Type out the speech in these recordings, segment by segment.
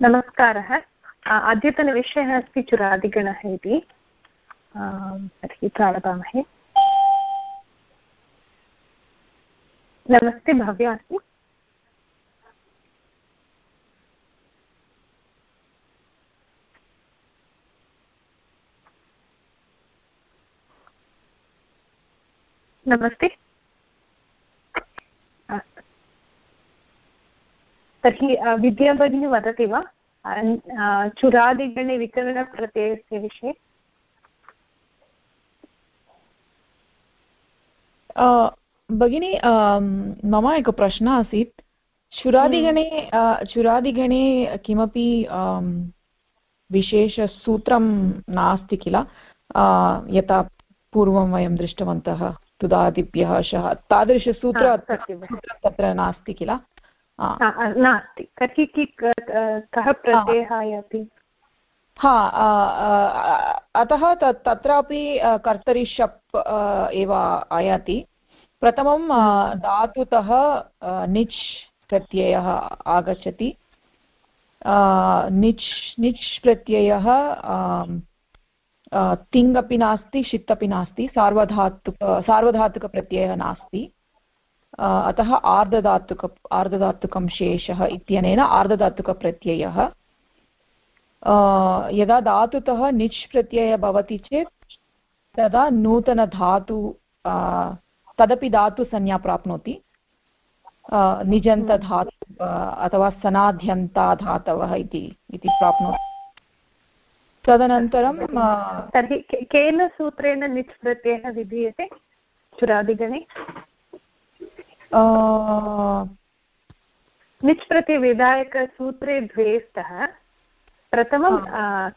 नमस्कारः। अद्यतनविषयः अस्ति चुरादिगणः इति। तर्हि प्रारभामहे। नमस्ते भव्या अस्ति नमस्ते। तर्हि विद्या भगिनी वदति वा? चुरादिगणे विकरणप्रत्ययस्य विषये? भगिनी मम एकः प्रश्नः आसीत्। चुरादिगणे चुरादिगणे किमपि विशेषसूत्रं नास्ति किल? यथा पूर्वं वयं दृष्टवन्तः तुदादिभ्यः शः तादृशसूत्र तत्र नास्ति किल? नास्ति. तर्हि कः प्रत्ययः आयाति हा अतः तत्रापि कर्तरि शप् एव आयाति. प्रथमं धातुतः निच् प्रत्ययः आगच्छति. निच् निच् प्रत्ययः तिङ् अपि नास्ति षित् अपि नास्ति सार्वधातुक सार्वधातुकप्रत्ययः नास्ति. अतः आर्धधातुक आर्धधातुकं शेषः इत्यनेन आर्धधातुकप्रत्ययः यदा धातुतः निच् प्रत्ययः भवति चेत्, तदा नूतनधातु तदपि धातुसंज्ञा प्राप्नोति। निजन्तधातु अथवा सनाध्यन्ताधातवः इति प्राप्नोति। तदनन्तरं तर्हि केन सूत्रेण निच् प्रत्ययः विधीयते, चुरादिगणे? निच् प्रत्ययविधायकसूत्रे द्वे स्तः प्रथमं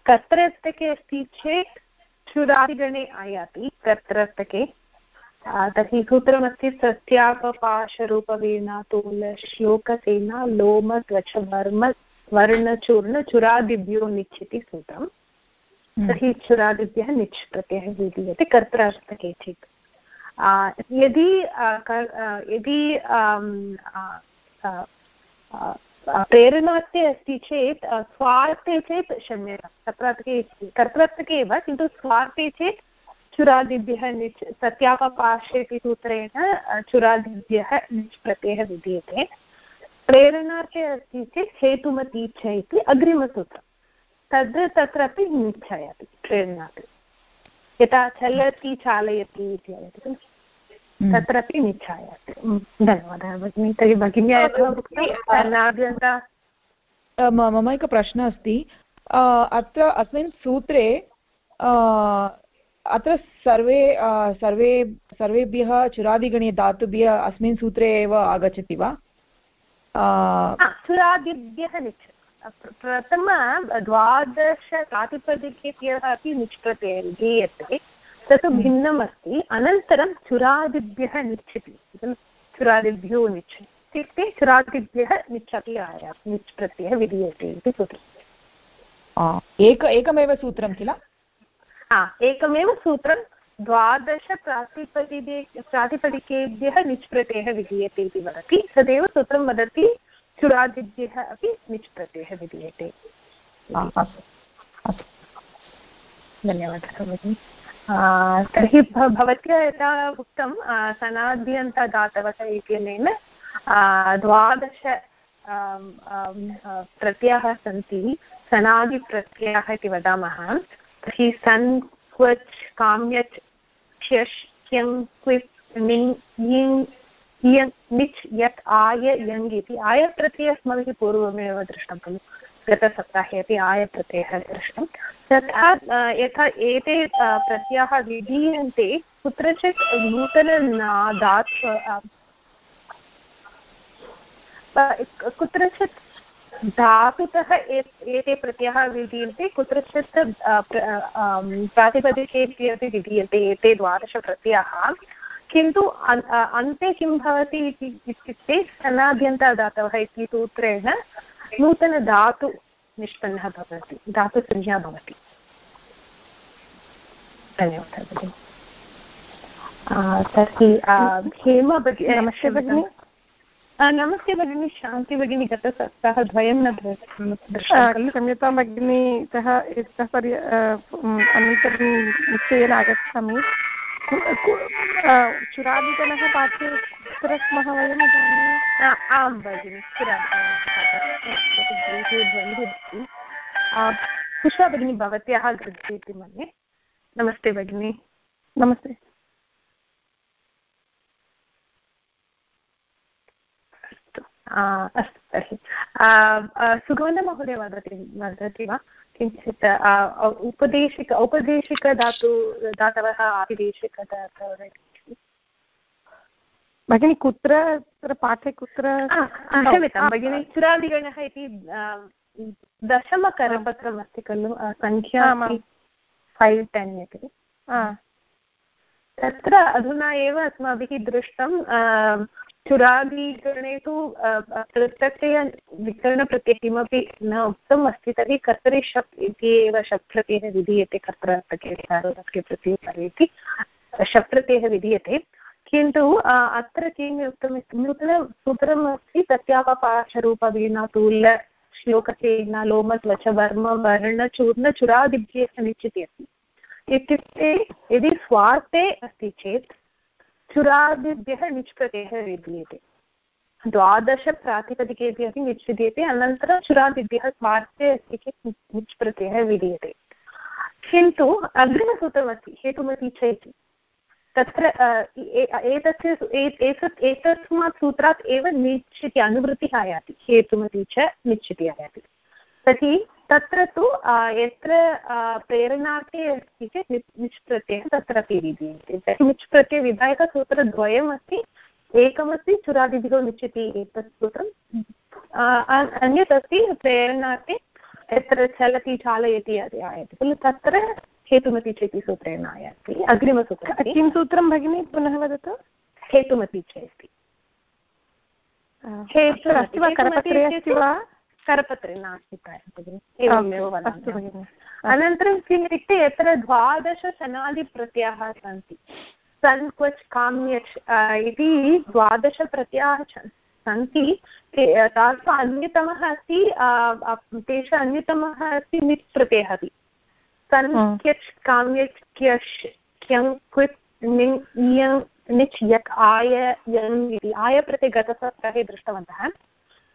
कर्तृस्तके अस्ति चेत् चुरादिगणे आयाति कर्तृस्तके तर्हि सूत्रमस्ति सत्यापपाशरूपवीणातोलश्लोकसेना लोमत्वचवर्म वर्णचूर्णचुरादिभ्यो निच् इति सूत्रम् तर्हि चुरादिभ्यः निच् प्रत्ययः विधीयते कर्त्रार्थके चेत्। यदि यदि प्रेरणार्थे अस्ति चेत् स्वार्थे चेत् क्षम्यतां तत्रार्थके कर्तृर्थके एव, किन्तु स्वार्थे चेत् चुरादिभ्यः निच् सत्यापपार्श्वे इति सूत्रेण चुरादिभ्यः निच् प्रत्ययः विधीयते। प्रेरणार्थे अस्ति चेत् हेतुमतीच्छ इति अग्रिमसूत्रम्। तद् तत्रापि निच्छायाति प्रेरणाति यथा चलति चालयति इति वदति खलु हम्म। तत्रापि निच्छायाति धन्यवादः भगिनि। तर्हि भगिन्या मम एकः प्रश्नः अस्ति। अत्र अस्मिन् सूत्रे अत्र सर्वे सर्वे सर्वेभ्यः चुरादिगणे धातुभ्यः अस्मिन् सूत्रे एव आगच्छति वा? चुरादिभ्यः निच् प्रथम द्वादश प्रातिपदिकेभ्यः अपि निच् प्रत्ययः गीयते। तत् हम्म। भिन्नम् अस्ति अनन्तरं चुरादिभ्यः निच्छति चुरादिभ्यो निच् इत्युक्ते चुरादिभ्यः निच् अपि आयाति निच् प्रत्ययः विधीयते इति सूत्रम्। एक एकमेव सूत्रं किल? हा एकमेव सूत्रं द्वादश प्रातिपदिके प्रातिपदिकेभ्यः निच् प्रत्ययः विधीयते इति वदति। तदेव सूत्रं वदति चुरादिभ्यः अपि निच् प्रत्ययः विधीयते धन्यवादः भगिनि तर्हि भवत्या यथा उक्तं सनाद्यन्तदातवः इत्यनेन द्वादश प्रत्ययाः सन्ति सनादिप्रत्ययाः इति वदामः तर्हि सन् क्वच् काम्यच् क्ष्यश् क्यङ् क्विप् यिङ् निच् यत् आय यङ् इति, आयप्रत्ययः अस्माभिः पूर्वमेव दृष्टं खलु, गतसप्ताहे अपि आयप्रत्ययः दृष्टं। तथा यथा एते प्रत्ययाः विधीयन्ते, कुत्रचित् नूतननादात् कुत्रचित् धातुतः एते प्रत्ययाः विधीयन्ते, कुत्रचित् प्रातिपदिकेपि अपि विधीयन्ते, एते द्वादशप्रत्ययाः किन्तु अन्ते किं भवति इत्युक्ते सनाद्यन्तदातवः इति सूत्रेण नूतनधातु निष्पन्नः भवति धातुसंज्ञा भवति। धन्यवादः भगिनि। तर्हि हेम भगिनी नमस्ते भगिनि। नमस्ते भगिनी शान्ति भगिनी गतसप्ताहद्वयं न क्षम्यतां भगिनी सः इतः पर्य अनन्तरं निश्चयेन आगच्छामि। चुरादिगणः पाठे कुत्र स्मः वयम् इदानीम् आं भगिनि पुष्पा भगिनी भवत्याः गृहे इति मन्ये। नमस्ते भगिनी। नमस्ते। अस्तु। तर्हि। सुगन्धमहोदय वदति वदति वा? किञ्चित् उपदेशिक औपदेशिकधातु धातवः आदिदेशिकधातवः भगिनि। कुत्र तत्र पाठे कुत्र? क्षम्यतां भगिनि। चुरादिगणः इति दशमकरपत्रमस्ति खलु सङ्ख्या फैव् टेन् इति। तत्र अधुना एव अस्माभिः दृष्टं चुरादिगणे तु पृथक्तया विकरणप्रत्यये किमपि न उक्तम् अस्ति तर्हि कर्तरि शप् इति एव शप् प्रत्ययः विधीयते कर्तृप्रत्यये प्रत्यये इति शप् प्रत्ययः विधीयते। किन्तु अत्र किम् उक्तम् नूतनसूत्रम् अस्ति तस्यावपाशरूपवीणातुल्य श्लोकचेन लोमत्वच वर्म अस्ति। इत्युक्ते, यदि स्वार्थे अस्ति चेत् चुरादिभ्यः निच् प्रत्ययः विधीयते द्वादशप्रातिपदिकेभ्यः अपि निच् विधीयते अनन्तरं चुरादिभ्यः स्वार्थे अस्ति चेत् निच् प्रत्ययः विधीयते किन्तु अग्रिमसूत्रमस्ति हेतुमति च इति तत्र एतस्य एतत्, एतस्मात् सूत्रात् एव निच् इति अनुवृत्तिः आयाति। हेतुमति च निच् इति आयाति तर्हि तत्र तु यत्र प्रेरणार्थे अस्ति चेत् निच् प्रत्ययः तत्रापि विधीयते निच् प्रत्ययविधायकसूत्रद्वयम् अस्ति एकमस्ति चुरादिभिः निच्यति एतत् सूत्रम्। अन्यत् अस्ति प्रेरणार्थे यत्र चलति चालयति आयति। खलु तत्र हेतुमति च इति सूत्रेण आयाति अग्रिमसूत्रं किं सूत्रं भगिनि पुनः वदतु? हेतुमति च अस्ति अस्ति वा करपत्रे अस्ति वा? करपत्रे नास्ति प्रायः भगिनि एवमेव वदामि। अनन्तरं किम् इत्युक्ते यत्र द्वादशशनादिप्रत्ययाः सन्ति। सन् क्वच् काम्यच् इति द्वादशप्रत्ययाः सन्ति तासु अन्यतमः अस्ति तेषु अन्यतमः अस्ति निट् प्रत्ययः अपि। सन् क्यच् काम्यच् क्यश् क्यङ् क्वित् निङ् इयङ् निच् यक् आय यङ् इति आयप्रत्यय गतसप्ताहे दृष्टवन्तः।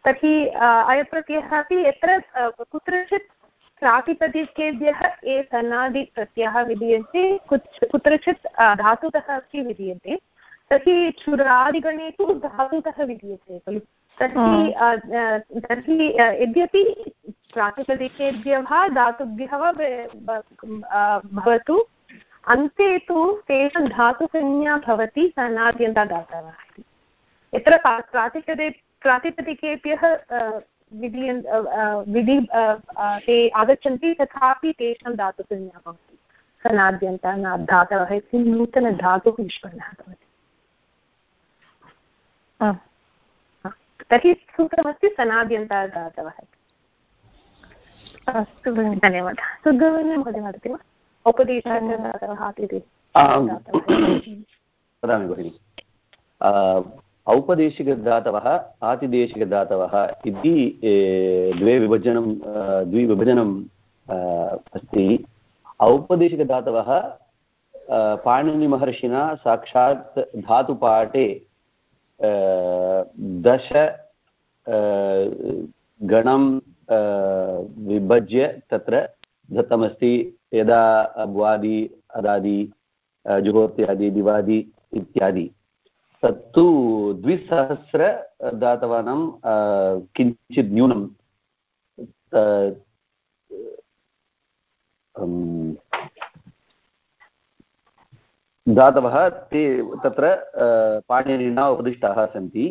तर्हि अयप्रत्ययः अपि यत्र कुत्रचित् प्रातिपदिकेभ्यः ये सन्नादिप्रत्ययः विधीयन्ते कुत्रचित् धातुतः अपि विधीयन्ते। तर्हि चुरादिगणे तु धातुतः विधीयते खलु। तर्हि तर्हि यद्यपि प्रातिपदिकेभ्यः धातुभ्यः भवतु अन्ते तु तेषां धातुसंज्ञा भवति सन्नाद्यन्तादातवः इति। यत्र प्रातिपदे प्रातिपदिकेभ्यः विधीयन् विधि ते आगच्छन्ति तथापि तेषां धातुसंज्ञा भवति। सनाद्यन्त धातवः इति नूतनधातुः निष्पन्नः भवति। तर्हि सूत्रमस्ति सनाद्यन्तः धातवः अस्तु भगिनि। धन्यवादः। सुगवने महोदय वदति वा? औपदेशधातवः इति वदामि भगिनि। औपदेशिकधातवः आतिदेशिकधातवः इति द्वे विभजनं द्विविभजनम् अस्ति। औपदेशिकधातवः पाणिनिमहर्षिणा साक्षात् धातुपाठे दश गणं विभज्य तत्र दत्तमस्ति। यदा भ्वादि अदादि जुहोत्यादि, दिवादि इत्यादि। तत्तु द्विसहस्रदातवानां किञ्चित् न्यूनं धातवः ते तत्र पाणिनिना उपदिष्टाः सन्ति।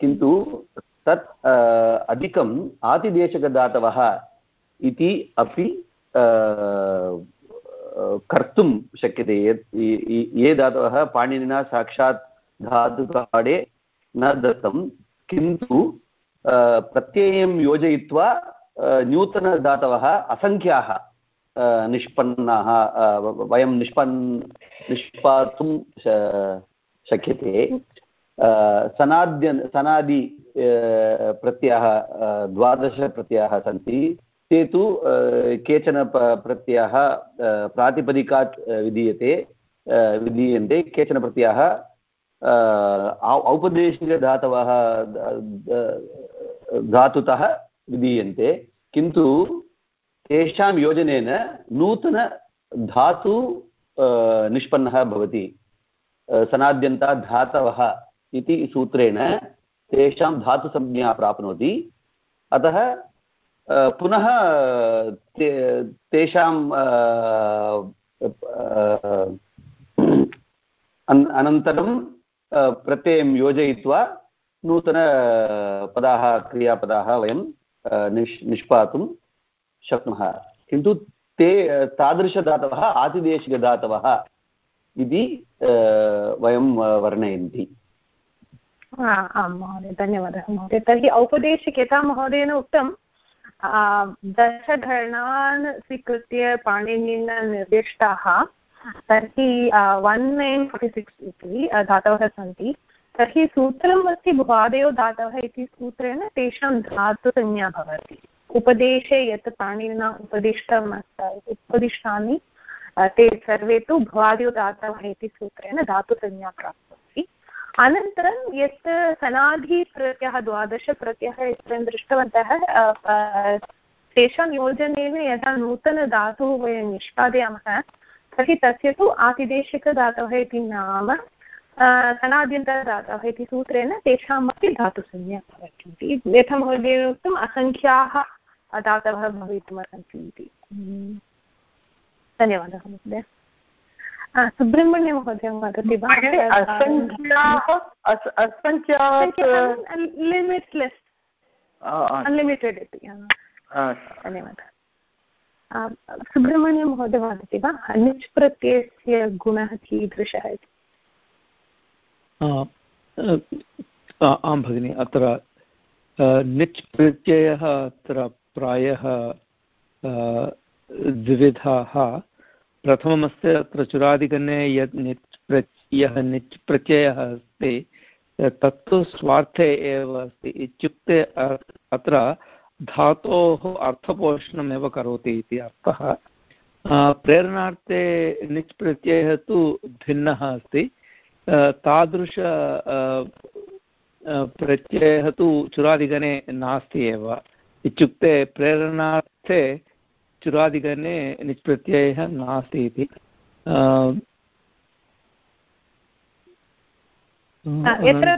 किन्तु तत् अधिकम् आतिदेशकदातवः इति अपि कर्तुं शक्यते। ये धातवः पाणिनिना साक्षात् धातुकाडे न दत्तं। किन्तु प्रत्ययं योजयित्वा नूतनधातवः असङ्ख्याः निष्पन्नाः वयं निष्पन्, निष्पातुं शक्यते। सनाद्य, सनादि प्रत्ययः द्वादशप्रत्ययाः सन्ति। ते तु केचन प्रत्ययाः प्रातिपदिकात् विधीयते विधीयन्ते। केचन प्रत्ययाः औपदेशिकधातवः धातुतः विधीयन्ते किन्तु तेषां योजनेन नूतनधातु निष्पन्नः भवति सनाद्यन्ता धातवः इति सूत्रेण तेषां धातुसंज्ञा प्राप्नोति अतः पुनः ते तेषां अनन्तरं प्रत्ययं योजयित्वा नूतनपदाः क्रियापदाः वयं निष्, निष्पातुं शक्नुमः। किन्तु ते तादृशधातवः आतिदेशिकधातवः इति वयं वर्णयन्ति। आं महोदय, धन्यवादः, महोदय। तर्हि औपदेशिक यथा, महोदयेन उक्तं दशगणान् स्वीकृत्य पाणिनिना तर्हि वन् नैन् फोर्टि सिक्स् इति धातवः सन्ति। तर्हि सूत्रम् अस्ति भुवादयो धातवः इति सूत्रेण तेषां धातुसंज्ञा भवति। उपदेशे यत् पाणिनिना उपदिष्टम् उपदिष्टानि ते सर्वे तु भुवादयो धातवः इति सूत्रेण धातुसंज्ञा प्राप्नोति अनन्तरं यत् सनाधिप्रत्ययः, द्वादशप्रत्ययः यत्र दृष्टवन्तः तेषां योजनेन यदा नूतनधातुः वयं निष्पादयामः तर्हि तस्य तु आतिदेशिकधातवः इति नाम सनाद्यन्तधातवः इति सूत्रेण तेषामपि धातुसंज्ञा भवति यथा महोदयेन उक्तम् असङ्ख्याः धातवः भवितुमर्हन्ति इति धन्यवादः महोदय। सुब्रह्मण्यमहोदय वदति वा? लिमिट्लेस् अन्लिमिटेड् इति धन्यवादः। सुब्रह्मण्यमहोदय वदति वा? निच् प्रत्ययस्य गुणः कीदृशः इति? आं भगिनि, अत्र निच् प्रत्ययः अत्र प्रायः द्विविधाः। प्रथममस्ति, अत्र चुरादिगणे यत् निच् प्र यः निच् प्रत्ययः अस्ति, तत्तु स्वार्थे एव अस्ति। इत्युक्ते अत्र धातोः अर्थपोषणमेव करोति इति अर्थः। प्रेरणार्थे निच् प्रत्ययः तु भिन्नः अस्ति। तादृश प्रत्ययः तु चुरादिगणे नास्ति एव। इत्युक्ते प्रेरणार्थे चुरादिगणे निच् प्रत्ययः नास्ति इति। यत्र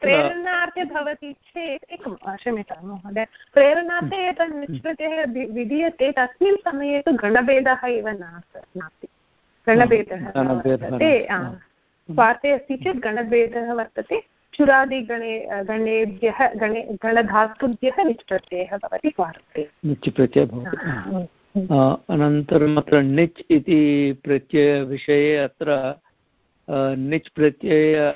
प्रेरणार्थे भवति चेत् एकं क्षम्यतां महोदय प्रेरणार्थे यत् निष्प्रत्ययः विधीयते तस्मिन् समये तु गणभेदः एव नास्ति। गणभेदः वर्तते। स्वार्थे अस्ति चेत् गणभेदः वर्तते। चुरादिगणे गणेभ्यः गणे गणधातुभ्यः निष्प्रत्ययः भवति स्वार्थे। निच् प्रत्ययः भवति अनन्तरम् अत्र निच् इति प्रत्ययविषये अत्र निच् प्रत्यय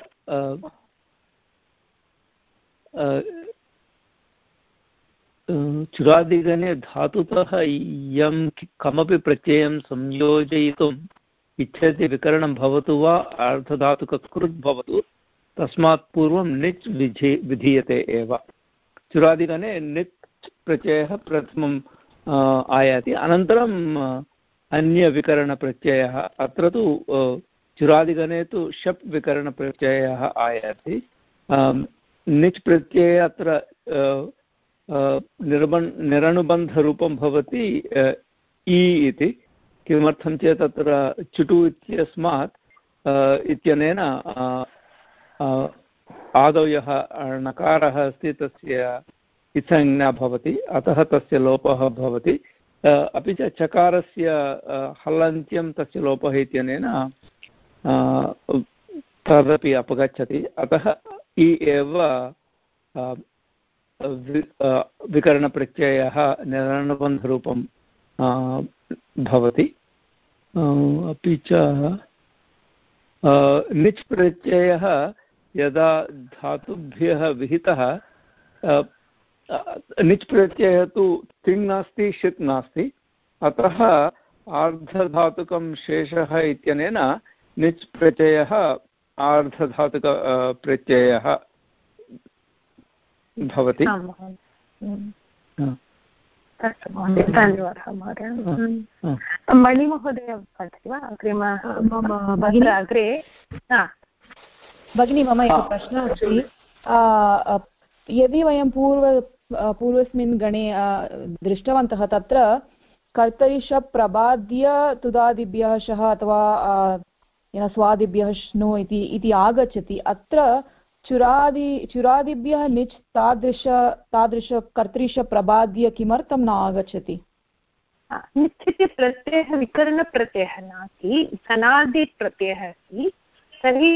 चुरादिगणे धातुतः यं कमपि प्रत्ययं संयोजयितुम् इच्छति, विकरणं भवतु वा अर्धधातुककृत् भवतु, तस्मात् पूर्वं निच् विधि विधीयते एव। चुरादिगणे निच् प्रत्ययः प्रथमम् आयाति। अनन्तरम् अन्यविकरणप्रत्ययः, अत्र तु चुरादिगणे तु शप् विकरणप्रत्ययः आयाति निच् प्रत्यये अत्र निर्बन् निरनुबन्धरूपं भवति इ इति। किमर्थं चेत् अत्र चुटु इत्यस्मात् इत्यनेन आदौ यः णकारः अस्ति, तस्य इत्संज्ञा भवति। अतः तस्य लोपः भवति। अपि च चकारस्य हलन्त्यं तस्य लोपः इत्यनेन तदपि अपगच्छति। अतः इ एव विकरणप्रत्ययः निरनुबन्धरूपं भवति। अपि च निच् प्रत्ययः यदा धातुभ्यः विहितः निच् प्रत्ययः तु तिङ् नास्ति, षित् नास्ति। अतः आर्धधातुकं शेषः इत्यनेन निच् प्रत्ययः आर्धधातुक प्रत्ययः भवति। धन्यवादः महोदय। मणिमहोदय वदति वा? अग्रिम भगिनी अग्रे भगिनी मम एकः प्रश्नः अस्ति। यदि वयं पूर्व पूर्वस्मिन् गणे दृष्टवन्तः तत्र कर्तरिशप् प्रबाद्य तुदादिभ्यः शः अथवा स्वादिभ्यः श्नु इति इति आगच्छति। अत्र चुरादि चुरादिभ्यः निच् तादृश तादृशकर्तृशप्रबाद्य किमर्थं न आगच्छति? निच् इति प्रत्ययः विकरणप्रत्ययः नास्ति सनादिप्रत्ययः अस्ति। तर्हि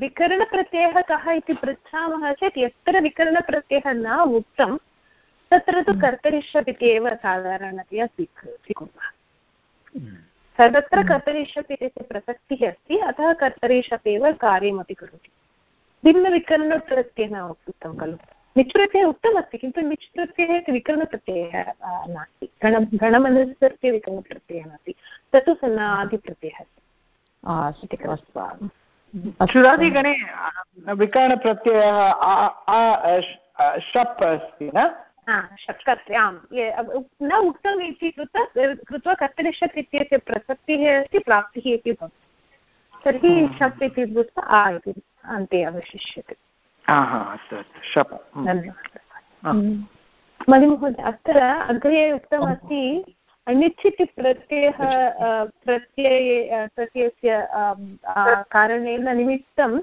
विकरणप्रत्ययः कः इति पृच्छामः चेत् यत्र विकरणप्रत्ययः न उक्तं तत्र तु कर्तरिष्यप् इति एव साधारणतया स्वीकुर्मः। सर्वत्र कर्तरिष्यप् इत्यस्य प्रसक्तिः अस्ति अतः कर्तरिष्यप् एव कार्यमपि करोति। भिन्नविकरणप्रत्ययः न उक्तं खलु। निच् प्रत्ययः उक्तमस्ति किन्तु निच् प्रत्ययः विकरणप्रत्ययः नास्ति। गण गणमनुसृत्य विकरणप्रत्ययः नास्ति। तत्तु सन्नादिप्रत्ययः अस्ति। चुरादिगणे विकरणप्रत्ययः शप् अस्ति न? कर्तृ आम् न उक्तम् इति कृत्वा कृत्वा कर्तरिषत् इत्यस्य प्रसक्तिः अस्ति प्राप्तिः इति भवति। तर्हि शप् इति भूत्वा आ इति अन्ते अवशिष्यते। धन्यवादः। मणिमहोदय अत्र अग्रे उक्तमस्ति अनिच् इति प्रत्ययः प्रत्यये प्रत्ययस्य कारणेन निमित्तं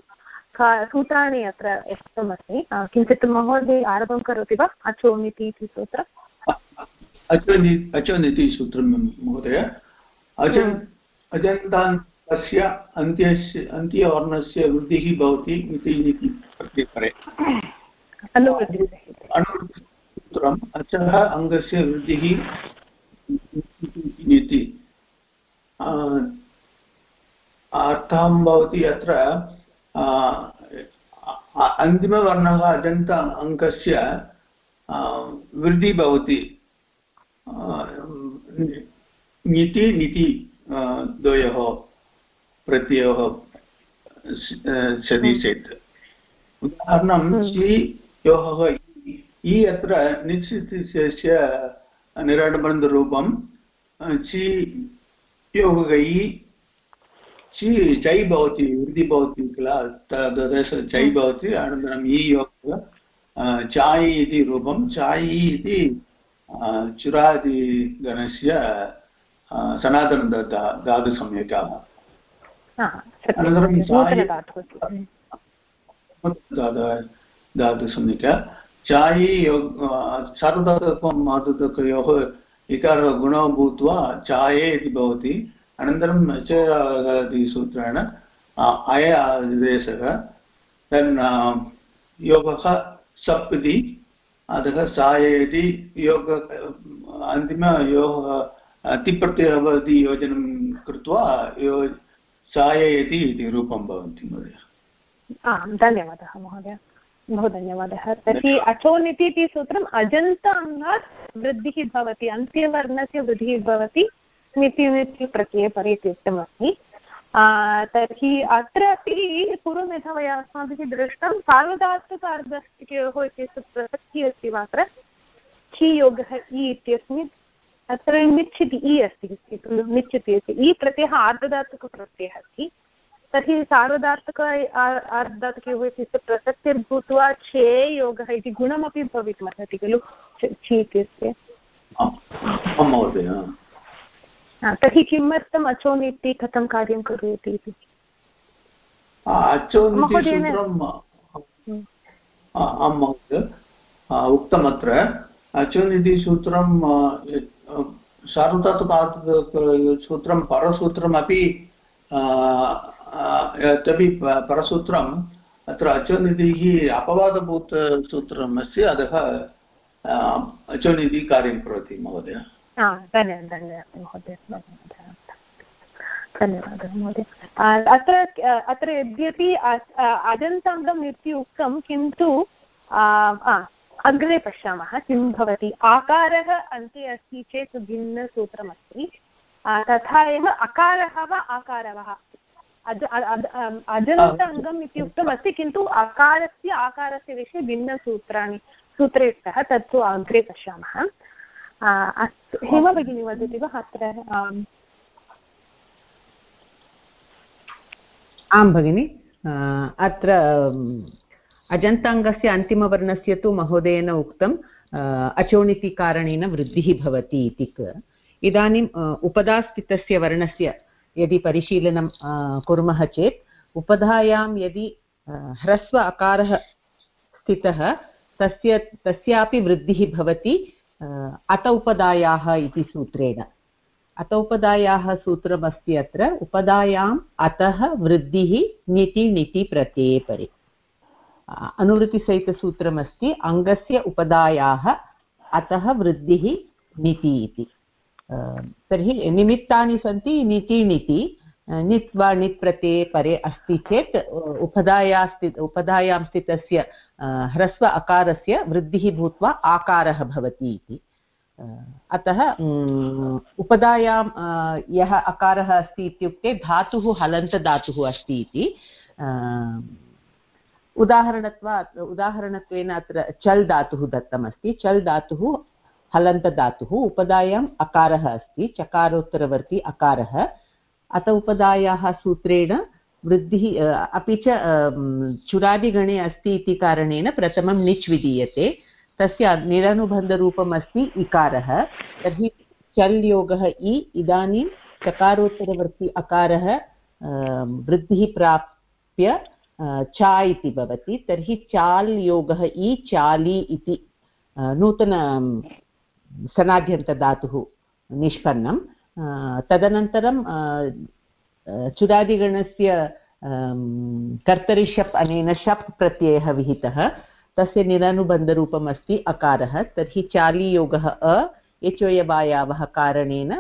सूत्राणि अत्र उक्तमस्ति. किञ्चित् महोदय आरम्भं करोति वा? अचोमिति इति सूत्रम् अचोनिति सूत्रं महोदय. अजन् अजन्तान्तस्य अन्त्यस्य अन्त्यवर्णस्य वृद्धिः भवति इति प्रत्यपरे अनुवृत्तिसूत्रम् अचः अङ्गस्य वृद्धिः इति. अर्थं भवति अत्र अन्तिमवर्णः अजन्त अङ्कस्य वृद्धि भवति। ङिति निति द्वयोः प्रत्ययोः सति चेत्। उदाहरणं चि योः इ अत्र निश्चितस्य निराडबन्धरूपं चि योगै चि चै भवति वृद्धि भवति किल? चै भवति अनन्तरम् इ योगः। चायि इति रूपं चायि इति चुरादिगणस्य सनातन धातुसंज्ञकाः अनन्तरं धातुसंज्ञका चायि योग सार्वधातुकं मातृकयोः इकारः गुणो भूत्वा चाये इति भवति। अनन्तरं सूत्रेण अय आदेशः देन् योगः सप् इति अतः साय इति योग अन्तिमयोः अतिप्रत्ययः भवति योजनं कृत्वा यो साय इति रूपं भवन्ति महोदय। आं धन्यवादः महोदय। बहु धन्यवादः। तर्हि अचोनिति इति सूत्रम् अजन्त अङ्गात् वृद्धिः भवति, अन्त्यवर्णस्य वृद्धिः भवति। स्मिति प्रत्यये परे इति उक्तमस्ति तर्हि अत्रापि पूर्वं यथा वयम् अस्माभिः दृष्टं सार्वधातुकार्धयोः इत्यस्य प्रसक्तिः अस्ति वा अत्र छि योगः इ इत्यस्मिन्, अत्र निच् इति इ अस्ति निच् इति अस्ति. इ प्रत्ययः आर्धधातुकप्रत्ययः अस्ति. तर्हि सार्वधातुक आर्धधातुकयोः इत्यस्य प्रसक्तिर्भूत्वा छे योगः इति गुणमपि भवितुमर्हति खलु? छि इत्यस्य. तर्हि किमर्थम् अचोन् इति कथं कार्यं करोति इति? आं महोदय। उक्तमत्र। अचोन् इति सूत्रं सार्वधातुकार्धसूत्रं परसूत्रमपि यद्यपि परसूत्रम् अत्र अचोनिधिः अपवादभूतसूत्रम् अस्ति अतः अचोनिधि कार्यं करोति महोदय। धन्यवादः धन्यवादः महोदय धन्यवादः महोदय अत्र अत्र यद्यपि अजन्ताङ्गम् इति उक्तं किन्तु अग्रे पश्यामः किं भवति आकारः अन्ते अस्ति चेत् भिन्नसूत्रमस्ति तथा एव अकारः वा आकारः अजन्त अङ्गम् इत्युक्तम् अस्ति किन्तु अकारस्य आकारस्य विषये भिन्नसूत्राणि सूत्रे स्तः तत्तु अग्रे पश्यामः। अस्तु हेमा भगिनी वदति वा अत्र आं भगिनि अत्र अजन्ताङ्गस्य अन्तिमवर्णस्य तु महोदयेन उक्तम् अचोणितिकारणेन वृद्धिः भवति इति इदानीम् उपदास्थितस्य वर्णस्य यदि परिशीलनं कुर्मः चेत् उपधायां यदि ह्रस्व अकारः स्थितः तस्य तस्यापि वृद्धिः भवति अत उपदायाः इति सूत्रेण। अत उपदायाः सूत्रमस्ति अत्र, उपदायाम् अतः वृद्धिः निति निति प्रत्यये परे अनुवृत्तिसहितसूत्रमस्ति, अङ्गस्य उपदायाः अतः वृद्धिः निति इति। तर्हि निमित्तानि सन्ति निति निति नित् वा नित् प्रत्यये परे अस्ति चेत् उपधाया स्थित उपधायां स्थितस्य ह्रस्व अकारस्य वृद्धिः भूत्वा आकारः भवति इति। अतः उपधायां यः अकारः अस्ति इत्युक्ते धातुः, हलन्तधातुः अस्ति इति। उदाहरणत्वा, उदाहरणत्वेन अत्र चल् धातुः दत्तमस्ति। चल् धातुः, हलन्तधातुः, उपधायाम् अकारः अस्ति, चकारोत्तरवर्ती अकारः। अत उपधायाः सूत्रेण वृद्धिः अपि च चुरादिगणे अस्ति इति कारणेन प्रथमं निच् विधीयते। तस्य निरनुबन्धरूपम् अस्ति इकारः। तर्हि चल् योगः इ, इदानीं चकारोत्तरवर्ती अकारः वृद्धिः प्राप्य चा इति भवति। तर्हि चाल् योगः इ, चालि इति नूतन, सनाद्यन्तधातुः निष्पन्नं तदनन्तरं चुरादिगणस्य कर्तरि शप् अनेन शप् प्रत्ययः विहितः तस्य निरनुबन्धरूपम् अस्ति अकारः तर्हि चालीयोगः अ यचोयवायावः कारणेन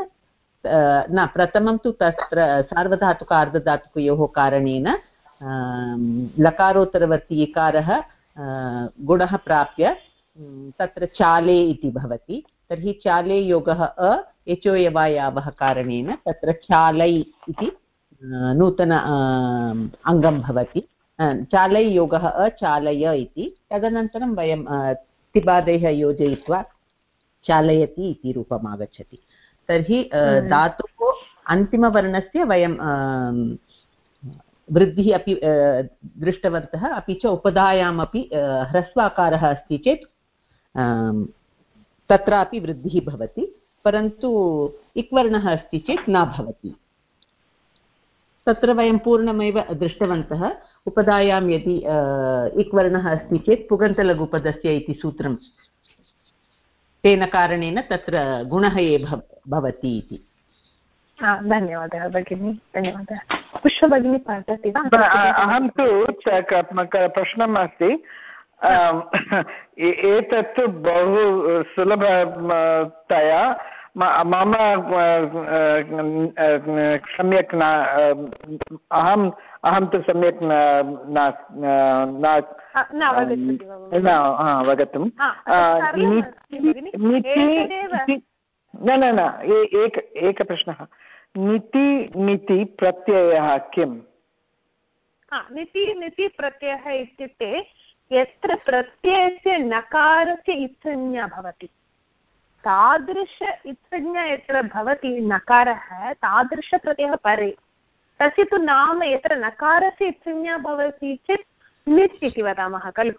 न प्रथमं तु तत्र सार्वधातुकार्धधातुकयोः कारणेन लकारोत्तरवर्ती इकारः गुणः प्राप्य तत्र चाले इति भवति तर्हि चाले योगः अ यचोयवायावः कारणेन तत्र चालै इति नूतन अङ्गं भवति. चालै योगः अचालय इति तदनन्तरं वयं तिबादयः योजयित्वा चालयति इति रूपम् आगच्छति तर्हि हम्म। धातुः अन्तिमवर्णस्य वयं वृद्धिः अपि दृष्टवन्तः अपि च उपधायामपि ह्रस्वाकारः अस्ति चेत् तत्रापि वृद्धिः भवति. परन्तु इक्वर्णः अस्ति चेत् न भवति। तत्र वयं पूर्णमेव दृष्टवन्तः उपधायां यदि इक्वर्णः अस्ति चेत् पुगन्तलघुपदस्य इति सूत्रं तेन कारणेन तत्र गुणः एव भवति इति। धन्यवादः भगिनि धन्यवादः। पुष्पभगिनी पठति वा? अहं तु प्रश्नम् अस्ति। एतत् बहु सुलभतया मम सम्यक् न अहं अहं तु सम्यक् न अवगतुं न न न एक एकप्रश्नः निति निति प्रत्ययः किम्? निति निति प्रत्ययः इत्युक्ते यत्र प्रत्ययस्य नकारस्य इत्संज्ञा भवति। तादृश इत्संज्ञा यत्र भवति नकारः तादृशप्रत्ययः परे। तस्य तु नाम यत्र नकारस्य इत्संज्ञा भवति चेत् नित् इति वदामः खलु?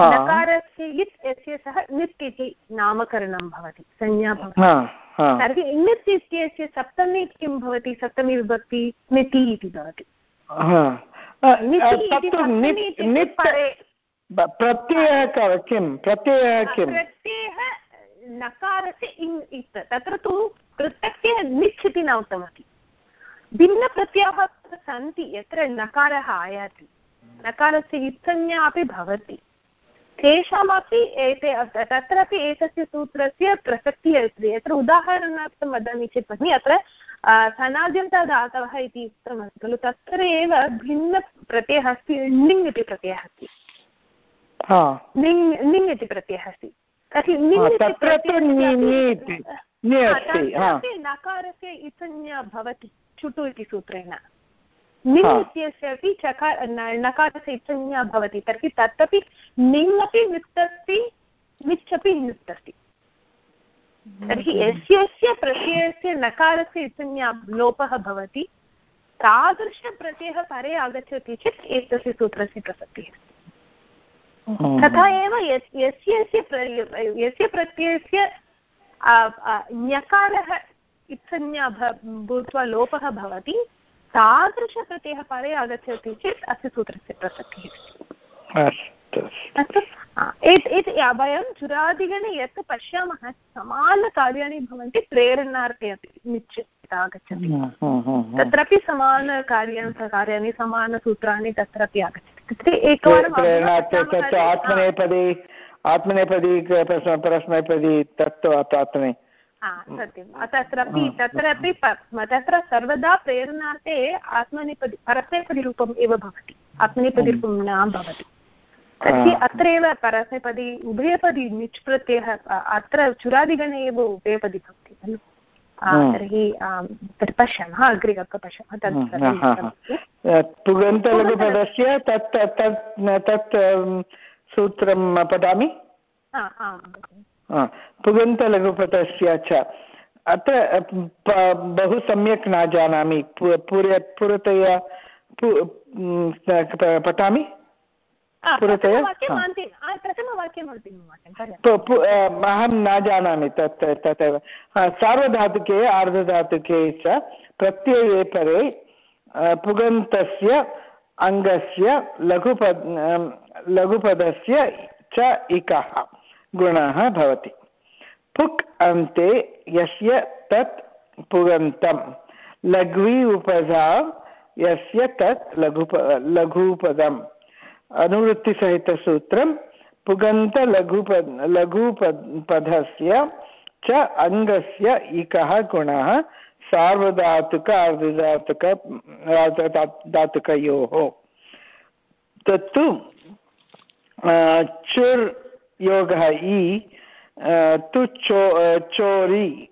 नकारस्य इत् यस्य सः नित् इति नामकरणं भवति संज्ञा भवति। तर्हि नित् इत्यस्य सप्तमी किं भवति? सप्तमी विभक्ति निति इति भवति। प्रत्ययः किं प्रत्ययः किं प्रत्ययः नकारस्य इङ् इत् तत्र तु पृथक्तेः निच् इति न उक्तवती। भिन्नप्रत्ययाः सन्ति यत्र नकारः आयाति। नकारस्य इत्संज्ञा अपि भवति। तेषामपि एते तत्रापि एतस्य सूत्रस्य प्रसक्तिः अस्ति। यत्र उदाहरणार्थं वदामि चेत् भगिनि अत्र सनाद्यन्तदातवः इति उक्तमस्ति खलु तत्र एव भिन्नप्रत्ययः अस्ति णिङ् इति प्रत्ययः अस्ति णिङ् णिङ् इति प्रत्ययः अस्ति तर्हि नकारस्य इत्संज्ञा भवति चुटु इति सूत्रेण। निङ् इत्यस्य अपि चकार नकारस्य इत्संज्ञा भवति तर्हि तदपि निङ् अपि नुत् अस्ति निच् अपि नुत् अस्ति तर्हि यस्य प्रत्ययस्य नकारस्य इत्संज्ञा लोपः भवति तादृशप्रत्ययः परे आगच्छति चेत् एतस्य सूत्रस्य प्रसक्तिः तथा एव यस्य यस्य प्रत्ययस्य ञकारः इत्संज्ञा भूत्वा लोपः भवति तादृशप्रत्ययः परे आगच्छति चेत् अस्य सूत्रस्य प्रसक्तिः अस्तु। वयं चुरादिगणे यत् पश्यामः समानकार्याणि भवन्ति प्रेरणार्थे अपि निश्चित आगच्छति। तत्रापि समानकार्याणि कार्याणि समानसूत्राणि तत्रापि आगच्छति। तत्र एकवारम् आत्मनेपदी आत्मनेपदी परस्मैपदी तत्तु आत्मने सत्यं तत्रापि तत्रापि तत्र सर्वदा प्रेरणार्थे आत्मनेपदी परस्मैपदीरूपम् एव भवति. आत्मनेपदीरूपं न भवति. तर्हि अत्रैव परस्मैपदी उभयपदी निच् प्रत्ययः अत्र चुरादिगणे एव उभयपदी भवति खलु? तर्हि तर्हि पश्यामः अग्रे गत्वा पश्यामः तत् तत् तत् सूत्रं पठामि पुगन्तलघुपथस्य च। अत्र बहु सम्यक् न जानामि। पूर पुरतया पठामि? पुरतया? अहं न जानामि तत् तथैव सार्वधातुके आर्धधातुके च प्रत्यये परे पुगन्तस्य अङ्गस्य लघुपद लघुपदस्य च इकः। गुणः भवति। पुक् अन्ते यस्य तत् पुगन्तं लघ्वी उपधा यस्य तत् लघुप, लघुपदम्। अनुवृत्तिसहितसूत्रं पुगन्तलघुपद लघुपद पदस्य च अङ्गस्य इकः गुणः सार्वधातुक अर्धधातुक, धातुकयोः। तत्तु चुर् योगः इ तु चो चोरि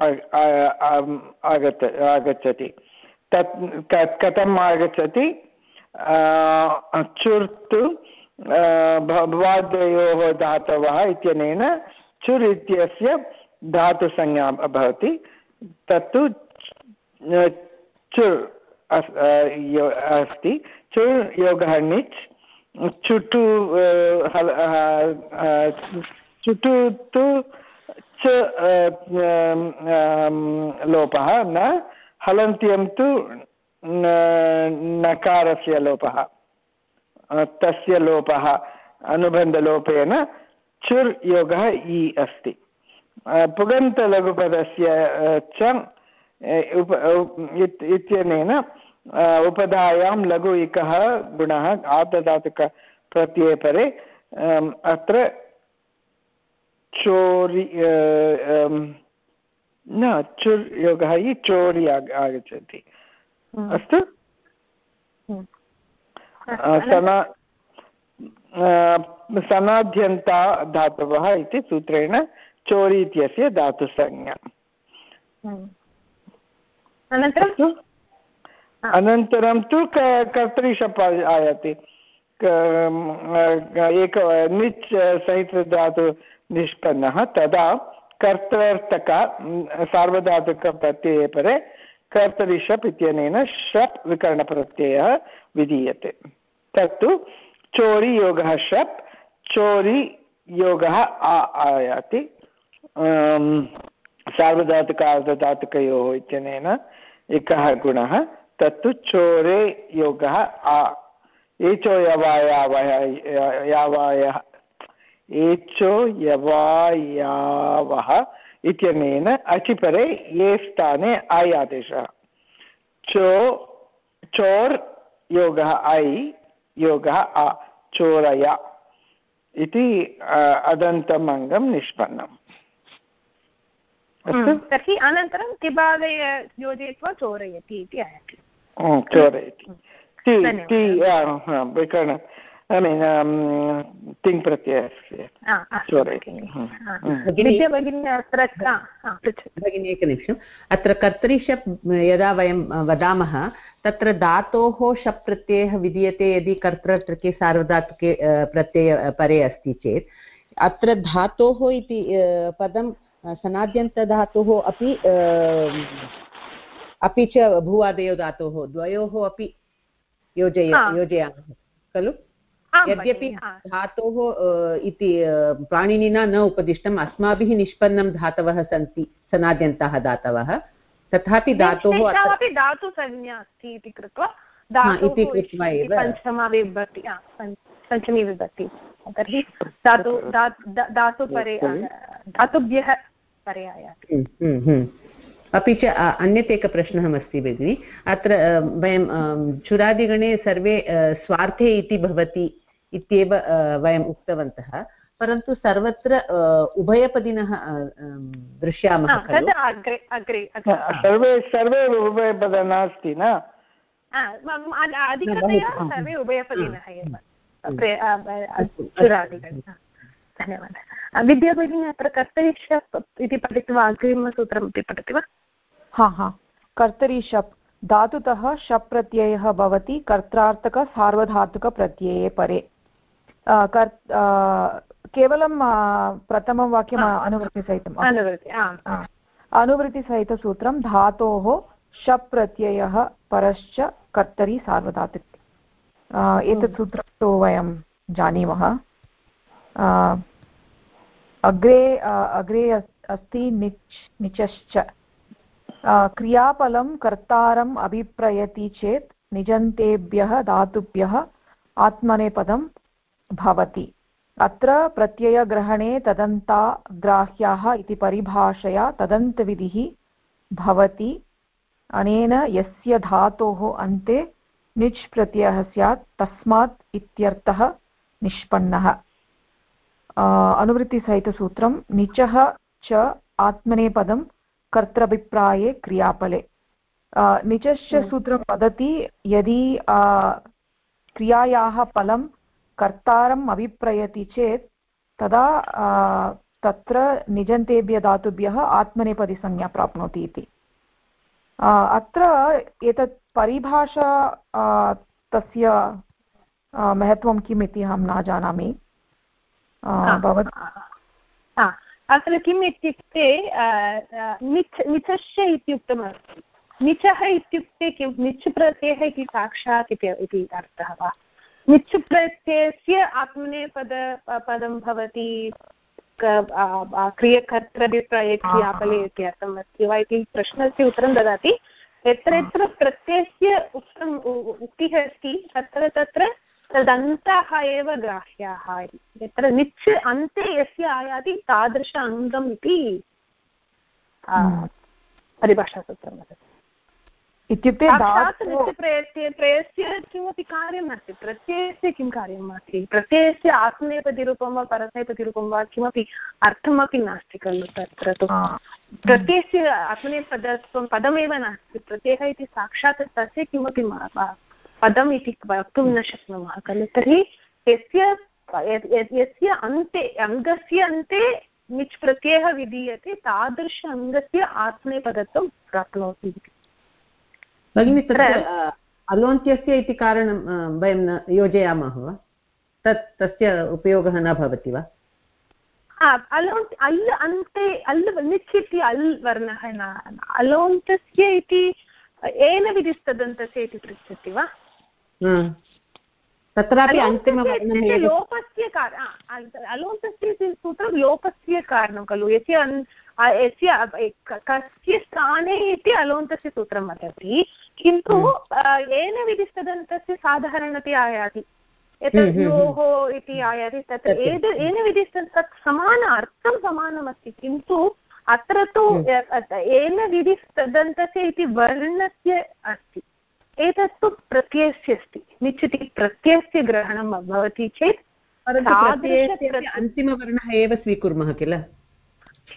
आगत, आगच्छति। तत् कथम् आगच्छति? चुर्तु भवाद्वयोः धातवः इत्यनेन चुर् इत्यस्य धातुसंज्ञा भवति। तत्तु चुर् अस्ति। चुर् योगः णिच् चुटु चुटु तु च लोपः, न? हलन्त्यं तु नकारस्य लोपः। तस्य लोपः, अनुबन्धलोपेन चुर् योगः इ अस्ति। पुगन्तलघुपदस्य च इत्यनेन उपधायां लघु इकः गुणः आर्धधातुकप्रत्यये परे अत्र चोरि न चुर् योगः हि चोरि आगच्छति। अस्तु? सना सनाद्यन्ता धातवः इति सूत्रेण चोरि इत्यस्य धातुसंज्ञा। अनन्तरं अनन्तरं तु कर्तरिशप् आयाति एक निच् सहितधातु निष्पन्नः, तदा कर्तर्थक सार्वधातुकप्रत्यये परे कर्तरिशप् इत्यनेन शप् विकरणप्रत्ययः विधीयते। तत्तु चोरियोगः शप् चोरियोगः आ, आयाति। सार्वधातुक अर्धधातुकयोः इत्यनेन एकः गुणः। तत्तु चोरे योगः आ। एचो यवायावः एचो यवायावः इत्यनेन अचिपरे ये स्थाने ऐ आदेशः चो चोर् योगः ऐ, योगः आ, चोरय इति अदन्तम् अङ्गं निष्पन्नम्। तर्हि अनन्तरं तिबादय योजयित्वा चोरयति इति आयाति। चोरयति विकरण ऐ मीन् तिङ् प्रत्ययस्य भगिनी एकनिमिषम् अत्र कर्तरिशप् यदा वयं वदामः तत्र धातोः शप् प्रत्ययः विधीयते यदि कर्तृके सार्वधातुके प्रत्यय परे अस्ति चेत् अत्र धातोः इति पदं सनाद्यन्तधातुः अपि अपि च भूवादयो धातोः द्वयोः अपि योजय योजयामः खलु? यद्यपि धातोः इति पाणिनिना न उपदिष्टम् अस्माभिः निष्पन्नं धातवः सन्ति सनाद्यन्तः धातवः तथापि धातोः धातुसंज्ञा अस्ति इति कृत्वा इति कृत्वा एव। पञ्चमा विभक्ति पञ्चमी विभक्ति। तर्हि धातु धातुपरे धातुभ्यः परे आयाति। अपि च अन्यत् एकः प्रश्नः अस्ति भगिनि। अत्र वयं चुरादिगणे सर्वे स्वार्थे इति भवति इत्येव वयम् उक्तवन्तः। परन्तु सर्वत्र उभयपदिनः दृश्यामः सर्वे सर्वे उभयपद नास्ति न? अधिकतया सर्वे उभयपदिनः एव। धन्यवादः। विद्याभगिनी अत्र कर्तरि इति पठित्वा अग्रिमसूत्रमपि पठति वा हा हा कर्तरि शप् धातुतः शप् प्रत्ययः भवति कर्त्रार्थकसार्वधातुकप्रत्यये परे कर् केवलं प्रथमं वाक्यम् अनुवृत्तिसहितम् अनुवृत्तिसहितसूत्रं धातोः शप् प्रत्ययः परश्च कर्तरि सार्वधातुक एतत् सूत्रं तु वयं जानीमः अग्रे अग्रे अस्ति निच्, निचश्च। क्रियाफलं कर्तारम् अभिप्रयति चेत् निजन्तेभ्यः धातुभ्यः आत्मनेपदं भवति। अत्र प्रत्ययग्रहणे तदन्ताग्राह्याः इति परिभाषया तदन्तविधिः भवति। अनेन यस्य धातोः अन्ते निच् प्रत्ययः स्यात् तस्मात् इत्यर्थः निष्पन्नः। अनुवृत्तिसहितसूत्रं निचः च आत्मनेपदं कर्तृभिप्राये क्रियापले। निचश्च हम्म। सूत्रं वदति यदि क्रियायाः फलं कर्तारम् अभिप्रयति चेत् तदा तत्र निजन्तेभ्यः धातुभ्यः आत्मनेपदिसंज्ञा प्राप्नोति इति। अत्र एतत् परिभाषा तस्य महत्त्वं किम् इति अहं न जानामि। अत्र किम् इत्युक्ते निच् निचश्च इत्युक्तमस्ति। निचः इत्युक्ते किं? निच् प्रत्ययः इति साक्षात् इति अर्थः वा? निच् प्रत्ययस्य आत्मनेपद पदं भवति क्रियकर्तृभिप्रये क्रियापले इति अर्थम् अस्ति वा इति प्रश्नस्य उत्तरं ददाति। यत्र यत्र प्रत्ययस्य उक्तम् उक्तिः अस्ति तत्र तत्र तदन्तः एव ग्राह्याः यत्र निच् अन्ते यस्य आयाति तादृश अङ्गम् इति हम्म। परिभाषासूत्रं वदति। इत्युक्ते प्रयत्य प्रयस्य किमपि कार्यं नास्ति प्रत्ययस्य किं कार्यं नास्ति प्रत्ययस्य आत्मनेपदिरूपं वा परस्मैपदिरूपं वा किमपि अर्थमपि नास्ति खलु तत्र तु। प्रत्ययस्य आत्मनेपदत्वं पदमेव नास्ति। प्रत्ययः इति साक्षात् तस्य किमपि पदम् इति वक्तुं न शक्नुमः खलु? तर्हि यस्य यस्य अन्ते अङ्गस्य अन्ते निच् प्रत्ययः विधीयते तादृश अङ्गस्य आत्मनेपदत्वं प्राप्नोति भगिनि तत्र अलोन्त्यस्य इति कारणं वयं न योजयामः वा? तत् तस्य उपयोगः न भवति वा? अलोन्त् अल् अन्ते अल् निच् इति अल् वर्णः न अलोन्तस्य इति येन विधिस्तदन्तस्य इति पृच्छति वा? तत्रापि अन्तिमवर्णः लोपस्य अलोन्तस्य सूत्रं लोपस्य कारणं खलु। यस्य यस्य कस्य स्थाने इति अलोन्तस्य सूत्रं वदति। किन्तु येन विधिस्तदन्तस्य साधारणतया आयाति। एतत् योः इति आयाति। तत्र एद येन विधिस्त तत् समान अर्थं समानमस्ति। किन्तु अत्र तु येन विधिस्तदन्तस्य इति वर्णस्य अस्ति। एतत्तु प्रत्ययस्य अस्ति। निश्चिति प्रत्ययस्य ग्रहणं भवति चेत् अन्तिमवर्णः एव स्वीकुर्मः किल?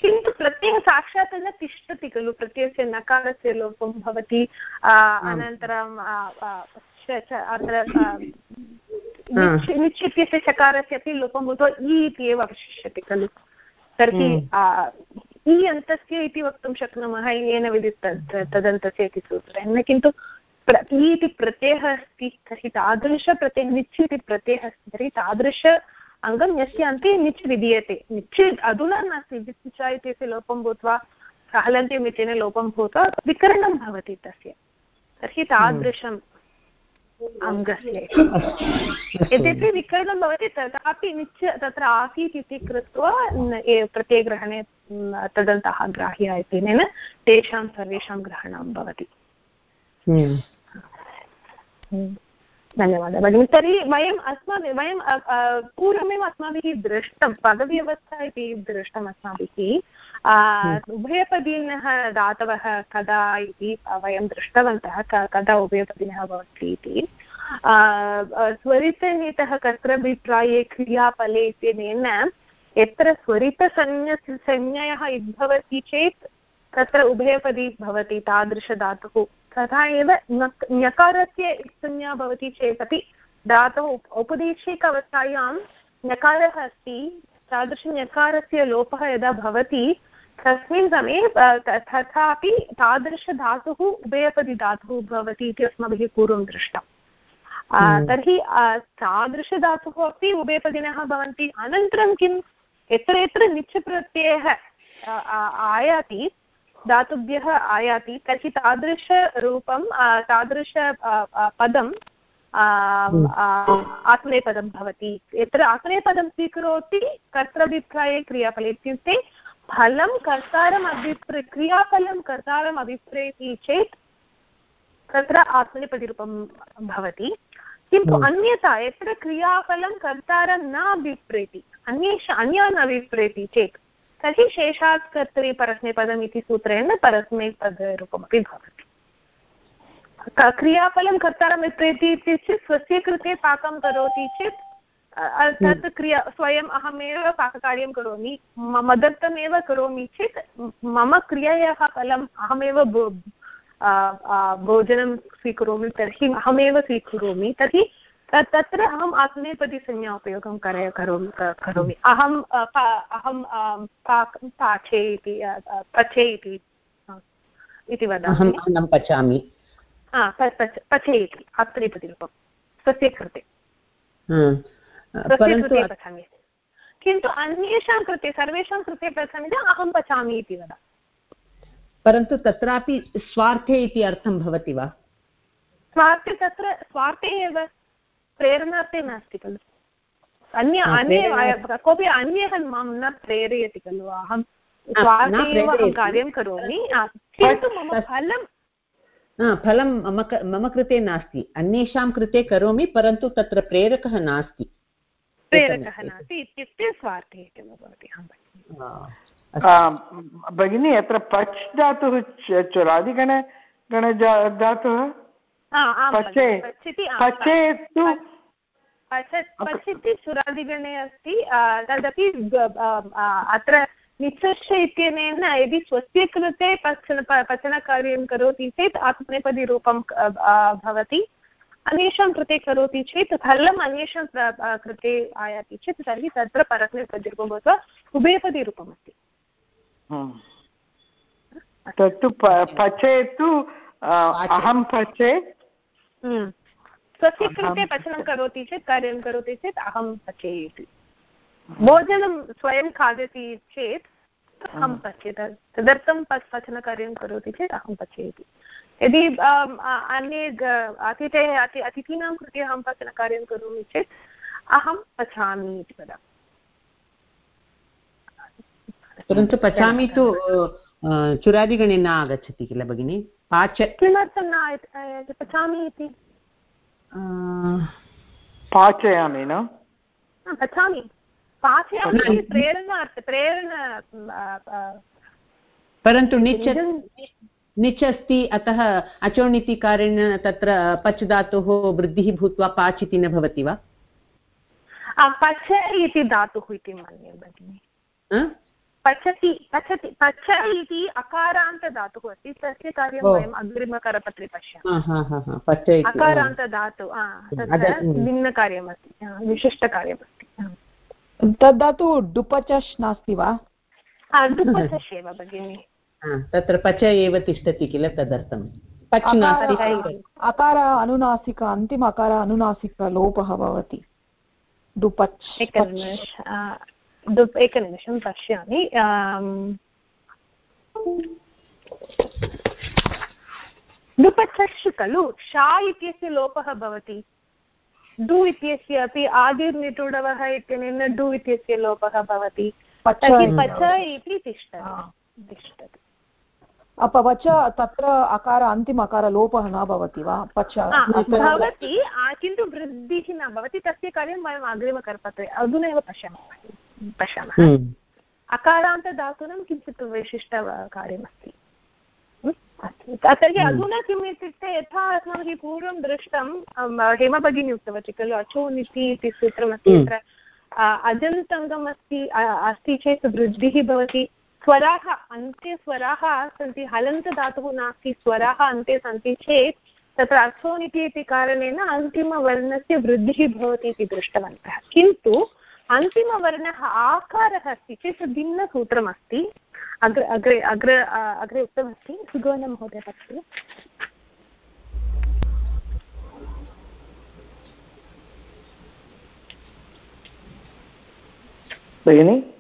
किन्तु प्रत्ययः साक्षात् न तिष्ठति खलु। प्रत्ययस्य नकारस्य लोपं भवति अनन्तरं निच् इत्यस्य चकारस्य अपि लोपं भूत्वा इ इति एव अवशिष्यते खलु। तर्हि इ अन्तस्य इति वक्तुं शक्नुमः येन विदित् तदन्तस्य इति सूत्रेण किन्तु इ इति प्रत्ययः अस्ति तर्हि तादृशप्रत्ययः निच् इति प्रत्ययः अस्ति तर्हि तादृश अङ्गं यस्य अन्ते निच् विधीयते निच् अधुना नास्ति विच् इत्यस्य लोपं भूत्वा हलन्त्यम् इत्यनेन लोपं भूत्वा विकरणं भवति तस्य। तर्हि तादृशम् अङ्गस्य। यद्यपि विकरणं भवति तथापि निच् तत्र आसीत् इति कृत्वा प्रत्ययग्रहणे तदन्तः ग्राह्य इत्यनेन तेषां सर्वेषां ग्रहणं भवति। हम्म। हम्म। धन्यवादः भगिनि। तर्हि वयम् अस्माभिः वयं पूर्वमेव अस्माभिः दृष्टं पदव्यवस्था इति दृष्टम् अस्माभिः हम्म। उभयपदीनः दातवः कदा इति वयं दृष्टवन्तः कदा उभयपदिनः भवति इति। स्वरितनीतः कर्तृभिप्राये क्रियाफले इत्यनेन यत्र स्वरितसंज्ञ संज्ञयः भवति चेत् तत्र उभयपदी भवति तादृशधातुः तथा एव ञकारस्य संज्ञा भवति चेदपि धातोः उपदेशिक अवस्थायां ञकारः अस्ति तादृशञकारस्य लोपः यदा भवति तस्मिन् समये तथापि तादृशधातुः उभयपदिधातुः भवति इति अस्माभिः पूर्वं दृष्टम् हम्म। तर्हि तादृशधातुः अपि उभयपदिनः भवन्ति अनन्तरं किं यत्र यत्र निच् प्रत्ययः आयाति धातुभ्यः आयाति तर्हि तादृशरूपं तादृश पदं हम्म। आत्मनेपदं भवति यत्र आत्मनेपदं स्वीकरोति कर्तृभिप्राये क्रियाफले इत्युक्ते फलं कर्तारम् अभिप्रे क्रियाफलं कर्तारम् अभिप्रेति चेत् तत्र आत्मनेपदिरूपं भवति किन्तु हम्म। अन्यथा यत्र क्रियाफलं कर्तारं न अभिप्रेति अन्येष अन्यान् अभिप्रेति चेत् तर्हि शेषात् कर्तरि परस्मैपदम् इति सूत्रेण परस्मैपदरूपमपि भवति। क्रियाफलं कर्तारं विक्रेति इत्युक्ते स्वस्य कृते पाकं करोति चेत् तत् क्रिया स्वयम् अहमेव पाककार्यं करोमि मदर्थमेव करोमि चेत् मम क्रियायाः फलम् अहमेव भोजनं स्वीकरोमि तर्हि अहमेव स्वीकरोमि। तर्हि तत्र अहम् आत्मनेपदीसंज्ञा उपयोगं करोमि करोमि। अहम् अहं पाचे इति पचे इति इति वदामि। पचामि। पचे इति आत्मनेपदीरूपं स्वस्य कृते। पचामि। किन्तु अन्येषां कृते सर्वेषां कृते पचामि चेत् अहं पचामि इति वदामि। परन्तु तत्रापि स्वार्थे इति अर्थं भवति वा? स्वार्थे तत्र स्वार्थे एव। प्रेरणार्थे नास्ति खलु? अन्य अन्ये कोऽपि अन्यः माँ न प्रेरयति खलु? अहं कार्यं करोमि। किन्तु मम फलं फलं मम मम कृते नास्ति। अन्येषां कृते करोमि परन्तु तत्र प्रेरकः नास्ति। प्रेरकः नास्ति इत्युक्ते स्वार्थे भवति। भगिनी अत्र पच् धातुः चुरादिगण गण धातुः? पचे पचे तु सुरादिगणे अस्ति। तदपि अत्र निचर्ष इत्यनेन यदि स्वस्य कृते पचन पचनकार्यं करोति चेत् आत्मनेपदीरूपं भवति। अन्येषां कृते करोति चेत् फलम् अन्येषां कृते आयाति चेत् तर्हि तत्र परस्मैपदीरूपं भूत्वा उभयपदीरूपम् अस्ति। तत्तु पचे तु अहं पचे हम्म। स्वस्य कृते पचनं करोति चेत् कार्यं करोति चेत् अहं पचे इति भोजनं स्वयं खादति चेत् अहं पचे तदर्थं पचनकार्यं करोति चेत् अहं पचे इति यदि अन्ये अतिथेः अति अतिथीनां कृते अहं पचनकार्यं करोमि चेत् अहं पचामि इति वदामि। परन्तु पचामि तु चुरादिगणे न आगच्छति किल भगिनि? पाच किमर्थं न पचामि इति। पाचयामि न? पचामि पाचयामि प्रेरणार्थ प्रेरण परन्तु निच् निच् अस्ति अतः अचोणिति कारेण तत्र पच् धातुः वृद्धिः भूत्वा पाच् इति न भवति वा? पच इति धातुः इति मन्ये भगिनि। पचति पचति पच इति अकारान्तधातुः अस्ति। तस्य कार्यं वयम् अग्रिमकरपत्रे पश्यामः। अकारान्तधातु तत्र भिन्नकार्यमस्ति विशिष्टकार्यमस्ति तद्धातु डुपचश् नास्ति वा? डुपचश् एव भगिनि। तत्र पच एव तिष्ठति किल तदर्थम् अकार अनुनासिक अन्तिम अकार अनुनासिकलोपः भवति। डुपच् एकनिमिषं पश्यामि डुपच्छ् खलु शा इत्यस्य लोपः भवति डु इत्यस्य अपि आदिर्निटुडवः इत्यनेन डु इत्यस्य लोपः भवति पच इति तिष्ठति तिष्ठति अपवच तत्र अकार अन्तिम अकार लोपः न भवति वा पच भवति किन्तु वृद्धिः न भवति तस्य कार्यं वयम् अग्रिमकरपत्रे अधुना एव पश्यामः पश्यामः हम्म। अकारान्तधातूनां किञ्चित् विशिष्टकार्यमस्ति अस्तु तर्हि हम्म। अधुना किम् इत्युक्ते यथा अस्माभिः पूर्वं दृष्टं हेमभगिनी उक्तवती खलु अचो निति इति सूत्रमस्ति हम्म। यत्र अजन्तङ्गम् अस्ति अस्ति चेत् वृद्धिः भवति स्वराः अन्ते स्वराः सन्ति हलन्तधातुः नास्ति स्वराः अन्ते सन्ति चेत् तत्र अर्थोनिति इति कारणेन अन्तिमवर्णस्य वृद्धिः भवति इति दृष्टवन्तः किन्तु अन्तिमवर्णः आकारः अस्ति चेत् भिन्नसूत्रमस्ति। अग्रे अग्रे अग्रे अग्रे उक्तमस्ति। सुगौनमहोदय पश्यतु। भगिनी?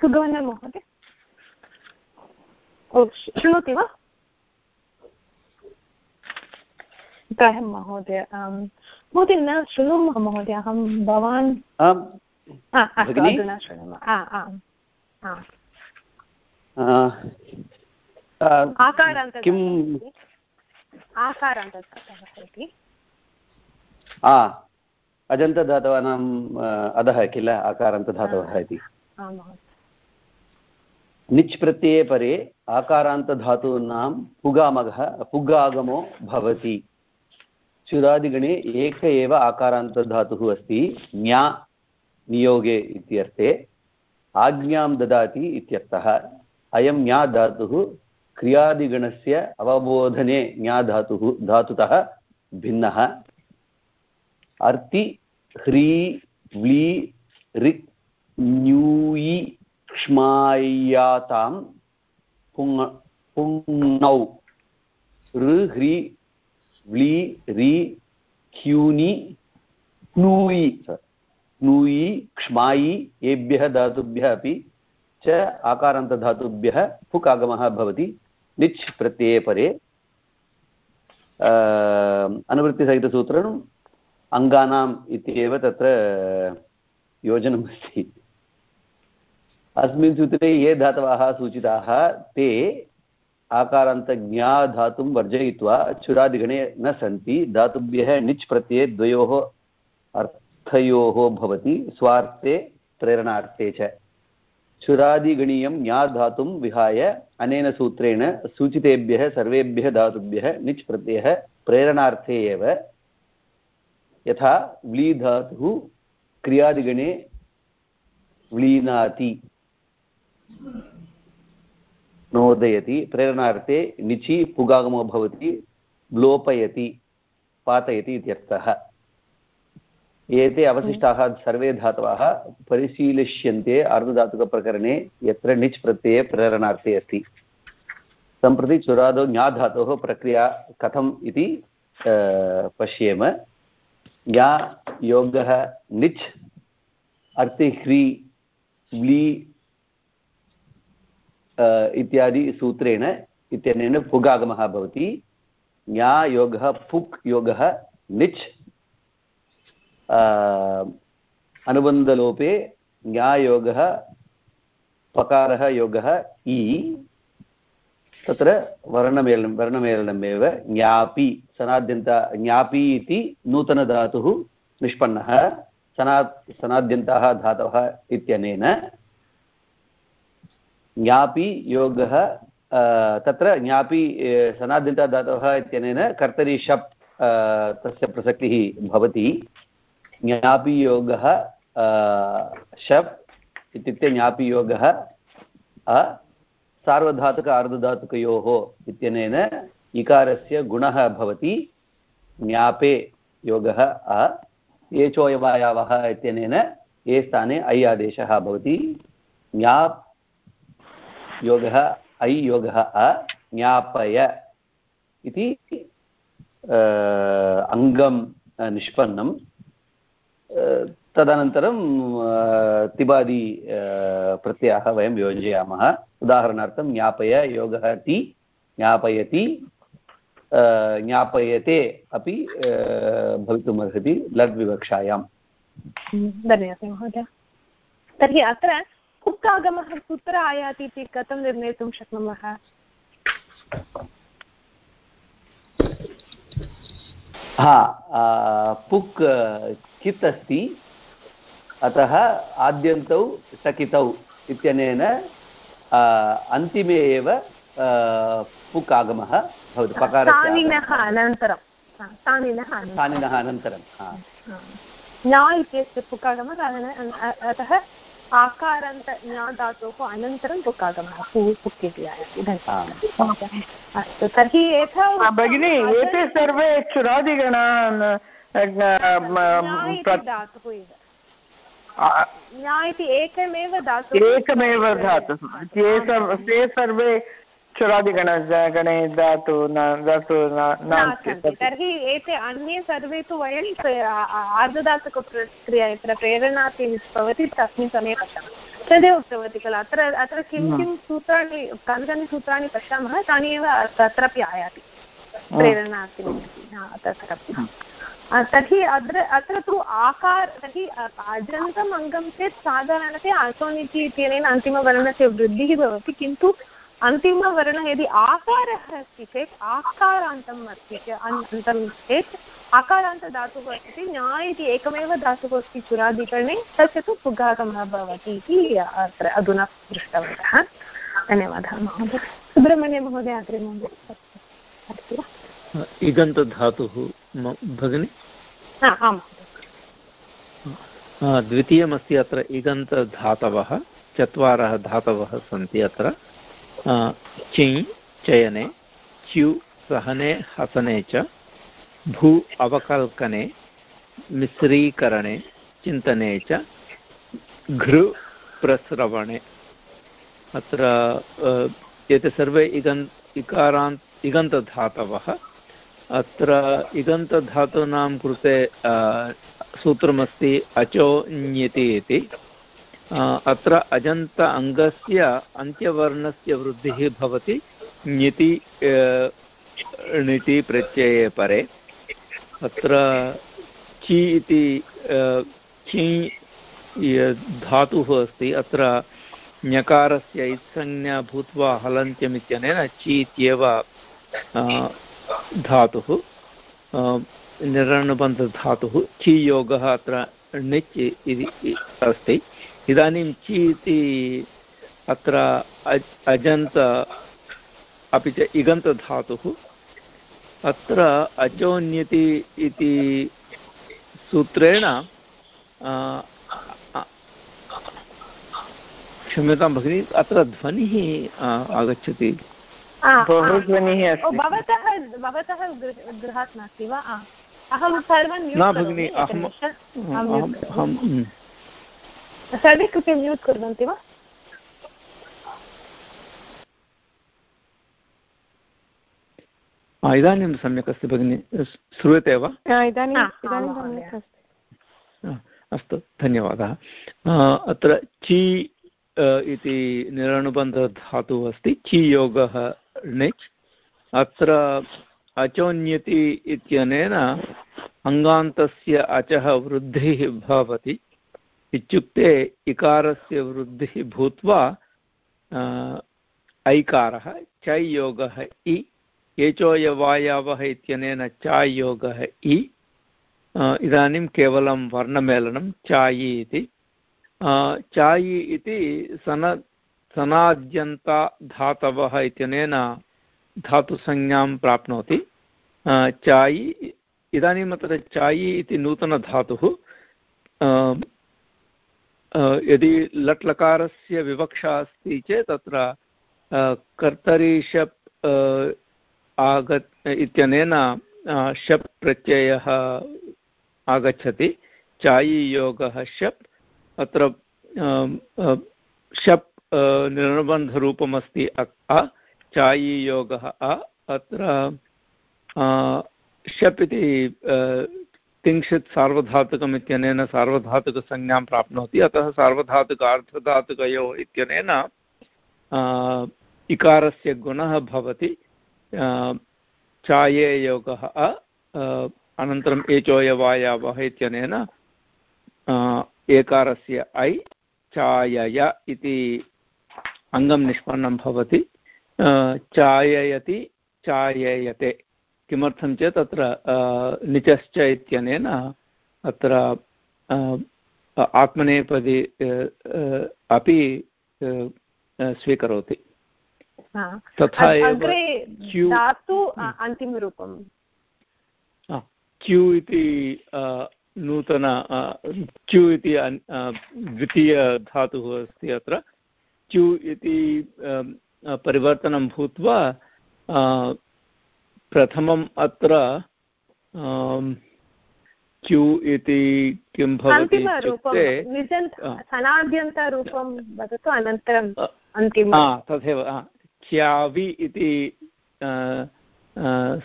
सुगमन महोदय। ओ शृणोति वा? प्रायः महोदय महोदय न शृणुमः महोदय अहं भवान् अस्तु अधुना शृणुमः। आकारान्त आकारान्तः इति अजन्तधातवानाम् अधः किल? आकारान्तधातवः इति। निच् प्रत्यये परे आकारान्तधातूनां पुगामगः पुगागमो भवति। चुरादिगणे एक एव आकारान्तधातुः अस्ति ज्ञा नियोगे इत्यर्थे, आज्ञां ददाति इत्यर्थः। अयं ज्ञा धातुः क्रियादिगणस्य अवबोधने ज्ञाधातुः धातुतः भिन्नः। अर्ति, ह्री, व्ली, ऋक्, न्यूयि क्ष्मायातां पुङ् पुङ्नौ ऋ व्लि, रि ख्यूनि क्नूयि क्नूयि क्ष्मायि एभ्यः धातुभ्यः अपि च आकारान्तधातुभ्यः फुक् आगमः भवति। निच् प्रत्यये परे अनुवृत्तिसहितसूत्रम् अङ्गानाम् इत्येव तत्र योजनमस्ति। अस्मिन् सूत्रे ये धातवः सूचिताः, ते आकारान्तज्ञा धातुं वर्जयित्वा चुरादिगणे न सन्ति, धातुभ्यः निच् प्रत्यये द्वयोः अर्थयोः भवति, स्वार्थे, प्रेरणार्थे च। चुरादिगणीयं ज्ञाधातुं विहाय अनेन सूत्रेण सूचितेभ्यः, सर्वेभ्यः धातुभ्यः निच् प्रत्ययः प्रेरणार्थे एव। यथा व्ली धातुः क्रियादिगणे व्लीनाति। नोदयति, प्रेरणार्थे निचि पुगागमो भवति, लोपयति, पातयति इत्यर्थः एते अवशिष्टाः सर्वे धातवः परिशीलिष्यन्ते अर्धधातुकप्रकरणे यत्र निच् प्रत्यये प्रेरणार्थे अस्ति। सम्प्रति चुरादौ ज्ञाधातोः प्रक्रिया कथम् इति पश्येम। ज्ञा योगः निच् अर्तिह्री व्ली इत्यादि सूत्रेण इत्यनेन पुगागमः भवति। न्यायोगः पुक् योगः, निच्। अनुबन्धलोपे न्यायोगः पकारः योगः इ तत्र वर्णमेलनं, वर्णमेलनमेव ज्ञापि, सनाद्यन्त, ज्ञापि इति नूतनधातुः निष्पन्नः। सना, सनाद्यन्ताः धातवः इत्यनेन ज्ञापि योगः तत्र ज्ञापि सनादिन्तधातवः इत्यनेन कर्तरि शप् तस्य प्रसक्तिः भवति। ज्ञापि योगः शप् इत्युक्ते ज्ञापि योगः सार्वधातुक अर्धधातुकयोः इत्यनेन इकारस्य गुणः भवति। ज्ञापे योगः, अ एचोयवायावः इत्यनेन ए स्थाने ऐ आदेशः भवति। ज्ञाप् योगः, ऐ योगः, अ, ज्ञापय इति अङ्गं निष्पन्नं. तदनन्तरं तिबादि प्रत्ययः वयं योजयामः. उदाहरणार्थं, ज्ञापय योगः ति, ज्ञापयति ज्ञापयते अपि भवितुमर्हति लड्विवक्षायाम् धन्यवादः, महोदय. तर्हि अत्र कुक्कागमः कुत्र आयाति इति कथं निर्णेतुं शक्नुमः? हा पुक् चित् अस्ति अतः आद्यन्तौ सकितौ इत्यनेन अन्तिमे एव पुक् आगमः भवति पकारः अनन्तरं। स्थानिनः अनन्तरं। न इत्यस्य पुक् आगमः अतः आकारान्त ज्ञा धातोः अनन्तरं पुक्कागमः पुक् इति आयाति अस्तु तर्हि एता भगिनि एते सर्वे चुरादिगणान् धातुः एव। ज्ञा इति एकमेव धातुः एकमेव धातुः। ते सर्वे चुरादिगण गणे धातु धातु तर्हि एते अन्ये सर्वे तु वयं आर्धधातुकप्रक्रिया यत्र प्रेरणापि भवति तस्मिन् समये पश्यामः। तदेव उक्तवती खलु। अत्र अत्र किं किं सूत्राणि कानि कानि सूत्राणि पश्यामः तानि एव तत्रापि आयाति। प्रेरणापि तत्रापि। तर्हि अत्र अत्र तु आकार तर्हि अजन्तम् अङ्गं चेत् साधारणतया अचोनिति इत्यनेन अन्तिमवर्णस्य वृद्धिः भवति किन्तु अन्तिमवर्णः यदि आकारः अस्ति चेत् आकारान्तम् अस्ति अन्तं चेत् आकारान्तधातुः अस्ति ञा इति एकमेव धातुः अस्ति चुराधिकरणे तस्य तु पुगागमः भवति इति अत्र अधुना दृष्टवन्तः। धन्यवादः महोदय। सुब्रह्मण्यमहोदय अग्रिमं अस्ति वा इगन्तधातुः भगिनि? आम् द्वितीयमस्ति अत्र इगन्तधातवः चत्वारः धातवः सन्ति अत्र। चि चयने च्यु सहने, हसने च, भू, अवकल्कने, मिश्रीकरणे, चिन्तने च, घृ, प्रस्रवणे। अत्र एते सर्वे इगन् इकारान्त् इगन्तधातवः। अत्र इगन्तधातूनां कृते सूत्रमस्ति अचो ञति इति। अत्र अजन्त अङ्गस्य अन्त्यवर्णस्य वृद्धिः भवति। ञिति णिति प्रत्यये परे। अत्र चि इति चि धातुः अस्ति। अत्र ञकारस्य इत्संज्ञा भूत्वा हलन्त्यम् इत्यनेन चि इत्येव धातुः। निरनुबन्धधातुः। चि योगः अत्र णिच् इति अस्ति। इदानीं चि इति अत्र अजन्त अपि च इगन्तधातुः। अत्र अचोन्यति इति सूत्रेण क्षम्यतां भगिनि अत्र ध्वनिः आगच्छति। भवतः भवतः गृहात् नास्ति वा? अहं सर्वं न भगिनि अहं सर्वे कृते म्यूट् कुर्वन्ति वा? इदानीं सम्यक् अस्ति भगिनि. श्रूयते वा? अस्तु। धन्यवादः. अत्र चि इति निरनुबन्धधातुः अस्ति। चि योगः णिच् अत्र अचोन्यति इत्यनेन अङ्गान्तस्य अचः वृद्धिः भवति। इत्युक्ते इकारस्य वृद्धिः भूत्वा ऐकारः, चैयोगः इ, एचोयवायावः इत्यनेन चायोगः इ इदानीं केवलं वर्णमेलनं चायि इति। चायि इति सन सनाद्यन्ता धातवः इत्यनेन धातुसंज्ञां प्राप्नोति। चायि इदानीम् अत्र चायि इति नूतनधातुः यदि लट् लकारस्य विवक्षा अस्ति चेत् तत्र कर्तरि शप् आगत्, इत्यनेन शप् प्रत्ययः आगच्छति चायि योगः शप्, अत्र शप् निर्बन्धरूपमस्ति अ चायि योगः अ, अत्र शप् इति तिंशित् सार्वधातुकम् इत्यनेन सार्वधातुकसंज्ञां प्राप्नोति, अतः सार्वधातुक अर्धधातुकयोः इत्यनेन इकारस्य गुणः भवति। चाये योगः अ अनन्तरम् एचोयवायावः इत्यनेन एकारस्य ऐ, चायय इति अङ्गं निष्पन्नं भवति। चाययति, चाययते। किमर्थं चेत् अत्र निचश्च इत्यनेन अत्र आत्मनेपदी अपि स्वीकरोति। तथा एव अन्तिमरूपं क्यू इति नूतन क्यू इति द्वितीयधातुः अस्ति अत्र। क्यू इति परिवर्तनं भूत्वा प्रथमम् अत्र क्यू इति किं भवति इत्युक्ते सनाद्यन्तरूपं वदतु अनन्तरम् तथैव क्यावि इति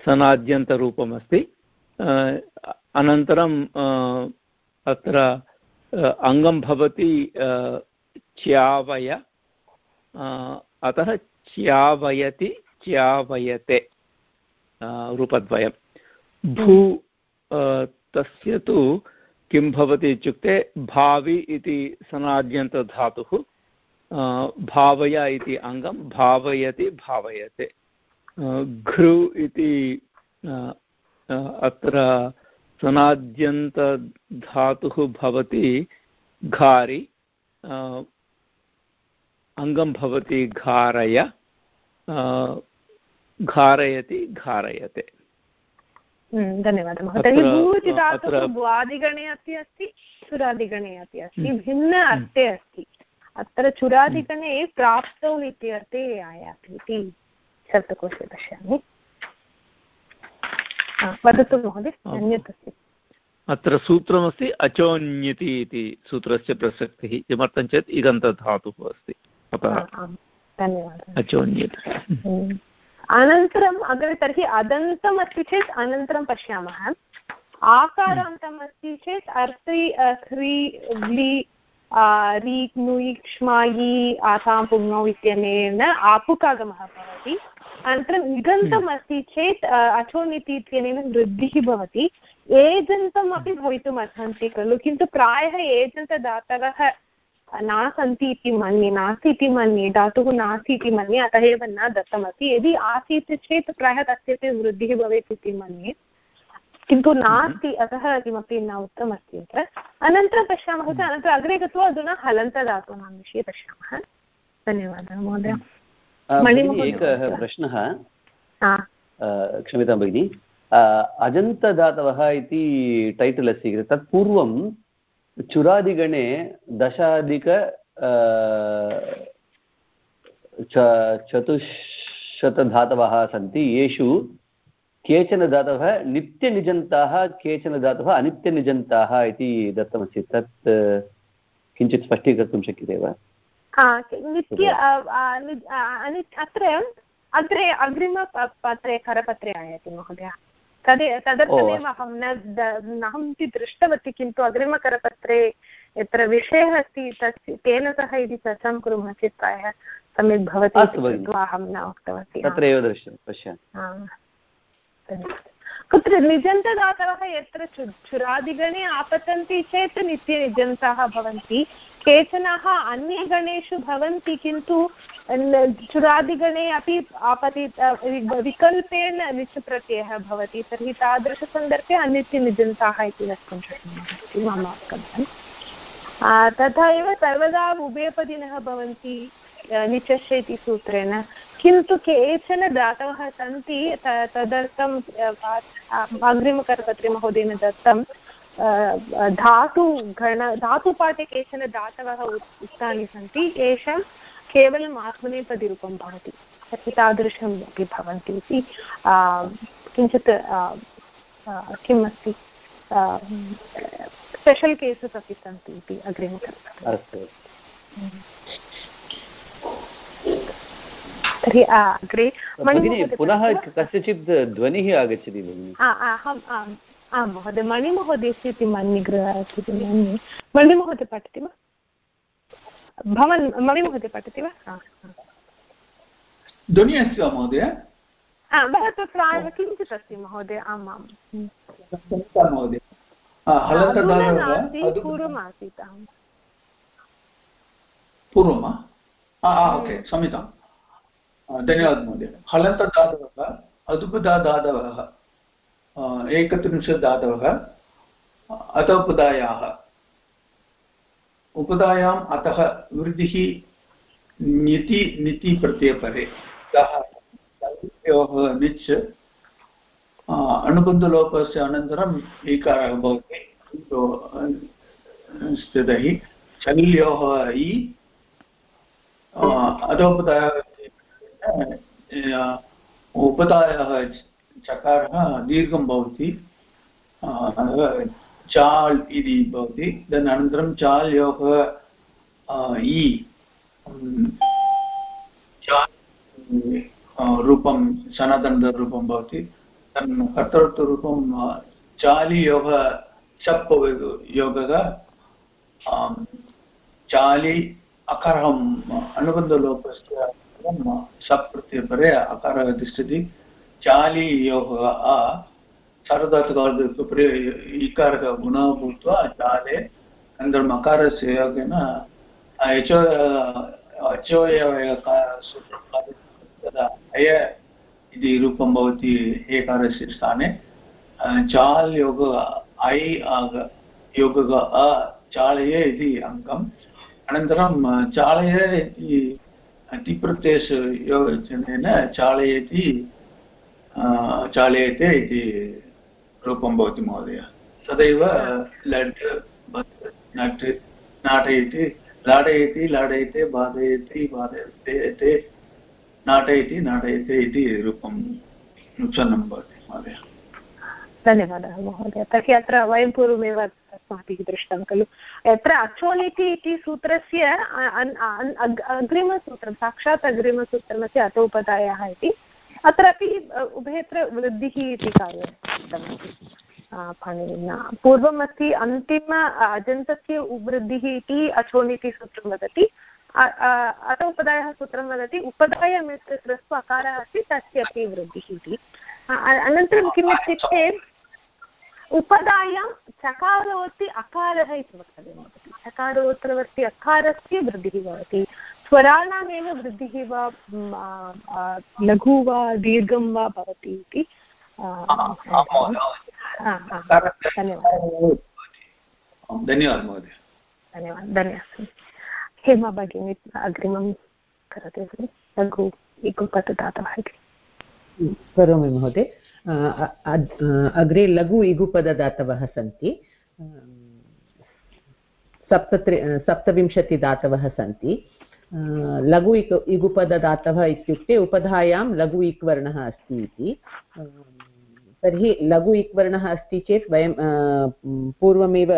सनाद्यन्तरूपमस्ति। अनन्तरं अत्र अङ्गं भवति च्यावय अतः च्यावयति च्यावयते रूपद्वयं भू तस्य तु किं भवति इत्युक्ते भावि इति सनाद्यन्तधातुः भावय इति अङ्गं भावयति भावयते। घृ इति अत्र सनाद्यन्तधातुः भवति घारि अङ्गं भवति घारय घारयति घारयते। हम्म, धन्यवादः महोदय। भूति धातुः अपि अस्ति चुरादिगणे अपि अस्ति हम्म। भिन्न हम्म। अर्थे अस्ति। अत्र चुरादिगणे प्राप्तौ इति अर्थे आयाति इति शब्दकोशे पश्यामि। वदतु महोदय अन्यत् अस्ति अत्र सूत्रमस्ति अचोन्यति इति सूत्रस्य प्रसक्तिः किमर्थं चेत् इगन्तधातुः अस्ति। अतः धन्यवादः। अचोन्यति। अनन्तरम् अग्रे तर्हि अदन्तम् अस्ति चेत् अनन्तरं पश्यामः। आकारान्तम् अस्ति चेत् अर्थि ह्री, व्लि रि आसां पुङ्गौ इत्यनेन आपुकागमः भवति। अनन्तरम् इगन्तम् अस्ति चेत् अचोनिति इत्यनेन वृद्धिः भवति। एजन्तम् अपि भवितुम् अर्हन्ति खलु, किन्तु प्रायः एजन्तदातवः न सन्ति इति मन्ये नास्ति इति मन्ये धातुः नास्ति इति मन्ये अतः एव न दत्तमस्ति। यदि आसीत् चेत् प्रायः तस्यापि वृद्धिः भवेत् इति मन्ये। किन्तु नास्ति अतः किमपि न उक्तमस्ति अत्र अनन्तरं पश्यामः चेत् अनन्तरम् अग्रे गत्वा अधुना हलन्तधातूनां विषये पश्यामः। धन्यवादः महोदय। एकः प्रश्नः। क्षम्यतां भगिनि। अजन्तदातवः इति टैटल् अस्ति तत्पूर्वं चुरादिगणे दशाधिक चतुश्शतधातवः सन्ति। येषु केचन धातवः नित्यनिजन्ताः, केचन धातवः अनित्यनिजन्ताः इति दत्तमस्ति। तत् किञ्चित् स्पष्टीकर्तुं शक्यते वा? नित्य अत्र अग्रे अग्रिमपत्रे करपत्रे आयाति महोदय। तदे तदर्थमेव अहं न अहम् इति दृष्टवती किन्तु अग्रिमकरपत्रे यत्र विषयः अस्ति तस्य तेन सह यदि चर्चां कुर्मः चेत् प्रायः सम्यक् भवति अहं न उक्तवती। तत्रैव दृश्यं पश्यामि। कुत्र निजन्तदातवः यत्र चुरादिगणे आपतन्ति चेत् नित्यनिजन्ताः भवन्ति। केचनाः अन्यगणेषु भवन्ति, किन्तु चुरादिगणे अपि आपति विकल्पेन निच् प्रत्ययः भवति, तर्हि तादृशसन्दर्भे अनित्यनिजन्ताः इति वक्तुं शक्नुमः इति मम कथनं तथा एव सर्वदा उभयपदिनः भवन्ति निचस्य इति सूत्रेण किन्तु केचन धातवः सन्ति तदर्थम् अग्रिमकरपत्रे महोदयेन दत्तं धातु गण धातुपाठे केचन धातवः उक्तानि सन्ति येषां केवलम् आत्मनेपदिरूपं भवति तर्हि तादृशम् अपि भवन्ति इति किञ्चित् किम् अस्ति स्पेशल् केसस् अपि सन्ति इति अस्तु। तर्हि अग्रे पुनः कस्यचित् ध्वनिः आगच्छति भगिनि। अहम् आं महोदय मणिमहोदयस्य इति मन्ये इति मन्ये मणिमहोदय पठति वा? भवान् मणिमहोदय पठति वा? ध्वनि अस्ति वा महोदय? किञ्चित् अस्ति महोदय आम् आम्। महोदय। पूर्वम्? आसीत् अहं पूर्वं ओके क्षम्यतां धन्यवादः महोदय। हलन्तदातवः अदुपदादादवः एकत्रिंशत् धातवः अत उपदायाः। उपदायाम् अतः वृद्धिः निति निति प्रत्ययपरे योः निच् अनुबन्धलोपस्य अनन्तरम् ईकारः भवति। स्थितैः शल्योः इ अधोपदायः उपदायः चकारः दीर्घं भवति। चाल् इति भवति। देन् अनन्तरं चाल्योः इ रूपं सनातनरूपं भवति। तन् कर्तृत्वरूपं चालियोः शप् योगः चालि अकारम् अनुबन्धलोपस्य सप् प्रत्यपरे अकारः तिष्ठति। चालीयोः सार्वधातुकार्धोपरि इकारः गुणः भूत्वा चाले अनन्तरम् अकारस्य योगेन यचो अचोयसूत्रं तदा अय इति रूपं भवति एकारस्य स्थाने। चाल् योग ऐ आग, योगः अ, चालय इति अङ्गम्। अनन्तरं चालय इति तिप्रत्ययस्य योगजनेन चालयति चालयते इति रूपं भवति महोदय। तदैव लड् नट् नाटयति लाडयति लाडयते बाधयति बाधयते नाटयति नाटयते इति रूपं नुत्सन्नं भवति महोदय। धन्यवादः महोदय। तर्हि अत्र वयं पूर्वमेव अस्माभिः दृष्टं खलु। यत्र अचोलिति इति सूत्रस्य अग्रिमसूत्रं साक्षात् अग्रिमसूत्रमस्ति अतोपदायः इति अत्रापि उभयत्र वृद्धिः इति कार्यं पाणिनिना पूर्वम् अस्ति अन्तिम अजन्तस्य वृद्धिः इति अचोनिति सूत्रं वदति अत उपदायः सूत्रं वदति उपदायम् इत्यत्र अकारः अस्ति, तस्य अपि वृद्धिः इति। अनन्तरं किम् इत्युक्ते उपदायां चकारोति अकारः इति वक्तव्यं भवति चकारोत्तरवर्ति अकारस्य वृद्धिः भवति। स्वराणामेव वृद्धिः वा लघु वा दीर्घं वा भवति इति धन्यवादः। महोदय। धन्यवादः धन्यवादः। हेमा भगिनी अग्रिमं करोति लघु इगुपददातवः करोमि महोदय। अग्रे लघु इगुपददातवः सन्ति। सप्तत्रि सप्तविंशतिदातवः सन्ति। लघु इक्, इगुपददातः इत्युक्ते उपधायां लघु इक् वर्णः अस्ति इति। तर्हि लघु इक् वर्णः अस्ति चेत् वयं पूर्वमेव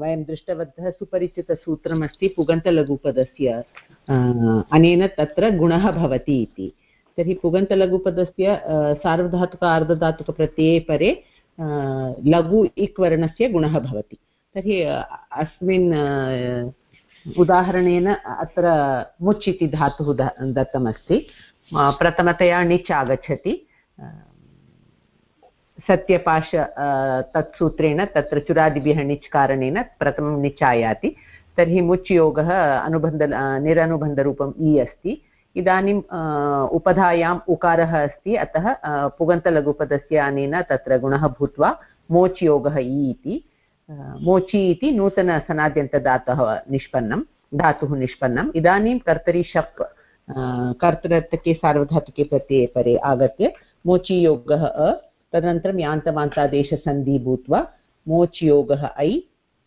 वयं दृष्टवन्तः सुपरिचितसूत्रमस्ति पुगन्तलघुपदस्य अनेन तत्र गुणः भवति इति। तर्हि पुगन्तलघुपदस्य सार्वधातुक अर्धधातुकप्रत्यये परे लघु इक् वर्णस्य गुणः भवति। तर्हि अस्मिन् उदाहरणेन, अत्र मुच् इति धातुः दत्तमस्ति। प्रथमतया णिच् आगच्छति। सत्यपाश तत् तत्र चुरादिभ्यः णिच् कारणेन प्रथमं णिच् आयाति। तर्हि मुच् योगः अनुबन्ध निरनुबन्धरूपम् इ अस्ति। इदानीम् उपधायाम् उकारः अस्ति। अतः पुगन्तलघुपदस्य अनेन तत्र गुणः भूत्वा मोच् योगः इ इति। मोचि इति नूतनसनाद्यन्तदातः निष्पन्नं धातुः निष्पन्नम् इदानीं कर्तरि शप् कर्तृर्थके सार्वधातुके प्रत्यये परे आगत्य मोचि योगः अ तदनन्तरं यान्तमान्तादेशसन्धि भूत्वा मोच् योगः ऐ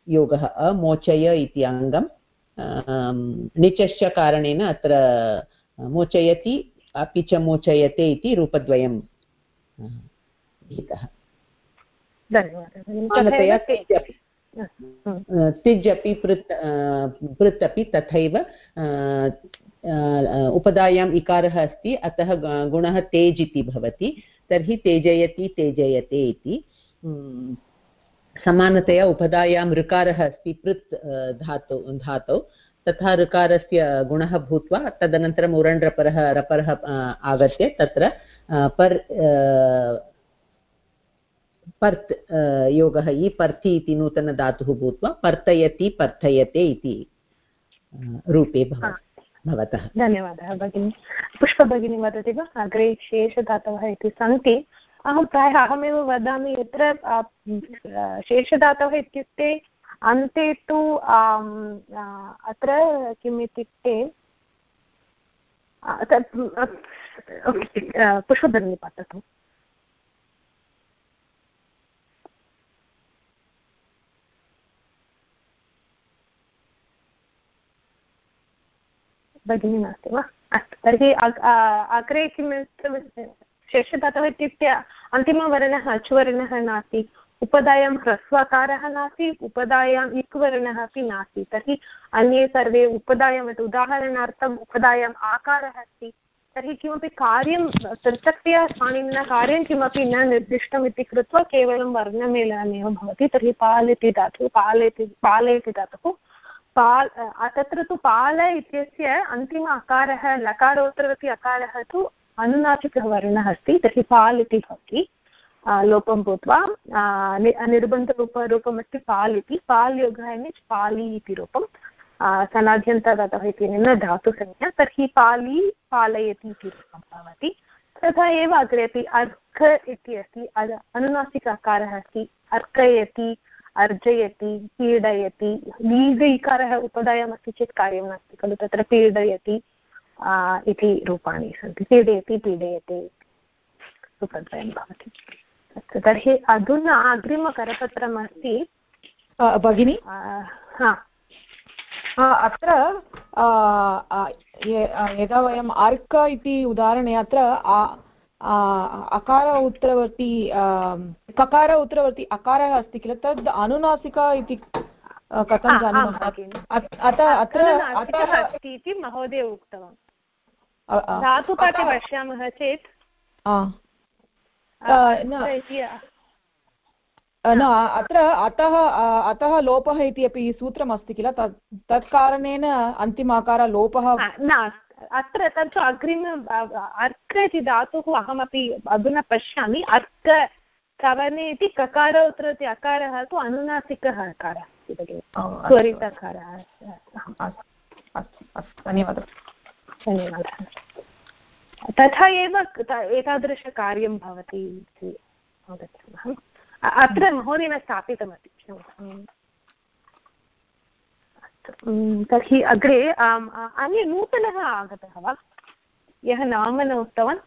योगः अ मोचय इति अङ्गं निचश्च कारणेन अत्र मोचयति अपि च मोचयते इति रूपद्वयं गीतः धन्यवादः। तिज् अपि पृत् पृत् अपि तथैव उपधायाम् इकारः अस्ति अतः गुणः तेज् इति भवति तर्हि तेजयति तेजयते इति। समानतया उपधायां ऋकारः अस्ति पृत् धातु धातौ तथा ऋकारस्य गुणः भूत्वा तदनन्तरम् उरण्ड्रपरः रपरः आगत्य तत्र पर् पर्त् योगः इ पर्ति इति नूतनधातुः भूत्वा पर्तयति पर्थयते इति रूपे भवतः। धन्यवादः भगिनि। पुष्पभगिनी वदति वा? अग्रे शेषधातवः इति सन्ति। अहं प्रायः अहमेव वदामि यत्र शेषधातवः इत्युक्ते अन्ते तु अत्र किम् इत्युक्ते पुष्पभगिनी पठतु भगिनी नास्ति वा? अस्तु, तर्हि अग्रे किं शेषधातवः इत्युक्ते अन्तिमवर्णः, अचुवर्णः नास्ति उपधायां ह्रस्वकारः नास्ति उपधायाम् इक्वर्णः अपि नास्ति। तर्हि अन्ये सर्वे उपधायां उदाहरणार्थम् उपधायाम् आकारः अस्ति। तर्हि किमपि कार्यं पृथक्तया पाणिनिना कार्यं किमपि न निर्दिष्टम् इति कृत्वा केवलं वर्णमेलनमेव भवति। तर्हि पाल् इति धातुः पाल इति पाल इति धातुः पाल् तत्र तु पाल इत्यस्य अन्तिम अकारः, लकारोत्तरवति अकारः तु अनुनासिकः वर्णः अस्ति, तर्हि पाल् इति भवति लोपं भूत्वा निर्बन्धरूपरूपमस्ति पाल् इति, पाल् योगः मीन्स् पाली इति रूपं सनाद्यन्तगतः इति न धातुसंज्ञा, तर्हि पाली पालयति इति रूपं भवति, तथा एव अग्रे अपि अर्क इति अस्ति अनुनासिक अकारः अस्ति, अर्कयति अर्जयति पीडयति। लीग इकारः उपधायामस्ति चेत् कार्यं नास्ति खलु तत्र पीडयति इति रूपाणि सन्ति। पीडयति पीडयते रूपद्वयं भवति। अस्तु तर्हि अधुना अग्रिमकरपत्रमस्ति। भगिनि? अत्र यदा वयम् अर्क इति उदाहरणे अत्र अकार उत्तरवर्ती ककार उत्तरवर्ती अकारः अस्ति किल? तद् अनुनासिका इति कथं जानीमः? अतः अत्र अतः इति महोदय उक्तवान्। धातुपाठे पश्यामः चेत्। न अत्र अतः अतः लोपः इति अपि सूत्रमस्ति किल? तत् तत्कारणेन अन्तिम अकार लोपः अत्र तत्तु अग्रिम अर्क इति धातुः अहमपि अधुना पश्यामि। अर्क कवने इति ककारोत्तर इति अकारः तु अनुनासिकः अकारः। अस्ति त्वरितकारः धन्यवादः। धन्यवादः। तथा एव एतादृशकार्यं भवति इति अवगच्छामः अत्र महोदयेन स्थापितमस्ति। तर्हि अग्रे अन्य नूतनः आगतः वा? यः नाम न उक्तवान्?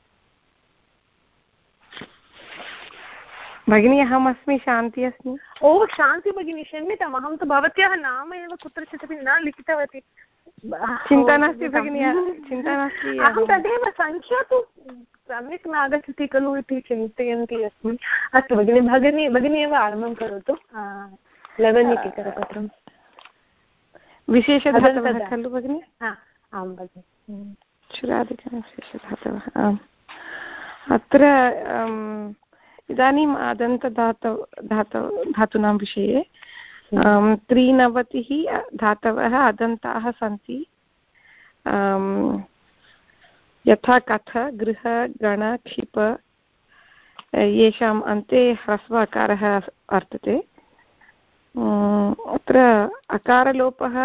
भगिनी अहमस्मि शान्ति अस्मि। ओ शान्ति भगिनी क्षम्यताम् अहं तु भवत्याः नाम एव कुत्रचित् अपि न लिखितवती। चिन्ता नास्ति भगिनी चिन्ता नास्ति। अहं तदेव सङ्ख्या तु सम्यक् नागच्छति खलु इति चिन्तयन्ती अस्मि। अस्तु भगिनि भगिनी भगिनी एव आरम्भं करोतु। लेवन् इति करपत्रम् विशेषधातवः खलु भगिनि? आं भगिनि। चुरादिकविशेषधातवः आम्। अत्र इदानीम् आदन्तधातौ धातौ धातूनां विषये त्रिनवतिः धातवः अदन्ताः सन्ति। यथा कथ गृह गण क्षिप येषाम् अन्ते ह्रस्वकारः वर्तते। अत्र अकारलोपः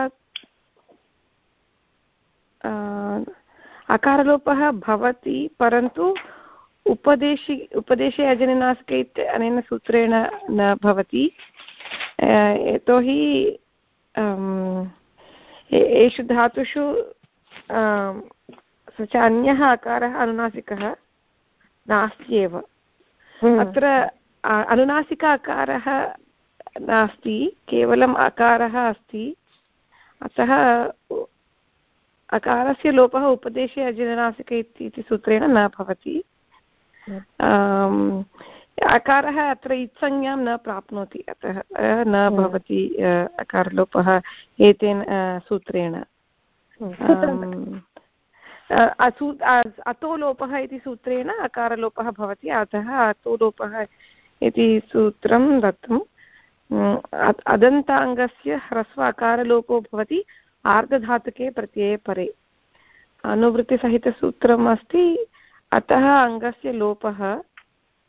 अकारलोपः भवति परन्तु उपदेशि उपदेशे अजनिनास्के इति अनेन सूत्रेण न भवति। यतोहि एषु धातुषु स च अन्यः अकारः अनुनासिकः नास्ति एव अत्र अनुनासिक अकारः नास्ति केवलम् अकारः अस्ति। अतः अकारस्य लोपः उपदेशे अजननासिक इति सूत्रेण न भवति। अकारः अत्र इत्संज्ञां न प्राप्नोति अतः न भवति अकारलोपः एतेन सूत्रेण। अतो लोपः इति सूत्रेण अकारलोपः भवति अतः अतो लोपः इति सूत्रं दत्तम्। अदन्ताङ्गस्य ह्रस्व अकारलोपो भवति आर्धधातुके प्रत्यये परे। अनुवृत्तिसहितसूत्रम् अस्ति अतः अङ्गस्य लोपः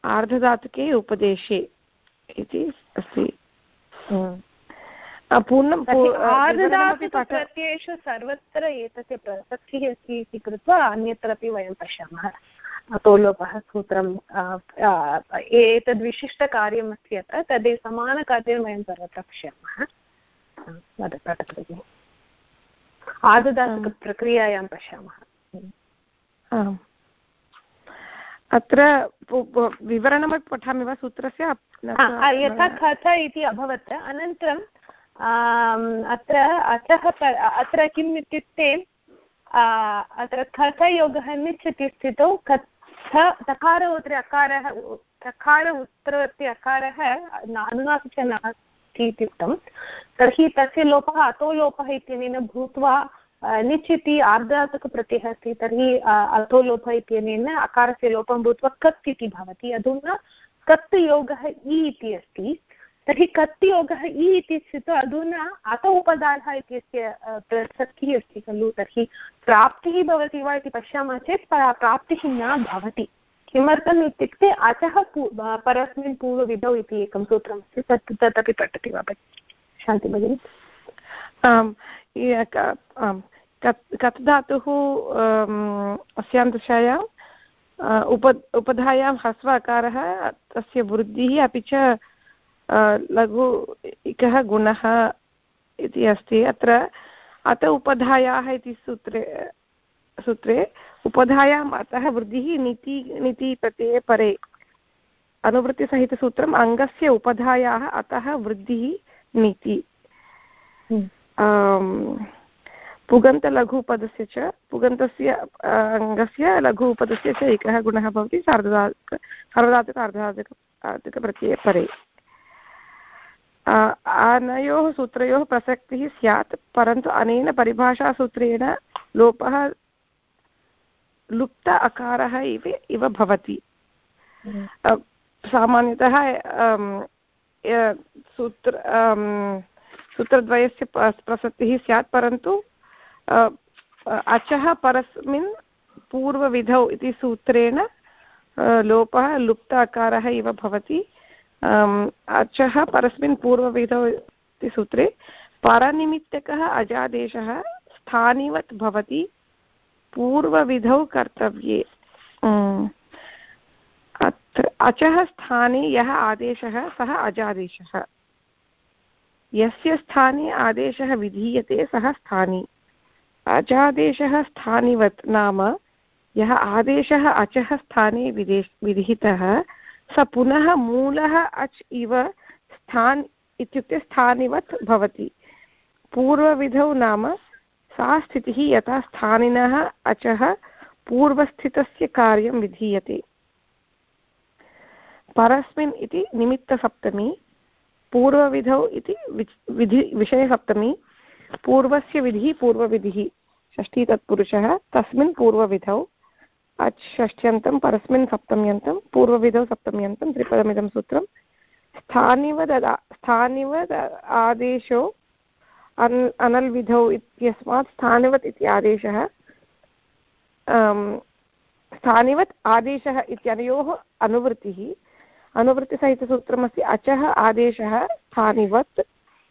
आर्धधातुके उपदेशे इति अस्ति। पूर्णं आर्धधातुप्रत्ययेषु सर्वत्र एतस्य प्रसक्तिः अस्ति इति कृत्वा अन्यत्रापि वयं पश्यामः। अतो लोपः सूत्रं एतद्विशिष्टकार्यम् अस्ति अत्र तद् समानकार्यं वयं सर्वत्र पश्यामः वद पठतु। आददातुकप्रक्रियायां पश्यामः। अत्र विवरणमपि पठामि वा सूत्रस्य? यथा कथ इति अभवत्। अनन्तरं अत्र अतः अत्र किम् इत्युक्ते अत्र कथयोगः निच्छति स्थितौ कथ तकार उत्तरे अकारः तकार उत्तरवर्ति अकारः अनुनासिक नास्ति इत्युक्तं तर्हि तस्य लोपः अतो लोपः इत्यनेन भूत्वा निच् इति आर्धातुकप्रत्ययः अस्ति। तर्हि अतो लोपः इत्यनेन अकारस्य लोपं भूत्वा कत् इति भवति। अधुना कत् योगः इ इति अस्ति। तर्हि कत् योगः इ इति स्थित्वा अधुना अत उपदानः इत्यस्य प्रसक्तिः अस्ति खलु। तर्हि प्राप्तिः भवति वा इति पश्यामः चेत् प्राप्तिः न भवति। किमर्थम् इत्युक्ते अचः परस्मिन् पूर्वविधौ इति एकं सूत्रमस्ति तत्, तदपि पठति वा शान्ति भगिनि। कत् धातुः अस्यान्तशायां उप उपधायां ह्रस्व अकारः तस्य वृद्धिः अपि च लघु इकः गुणः इति अस्ति। अत्र अत उपधायाः इति सूत्रे सूत्रे उपधायाम् अतः वृद्धिः नीति नीति प्रत्यये परे। अनुवृत्तिसहितसूत्रम् अङ्गस्य उपधायाः अतः वृद्धिः नीति। पुगन्तलघुपदस्य च पुगन्तस्य अङ्गस्य लघु उपदस्य च एकः गुणः भवति सार्धधातुक सार्वधातुक अर्धधातुक परे। अनयोः सूत्रयोः प्रसक्तिः स्यात् परन्तु अनेन परिभाषासूत्रेण लोपः लुप्त अकारः इव इव भवति। सामान्यतः सूत्र सूत्रद्वयस्य प्रसक्तिः स्यात् परन्तु अचः परस्मिन् पूर्वविधौ इति सूत्रेण लोपः लुप्त अकारः इव भवति। अचः परस्मिन् पूर्वविधौ इति सूत्रे परनिमित्तकः अजादेशः स्थानिवत् भवति पूर्वविधौ कर्तव्ये। अत्र अचः स्थाने यः आदेशः सः अजादेशः। यस्य स्थाने आदेशः विधीयते सः स्थानी। अजादेशः स्थानिवत् नाम यः आदेशः अचः स्थाने विदेश विधितः स पुनः मूलः अच् इव स्थान्, इत्युक्ते स्थानिवत् भवति। पूर्वविधौ नाम सा स्थितिः यथा स्थानिनः अचः पूर्वस्थितस्य कार्यं विधीयते। परस्मिन् इति निमित्तसप्तमी, पूर्वविधौ इति विधि, विषयसप्तमी, पूर्वस्य विधिः पूर्वविधिः, षष्ठी तत्पुरुषः, तस्मिन् पूर्वविधौ अच् षष्ठ्यन्तं परस्मिन् सप्तम्यन्तं, पूर्वविधौ सप्तम्यन्तं, त्रिपदमिदं सूत्रं। स्थानिवद् स्थानिवद् आदेशो अन्, अनल्विधौ इत्यस्मात् स्थानिवत् इति आदेशः स्थानिवत् आदेशः इत्यनयोः अनुवृत्तिः, अनुवृत्तिसहितसूत्रमस्ति अचः आदेशः स्थानिवत्,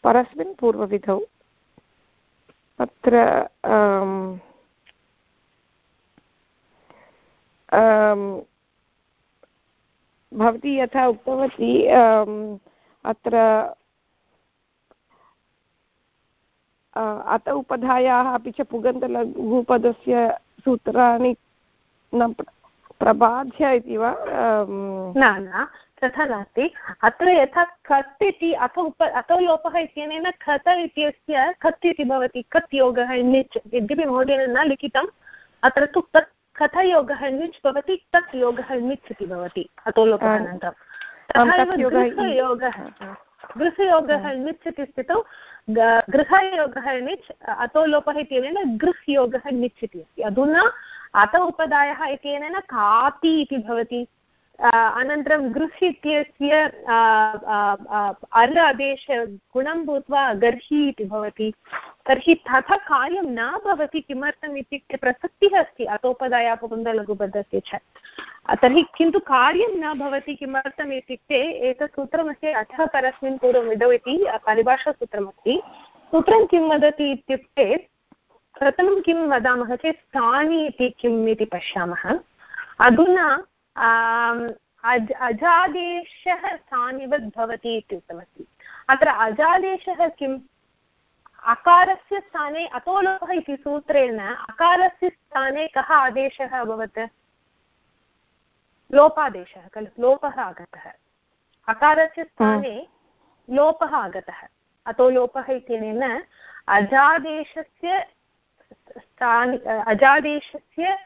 परस्मिन् पूर्वविधौ। अत्र भवती यथा उक्तवती अत्र अत उपधायाः अपि च पुगन्तलघुपदस्य सूत्राणि न प्रबाध्य इति वा? न न, तथा नास्ति। अत्र यथा खत् इति, अथ उप अतो लोपः इत्यनेन खत इत्यस्य, खत् इति भवति कत् योगः निच्, यद्यपि महोदयेन न लिखितम्, अत्र तु तत् कथयोगः निच् भवति। तत् योगः निच् इति भवति अतो लोपः अनन्तरं तथा गृहयोगः गृहयोगः निच् इति स्थितौ गृहयोगः निच् अतो लोपः इत्यनेन गृह्योगः निच् इति अस्ति अधुना अत उपदायः इत्यनेन काति इति भवति। अनन्तरं गृह् इत्यस्य अर् आदेश गुणं भूत्वा गर्हि इति भवति। तर्हि तथा कार्यं न भवति किमर्थम् इत्युक्ते प्रसक्तिः अस्ति अतोपदायापकुन्दलघुबद्धस्य च। तर्हि किन्तु कार्यं न भवति किमर्थम् इत्युक्ते एतत् सूत्रमस्ति, अतः परस्मिन् पूर्वमिदौ इति परिभाषासूत्रमस्ति। सूत्रं किं वदति इत्युक्ते, प्रथमं किं वदामः चेत्, स्थानि इति किम् इति पश्यामः। अधुना अज, अजादेशः स्थानिवत् भवति इति उक्तमस्ति अत्र अजादेशः किम् अकारस्य स्थाने अतोलोपः इति सूत्रेण अकारस्य स्थाने कः आदेशः अभवत्? लोपादेशः खलु लोपः आगतः। अकारस्य स्थाने लोपः आगतः। अतो लोपः इत्यनेन अजादेशस्य स्थानि अजादेशस्य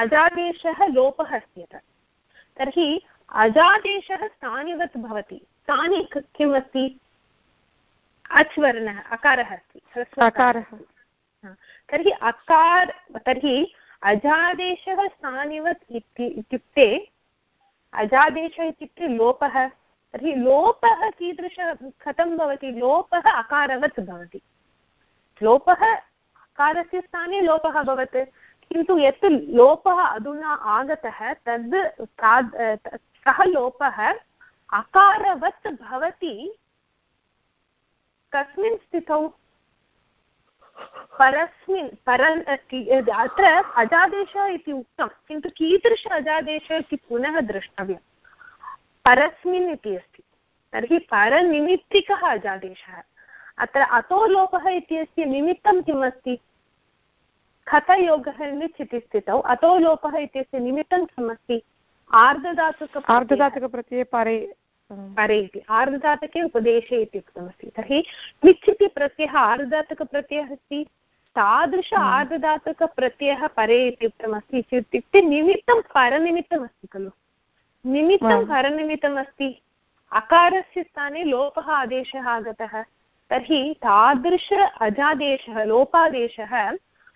अजादेशः लोपः अस्ति तर्हि अजादेशः स्थानिवत् भवति। स्थानि किम् अस्ति अच् वर्णः अकारः अस्ति अकारः। तर्हि अकार तर्हि अजादेशः स्थानिवत् इत्युक्ते अजादेशः इत्युक्ते लोपः। तर्हि लोपः कीदृशः कथं भवति? लोपः अकारवत् भवति। लोपः अकारस्य स्थाने लोपः अभवत् किन्तु यत् लोपः अधुना आगतः तद् सः लोपः अकारवत् भवति। कस्मिन् स्थितौ परस्मिन्, परन् अत्र अजादेशः इति उक्तं, किन्तु कीदृश अजादेशः इति पुनः द्रष्टव्यं? परस्मिन् इति अस्ति। तर्हि परनिमित्तिकः अजादेशः। अत्र अतो लोपः इत्यस्य निमित्तं किम् अस्ति खतयोगः निच् इति स्थितौ अतो लोपः इत्यस्य निमित्तं किम् अस्ति आर्धधातुक आर्धधातुकप्रत्यये परे परे इति आर्धधातुके उपदेशे इति उक्तमस्ति। तर्हि क्विच् इति प्रत्ययः आर्धधातुकप्रत्ययः अस्ति? तादृश आर्धधातुकप्रत्ययः परे इति उक्तमस्ति इत्युक्ते निमित्तं परनिमित्तम् अस्ति खलु। निमित्तं परनिमित्तम् अस्ति अकारस्य स्थाने लोपः आदेशः आगतः। तर्हि तादृश अजादेशः लोपादेशः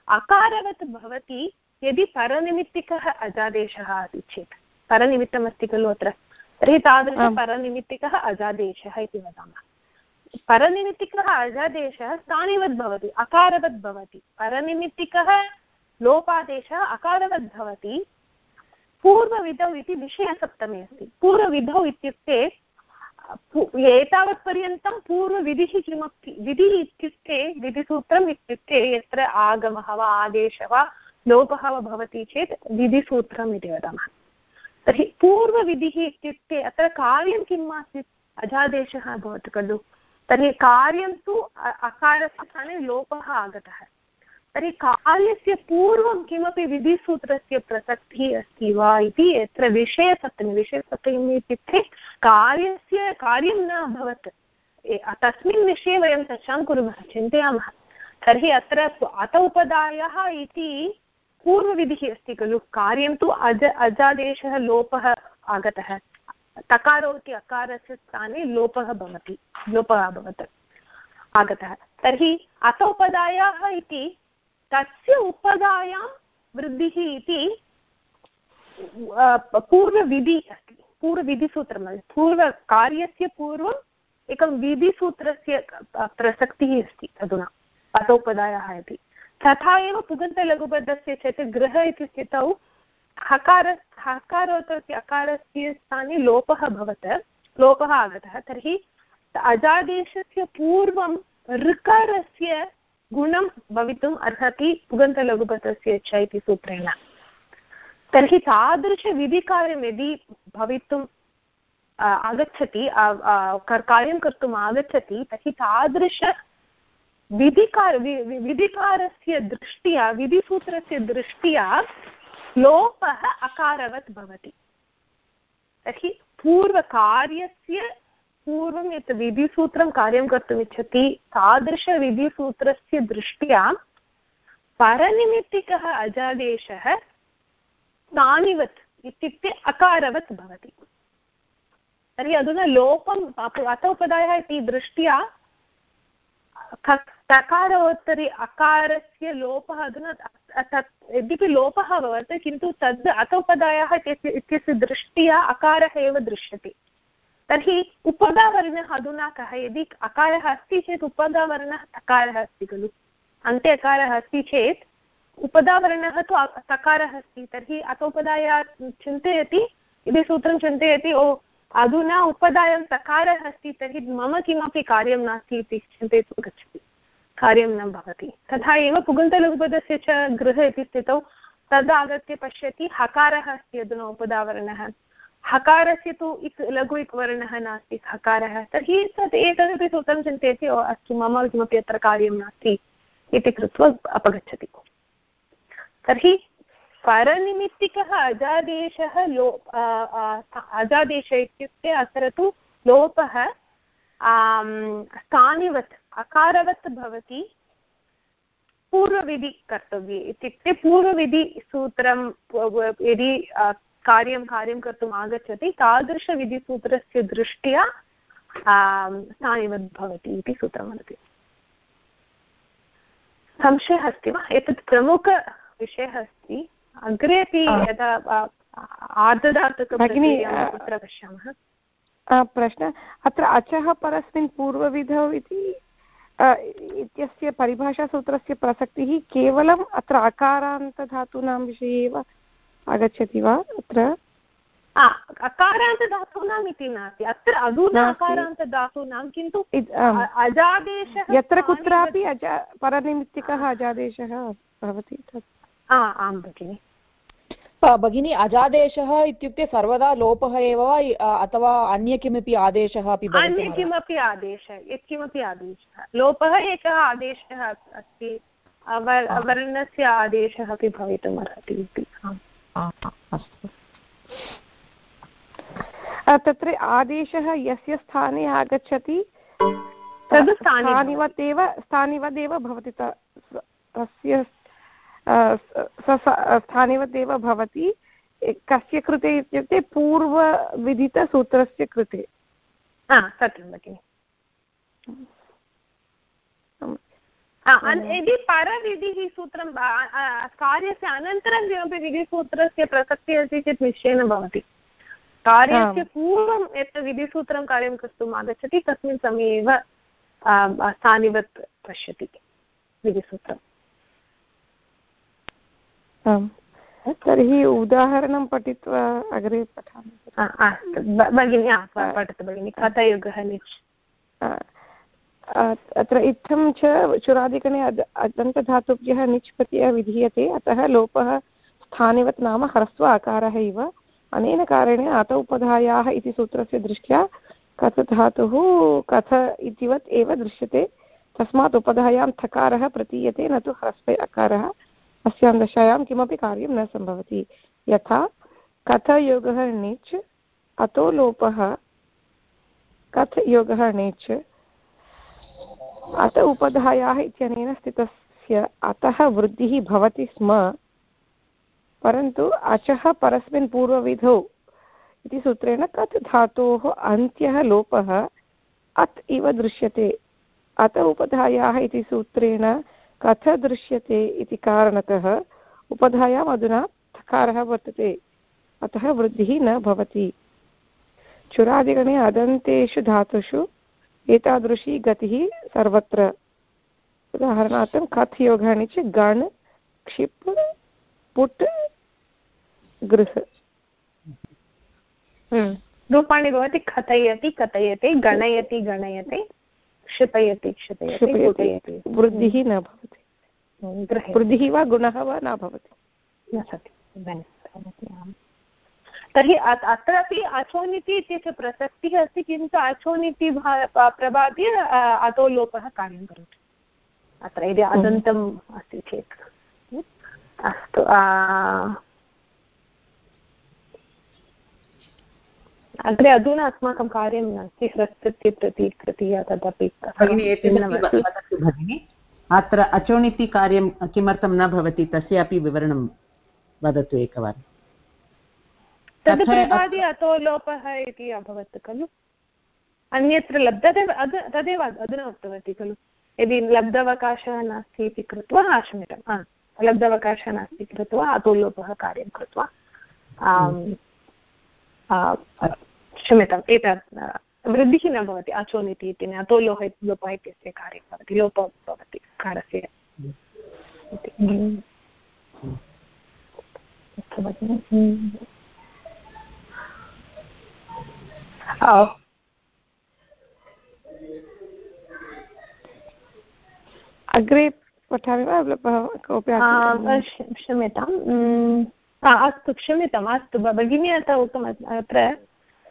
अकारवत् भवति यदि परनिमित्तिकः अजादेशः आसीत् चेत्। परनिमित्तमस्ति खलु अत्र। तर्हि तादृशपरनिमित्तिकः अजादेशः इति वदामः। परनिमित्तिकः अजादेशः स्थानिवत् भवति अकारवत् भवति। परनिमित्तिकः लोपादेशः अकारवत् भवति। पूर्वविधौ इति विषयसप्तमी अस्ति। पूर्वविधौ इत्युक्ते एतावत्पर्यन्तं पूर्वविधिः किमपि विधिः इत्युक्ते विधिसूत्रम् इत्युक्ते यत्र आगमः वा आदेशः वा लोपः वा भवति चेत् विधिसूत्रम् इति वदामः। तर्हि पूर्वविधिः इत्युक्ते अत्र कार्यं किम् आसीत्? अजादेशः अभवत् खलु। तर्हि कार्यं तु अकारस्य स्थाने लोपः आगतः। तर्हि कार्यस्य पूर्वं किमपि विधिसूत्रस्य प्रसक्तिः अस्ति वा इति यत्र विषयसप्तमी विषयसप्तमी इत्युक्ते कार्यस्य, कार्यं न अभवत्। तस्मिन् विषये वयं चर्चां कुर्मः, चिन्तयामः। तर्हि अत्र अत उपदायः इति पूर्वविधिः अस्ति खलु? कार्यं तु अज, अजादेशः लोपः आगतः। तकारो इति अकारस्य स्थाने लोपः भवति, लोपः अभवत्, आगतः। तर्हि अत उपदायाः इति, तस्य उपधायां वृद्धिः इति पूर्वविधि अस्ति। पूर्वविधिसूत्रम् पूर्वकार्यस्य पूर्वम् एकं विधिसूत्रस्य प्रसक्तिः अस्ति अधुना पदोपदायः इति। तथा एव पुगन्तलघुबद्धस्य चेत् गृह इति स्थितौ हकार हकारोत्तरस्य अकारस्य स्थाने लोपः अभवत् लोपः आगतः। तर्हि अजादेशस्य पूर्वं ऋकारस्य गुणं भवितुम् अर्हति पुगन्तलघुपथस्य च इति सूत्रेण। तर्हि तादृशविधिकार्यं यदि भवितुम् आगच्छति कार्यं कर्तुम् आगच्छति, तर्हि तादृश विधिकार विधिकारस्य दृष्ट्या, विधिसूत्रस्य दृष्ट्या लोपः अकारवत् भवति। तर्हि पूर्वकार्यस्य पूर्वं यत् विधिसूत्रं कार्यं कर्तुमिच्छति, तादृशविधिसूत्रस्य दृष्ट्या परनिमित्तिकः अजादेशः स्थानिवत् इत्युक्ते अकारवत् भवति। तर्हि अधुना लोपम् अत उपदायः इति दृष्ट्या तकारोत्तरे अकारस्य लोपः अधुना तत्, यद्यपि लोपः भवति, किन्तु तद् अतोपदायः इत्यस्य दृष्ट्या अकारः एव दृश्यते। तर्हि उपदावर्णः अधुना कः? यदि अकारः अस्ति चेत् उपदावर्णः तकारः अस्ति खलु। अन्ते अकारः अस्ति चेत् उपदावर्णः तु तकारः अस्ति। तर्हि अतोपदाय चिन्तयति, यदि सूत्रं चिन्तयति, ओ अधुना उपदायं तकारः अस्ति, तर्हि मम किमपि कार्यं नास्ति इति चिन्तयितुं गच्छति। कार्यं न भवति। तथा एव पुगन्तलघुपदस्य च गृह इति स्थितौ तद् आगत्य पश्यति हकारः अस्ति अधुना उपदावर्णः। हकारस्य तु इक् लघु इक् वर्णः नास्ति, हकारः। तर्हि तत् एतदपि सूत्रं चिन्तयति, ओ अस्तु, मम किमपि अत्र कार्यं नास्ति इति कृत्वा अपगच्छति। तर्हि परनिमित्तिकः अजादेशः लो अजादेश इत्युक्ते अत्र तु लोपः स्थानिवत्, अकारवत् भवति, पूर्वविधि कर्तव्ये इत्युक्ते पूर्वविधिसूत्रं यदि कार्यं कार्यं कर्तुम् आगच्छति, तादृशविधिसूत्रस्य दृष्ट्या स्थानिवत् भवति इति सूत्रं वदति। संशयः अस्ति वा? एतत् प्रमुखविषयः अस्ति। अग्रे अपि यदा आर्धदातुकभगिनी तत्र पश्यामः? प्रश्न। अत्र अचः परस्मिन् पूर्वविधौ इति इत्यस्य परिभाषासूत्रस्य प्रसक्तिः केवलम् अत्र अकारान्तधातूनां विषये एव आगच्छति वा अत्र? अकारान्तधातूनाम् इति नास्ति। अत्र अधुना अकारान्तधातूनां किन्तु अजादेशः यत्र कुत्रापि अजा परनिमित्तिकः अजादेशः भवति तत्। आं भगिनि। भगिनी अजादेशः इत्युक्ते सर्वदा लोपः एव वा अथवा अन्य किमपि आदेशः अपि अन्य किमपि आदेशः यत्किमपि आदेशः। लोपः एकः आदेशः अस्ति। वर्णस्य आदेशः अपि भवितुम् अर्हति इति। अस्तु। तत्र आदेशः यस्य स्थाने आगच्छति तद् स्थानिवत् एव स्थानिवदेव भवति तस्य स्थानिवत् एव भवति कस्य कृते इत्युक्ते पूर्वविदितसूत्रस्य कृते। सत्यं भगिनि। यदि परविधिः सूत्रं कार्यस्य अनन्तरं किमपि विधिसूत्रस्य प्रसक्तिः अस्ति चेत् निश्चयेन भवति। कार्यस्य पूर्वं यत् विधिसूत्रं कार्यं कर्तुम् आगच्छति तस्मिन् समये एव स्थानिवत् पश्यति विधिसूत्रम्। आम्। तर्हि उदाहरणं पठित्वा अग्रे पठामि। भगिनि पठतु भगिनि कथयुगः अत्र इत्थं च चुरादिगणे अदन्तधातुभ्यः निच् प्रत्ययः विधीयते अतः लोपः स्थानिवत् नाम ह्रस्व आकारः इव। अनेन कारणेन अत उपधायाः इति सूत्रस्य दृष्ट्या कथधातुः कथ इतिवत् एव दृश्यते। तस्मात् उपधायां थकारः प्रतीयते न तु ह्रस्व अकारः। अस्यां दशायां किमपि कार्यं न सम्भवति। यथा, कथयोगः णिच्, अतो लोपः, कथयोगः णिच्, अत उपधायाः इत्यनेन स्थितस्य अतः वृद्धिः भवति स्म, परन्तु अचः परस्मिन् पूर्वविधौ इति सूत्रेण कत् धातोः अन्त्यः लोपः अत् इव दृश्यते। अत उपधायाः इति सूत्रेण कथ दृश्यते इति कारणतः उपधायाम् अधुना थकारः वर्तते। अतः वृद्धिः न भवति। चुरादिगणे अदन्तेषु धातुषु एतादृशी गतिः सर्वत्र। उदाहरणार्थं कथ् योगानि च गण्, क्षिप्, पुट्, गृह। रूपाणि भवति कथयति कथयति, गणयति, गणयते। क्षिपयति क्षिपयति वृद्धिः न भवति। वृद्धिः वा गुणः वा न भवति। न सत्यं तर्हि अत्रापि अचोनिति इत्यस्य प्रसक्तिः अस्ति किन्तु अचोनिति प्रभाव्य अतो लोपः कार्यं करोति। अत्र यदि अदन्तम् अस्ति चेत्। अस्तु अग्रे अधुना अस्माकं कार्यं नास्ति ह्रस्वति प्रति तृतीया तदपि भगिनि अत्र अचोणिति कार्यं किमर्थं न भवति तस्यापि विवरणं वदतु एकवारं। तद् प्रभादि अतो लोपः इति अभवत् खलु? अन्यत्र लब्धदेव तदेव अधुना उक्तवती खलु? यदि लब्धावकाशः नास्ति इति कृत्वा क्षम्यतां लब्धावकाशः नास्ति कृत्वा अतो लोपः कार्यं कृत्वा क्षम्यताम् एतत् वृद्धिः न भवति अचोनिति इति अतो लोह लोपः इत्यस्य कार्यं भवति लोपः भवति कारस्य अग्रे पठामि वा? कोऽपि क्षम्यताम् अस्तु क्षम्यताम् अस्तु भगिनी अत्र उक्तम् अत्र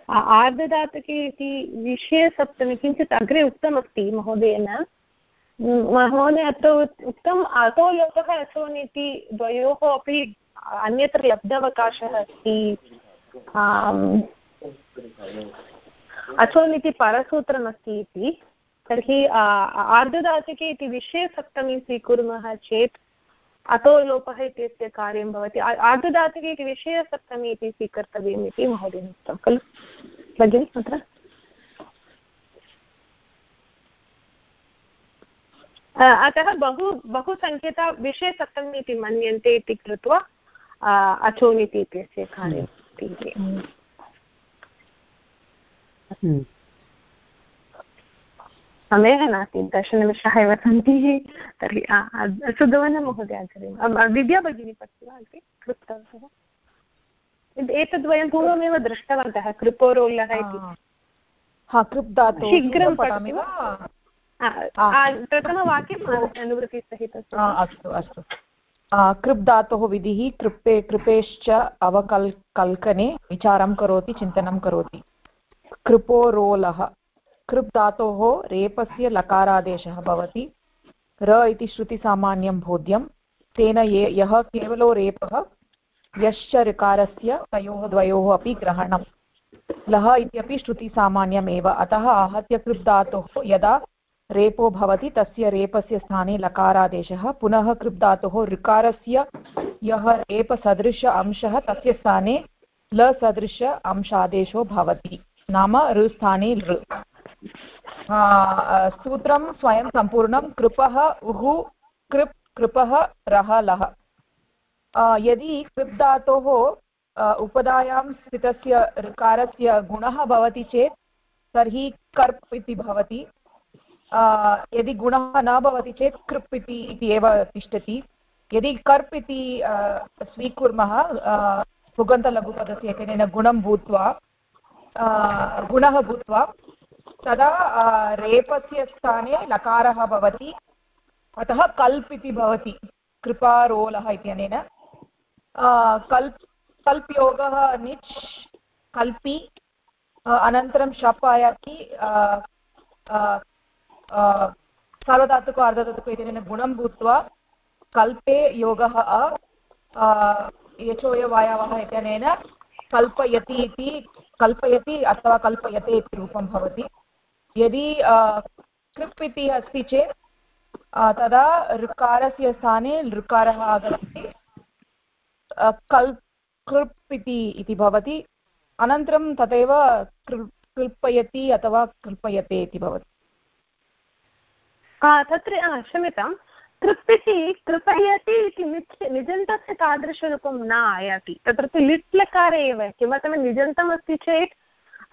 आर्धधातुके इति विषयसप्तमी किञ्चित् अग्रे उक्तमस्ति महोदयेन। महोदय, अत्र उक्तम् अतो लोकः असोन् इति द्वयोः अपि अन्यत्र लब्धावकाशः अस्ति। अचोन् इति परसूत्रमस्ति इति। तर्हि आर्धधातुके इति विषयसप्तमी स्वीकुर्मः चेत् अतो लोपः इत्यस्य कार्यं भवति। आर्धधातुके विषयसप्तमी इति स्वीकर्तव्यम् इति महोदयेन उक्तं खलु? भगिनि अत्र? अतः बहु बहु सङ्केता विषयसप्तमी इति मन्यन्ते इति कृत्वा अचोनिति इत्यस्य कार्यम् समयः नास्ति दशनिमिषाः एव सन्ति। तर्हि सुधवनमहोदय आचर्यं विद्या भगिनी पश्यति वा अग्रे कृप्तवन्तः एतद्वयं पूर्वमेव दृष्टवन्तः कृपोरोल्लः इति। शीघ्रं पठामि वा? प्रथमवाक्यम् अनुवृत्तिसहितम्। अस्तु अस्तु। कृप् धातोः विधिः कृप्पे कृपेश्च अवकल् कल्कने विचारं करोति चिन्तनं करोति। कृपोरोलः कृप् धातोः रेपस्य लकारादेशः भवति। र इति श्रुतिसामान्यं बोध्यं। तेन ये, यः केवलो रेपः, यश्च ऋकारस्य तयोः द्वयोः अपि ग्रहणं लः इत्यपि श्रुतिसामान्यमेव। अतः आहत्य कृप् धातोः यदा रेपो भवति, तस्य रेपस्य स्थाने लकारादेशः। पुनः कृप् धातोः ऋकारस्य यः रेपसदृश अंशः, तस्य स्थाने लसदृश अंशादेशो भवति। नाम ऋस्थाने लृ सूत्रं स्वयं सम्पूर्णं, कृपः उः कृप्, कृपः, रः, लः। यदि कृप् धातोः उपधायां स्थितस्य ऋकारस्य गुणः भवति चेत्, तर्हि कर्प् इति भवति। यदि गुणः न भवति चेत्, कृप् इति इति एव तिष्ठति। यदि कर्प् इति स्वीकुर्मः सुगन्धलघुपदस्य इत्यनेन गुणं भूत्वा गुणः भूत्वा तदा रेपस्य स्थाने लकारः भवति। अतः कल्प् इति भवति। कृपारोलः इत्यनेन कल्प्, कल्प्योगः निच्, कल्पि अनन्तरं शप् आयाति सार्वधातुको, अर्धधातुको इत्यनेन गुणं भूत्वा कल्पे योगः यचोयवायावः इत्यनेन कल्पयति इति, कल्पयति अथवा कल्पयते इति रूपं भवति। यदि कृप् इति अस्ति चेत् तदा ऋकारस्य स्थाने ऋकारः आगच्छति। कल्, कृप् इति भवति। अनन्तरं तथैव कृल्पयति अथवा कृल्पयते इति भवति। तत्र क्षम्यतां। कृप्यति कृपयति इति निजन्तस्य तादृशरूपं न आयाति। तत्र तु लिट् लकारे एव, किमर्थं निजन्तमस्ति चेत्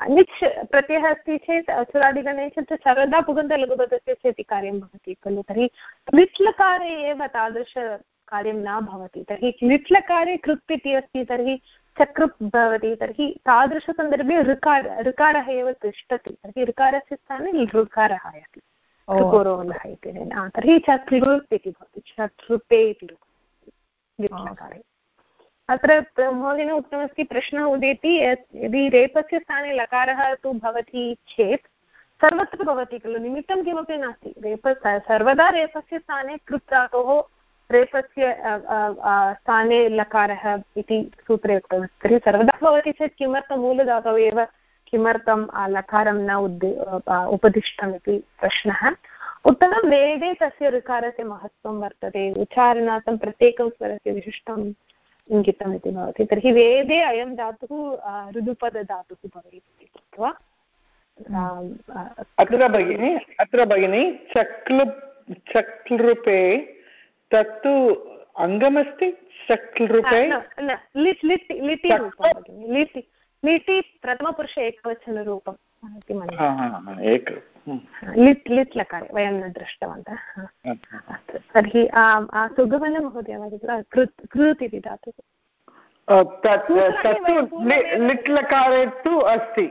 निच् प्रत्ययः अस्ति चेत् चुरादिगणे चेत् सर्वदा पुगन्तलघुपदस्य चेत् कार्यं भवति खलु? तर्हि लिट्लकारे एव तादृशकार्यं न भवति। तर्हि लिट्लकारे कृप् इति अस्ति तर्हि चकृप् भवति तर्हि तादृशसन्दर्भे ऋकार ऋकारः एव तिष्ठति। तर्हि ऋकारस्य स्थाने ऋकारः आयाति। ऋकोरोलः इति। तर्हि चतृप् इति भवति। चतृपे इति लिट्लकारे अत्र महोदयेन उक्तमस्ति प्रश्नः उदेति यदि रेपस्य स्थाने लकारः तु भवति चेत् सर्वत्र भवति खलु, निमित्तं किमपि नास्ति। रेप सर्वदा रेपस्य स्थाने कृत् धातोः रेपस्य स्थाने लकारः इति सूत्रे उक्तमस्ति। तर्हि सर्वदा भवति चेत् किमर्थं मूलधातौ एव किमर्थं लकारं न उद्दि उपदिष्टम् इति प्रश्नः। उत्तरं वेदे तस्य ऋकारस्य महत्त्वं वर्तते। उच्चारणार्थं प्रत्येकं स्वरस्य विशिष्टम् इङ्गितम् इति भवति। तर्हि वेदे अयं धातुः ऋदुपदधातुः भवेत् इति कृत्वा अत्र भगिनि अत्र भगिनि चक्लु चक्लृपे तत्तु अङ्गमस्ति? चक्लृपे लिट् लिट् लिटि लिटि लिटि प्रथमपुरुष एकवचनरूपम् इति मन्ये। एक लिट् लिट् लकारे वयं न दृष्टवन्तः अस्तु तर्हि सुगमनमहोदय वदतु कृत् कृत् इति धातुः तत्तु लिट् लकारे तु अस्ति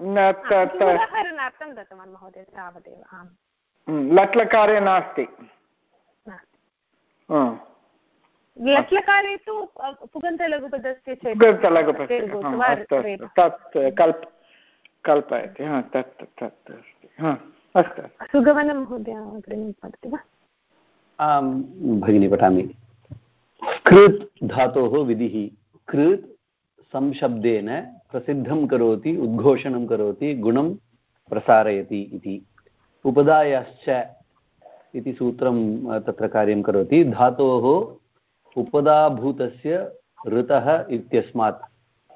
उदाहरणार्थं दत्तवान् महोदय तावदेव आम् लट्लकारे नास्ति लट्लकारे तु पुगन्तलघुपदस्य तत् कल्पयति तत् तत् अस्ति अस्तु। सुगमनं महोदय अग्रिमं वदति वा? आं भगिनी पठामि। कृत् धातोः विधिः। कृत् संशब्देन प्रसिद्धं करोति उद्घोषणं करोति गुणं प्रसारयति इति। उपदायाश्च इति सूत्रं तत्र कार्यं करोति। धातोः उपदाभूतस्य ऋतः इत्यस्मात्।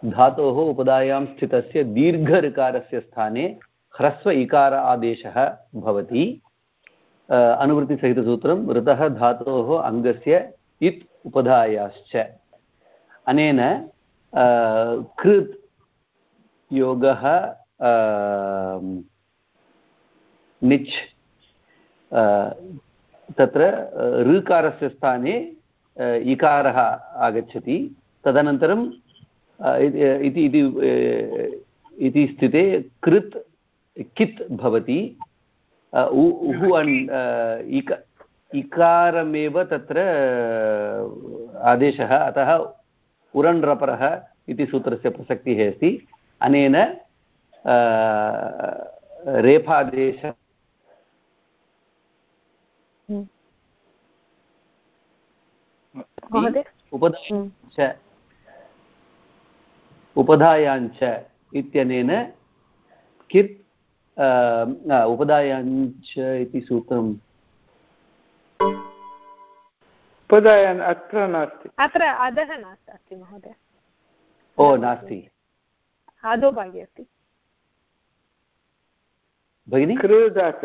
धातोः उपदायां स्थितस्य दीर्घऋकारस्य स्थाने ह्रस्व इकार आदेशः भवति। अनुवृत्तिसहितसूत्रं, ऋतः धातोः अङ्गस्य इत् उपधायाश्च। अनेन कृत् योगः निच् तत्र ऋकारस्य स्थाने इकारः आगच्छति। तदनन्तरं इति स्थिते कृत् कित् भवति? उः इक इकारमेव तत्र आदेशः अतः उरण्रपरः इति सूत्रस्य प्रसक्तिः अस्ति। अनेन रेफादेश उपदायाञ्च। उपधायाञ्च इत्यनेन कित् उपदायाञ्च इति सूत्रम् उपदायान् अत्र नास्ति अत्र अधः नास्ति महोदय ओ नास्ति आदौ भागे अस्ति भगिनि कृदात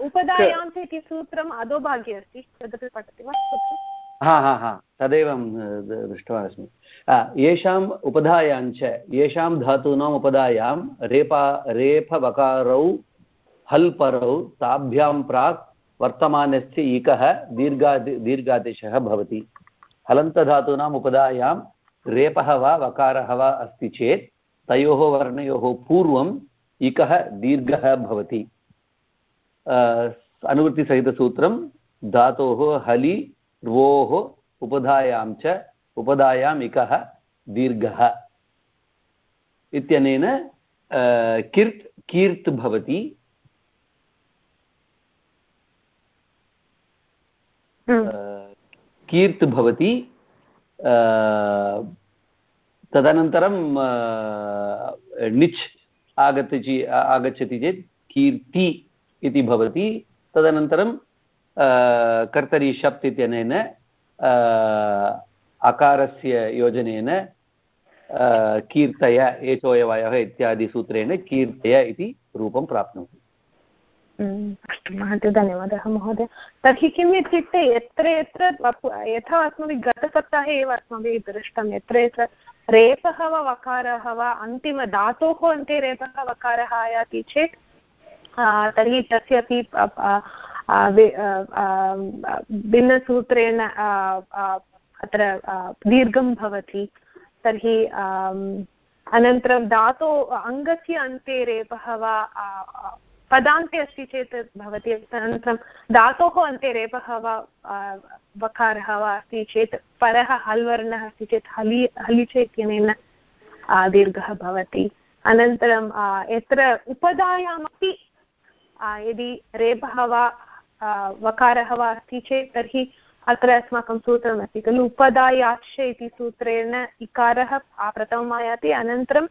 उपदायां इति सूत्रम् अधोभागे अस्ति तदपि पठति वा हा हा हा तदेव दृष्टवान् अस्मि। येषाम् उपधायाञ्च येषां धातूनाम् उपधायां रेपा, रेफवकारौ, हल्परौ, ताभ्यां प्राक् वर्तमानस्य इकः दीर्घादि, दीर्घादेशः भवति। हलन्तधातूनाम् उपधायां रेपः वा वकारः वा अस्ति चेत् तयोः वर्णयोः पूर्वम् इकः दीर्घः भवति। अनुवृत्तिसहितसूत्रं धातोः हलि, र्वोः उपधायां च उपधायाम् इकः दीर्घः। इत्यनेन किर्त् कीर्त् भवति। कीर्त् भवति। तदनन्तरं निच् आगच्छति आगच्छति चेत् कीर्ति इति भवति। तदनन्तरं कर्तरि शप् इत्यनेन अकारस्य योजनेन कीर्तय एचोयवयः इत्यादि सूत्रेण कीर्तय इति रूपं प्राप्नोति अस्तु महती धन्यवादः महोदय तर्हि किम् इत्युक्ते यत्र यत्र यथा अस्माभिः गतसप्ताहे एव अस्माभिः दृष्टं यत्र यत्र रेपः वा वकारः वा अन्तिमधातोः अन्ते रेपः वकारः आयाति चेत् तर्हि तस्य अपि भिन्नसूत्रेण अत्र दीर्घं भवति तर्हि अनन्तरं धातो अङ्गस्य अन्ते रेपः वा पदान्ते अस्ति चेत् भवति अनन्तरं धातोः अन्ते रेपः वा वकारः वा अस्ति चेत् परः हल् वर्णः अस्ति चेत् हलि हलिच इत्यनेन दीर्घः भवति अनन्तरं यत्र उपधायामपि यदि रेपः वा वकारः वा अस्ति चेत् तर्हि अत्र अस्माकं सूत्रमस्ति खलु उपदायाक्ष इति सूत्रेण इकारः प्रथमम् आयाति अनन्तरं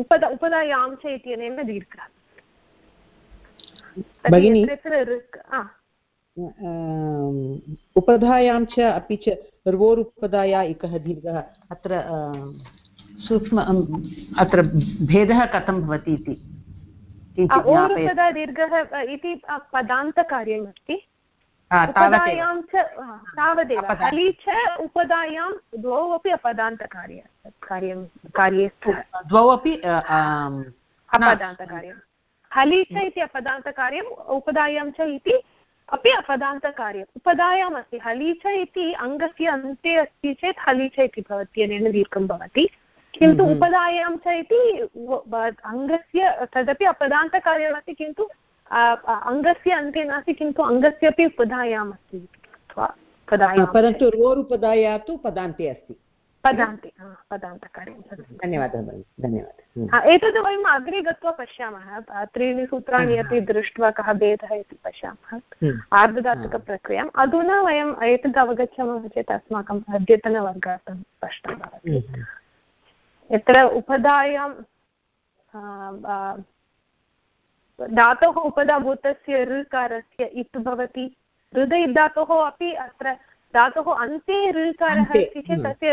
उपद उपदायां च इत्यनेन दीर्घः। उपधायां च अपि च र्वोरुपदाया एकः दीर्घः। अत्र सूक्ष्म अत्र भेदः कथं भवति इति। दीर्घः इति पदान्तकार्यम् अस्ति। उपदायां च तावदेव। हलि च उपदायां द्वौ अपि अपदान्तकार्य कार्यं कार्ये द्वौ अपि अपदान्तकार्यं। हलि च इति अपदान्तकार्यम् उपदायां च इति अपि अपदान्तकार्यम्। उपदायाम् अस्ति हलि च इति अङ्गस्य अन्ते अस्ति चेत् हलि च इति भवति अनेन दीर्घं भवति। किन्तु हम्म, हम्म। उपदायां च इति अङ्गस्य तदपि अपदान्तकार्यमस्ति किन्तु अङ्गस्य अन्ते नास्ति किन्तु अङ्गस्य अपि उपधायाम् अस्ति परन्तु रोरुपदाया तु पदान्ते अस्ति। पदान्ते पदान्तकार्यं धन्यवादः भगिनि धन्यवादः। हम्म। एतद् वयम् अग्रे गत्वा पश्यामः त्रीणि सूत्राणि अपि दृष्ट्वा कः भेदः इति पश्यामः। आर्धधातुकप्रक्रियाम् अधुना वयम् एतद् अवगच्छामः चेत् अस्माकम् अद्यतनवर्गार्थं स्पष्टं भवति। यत्र उपधायां धातोः उपधाभूतस्य ऋकारस्य इत् भवति। हृदय धातोः अपि अत्र धातोः अन्ते ऋकारः अस्ति चेत् तस्य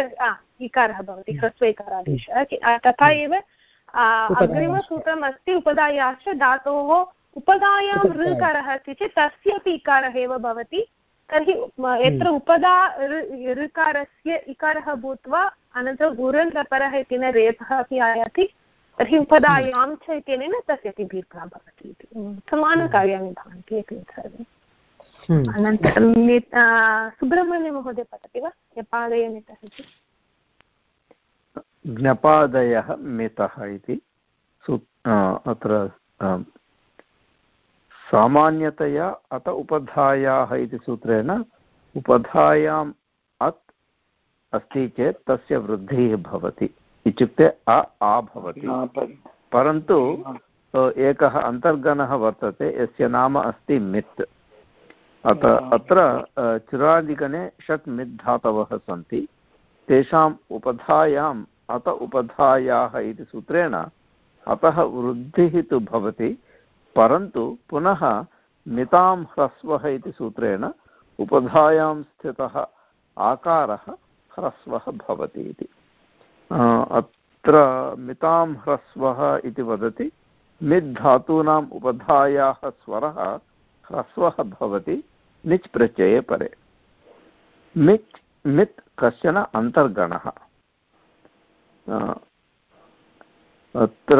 इकारः भवति ह्रस्वैकारादेशः तथा एव अग्रिमसूत्रम् अस्ति उपधायाश्च धातोः उपधायां ऋकारः अस्ति चेत् तस्यापि इकारः एव भवति। तर्हि यत्र उपदा ऋकारस्य इकारः भूत्वा अनन्तरम् उरन् इति न रेफः अपि आयाति तर्हि उपदायां च इत्यनेन तस्यपि दीर्घः भवति इति। समानकार्याणि भवन्ति एकं सर्वे अनन्तरं सुब्रह्मण्यमहोदय पठति वा? यपादयमितः इति। ज्ञपादयः मितः इति। अत्र सामान्यतया अत उपधायाः इति सूत्रेण उपधायाम् अत् अस्ति चेत् तस्य वृद्धिः भवति। इत्युक्ते अ आ भवति। परन्तु एकः अन्तर्गणः वर्तते यस्य नाम अस्ति मित्। अत अत्र चिरादिगणे षट् मित् धातवः सन्ति। तेषाम् उपधायाम् अत उपधायाः इति सूत्रेण अतः वृद्धिः तु भवति परन्तु पुनः मितां ह्रस्वः इति सूत्रेण उपधायां स्थितः आकारः ह्रस्वः भवति इति। अत्र मितां ह्रस्वः इति वदति। मित् धातूनाम् उपधायाः स्वरः ह्रस्वः भवति, निच् प्रत्यये परे। मिच्, मित् कश्चन अन्तर्गणः। अत्र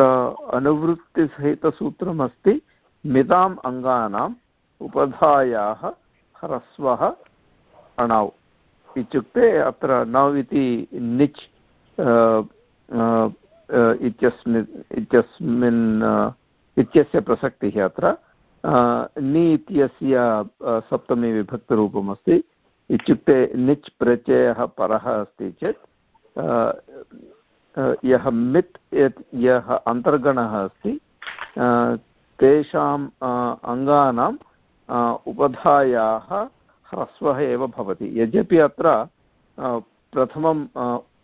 अनुवृत्तिसहितसूत्रमस्ति, मिताम् अङ्गानाम् उपधायाः ह्रस्वः अणौ। इत्युक्ते अत्र नौ इति निच् इत्यस्मिन् इत्यस्मिन् इत्यस्य प्रसक्तिः अत्र। नि इत्यस्य सप्तमी विभक्तिरूपमस्ति। इत्युक्ते निच् प्रत्ययः परः अस्ति चेत् यः मित् यः अन्तर्गणः अस्ति तेषाम् अङ्गानाम् उपधायाः ह्रस्वः एव भवति। यद्यपि अत्र प्रथमं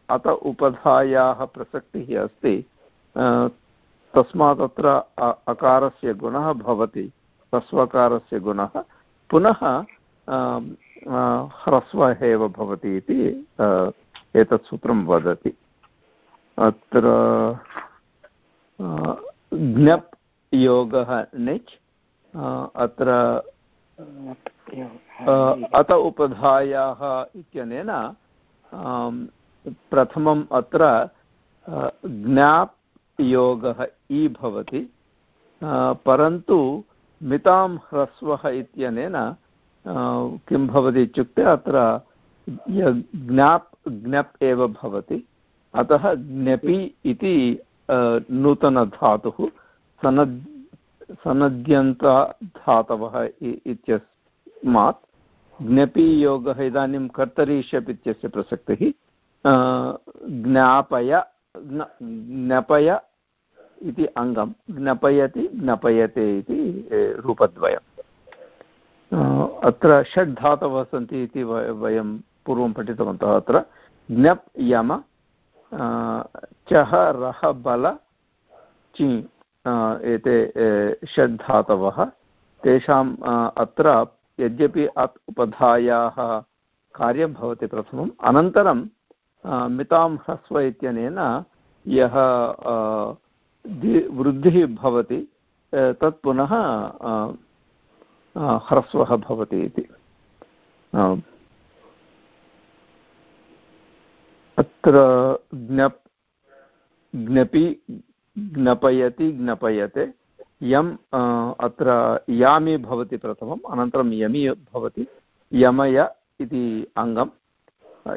अत उपधायाः प्रसक्तिः अस्ति तस्मात् अत्र अकारस्य गुणः भवति, ह्रस्वकारस्य गुणः। पुनः ह्रस्वः एव भवति इति एतत् सूत्रं वदति। अत्र ज्ञप् योगः निच् अत्र अत उपधायाः इत्यनेन प्रथमम् अत्र ज्ञाप् योगः इ भवति परन्तु मितां ह्रस्वः इत्यनेन किं भवति इत्युक्ते अत्र ज्ञाप्, ज्ञप् एव भवति, अतः ज्ञपि इति नूतनधातुः सनद् सनद्यन्तधातवः इत्यस्मात्। ज्ञपि योगः इदानीं कर्तरी शप् इत्यस्य प्रसक्तिः। ज्ञापय ज्ञपय इति अङ्गं। ज्ञपयति, ज्ञपयते इति रूपद्वयम्। अत्र षड् धातवः सन्ति इति वयं पूर्वं पठितवन्तः अत्र। ज्ञप्, यम चः, रः, बल, चि। एते षड् धातवः तेषाम् अत्र यद्यपि अत् उपधायाः कार्यं भवति प्रथमम्, अनन्तरं मितां ह्रस्व इत्यनेन यः वृद्धिः भवति तत् पुनः ह्रस्वः भवति इति। अत्र ज्ञप्, ज्ञपि ज्ञपयति, ज्ञपयते। यम् अत्र यामि भवति प्रथमम्, अनन्तरं यमि भवति। यमय इति अङ्गं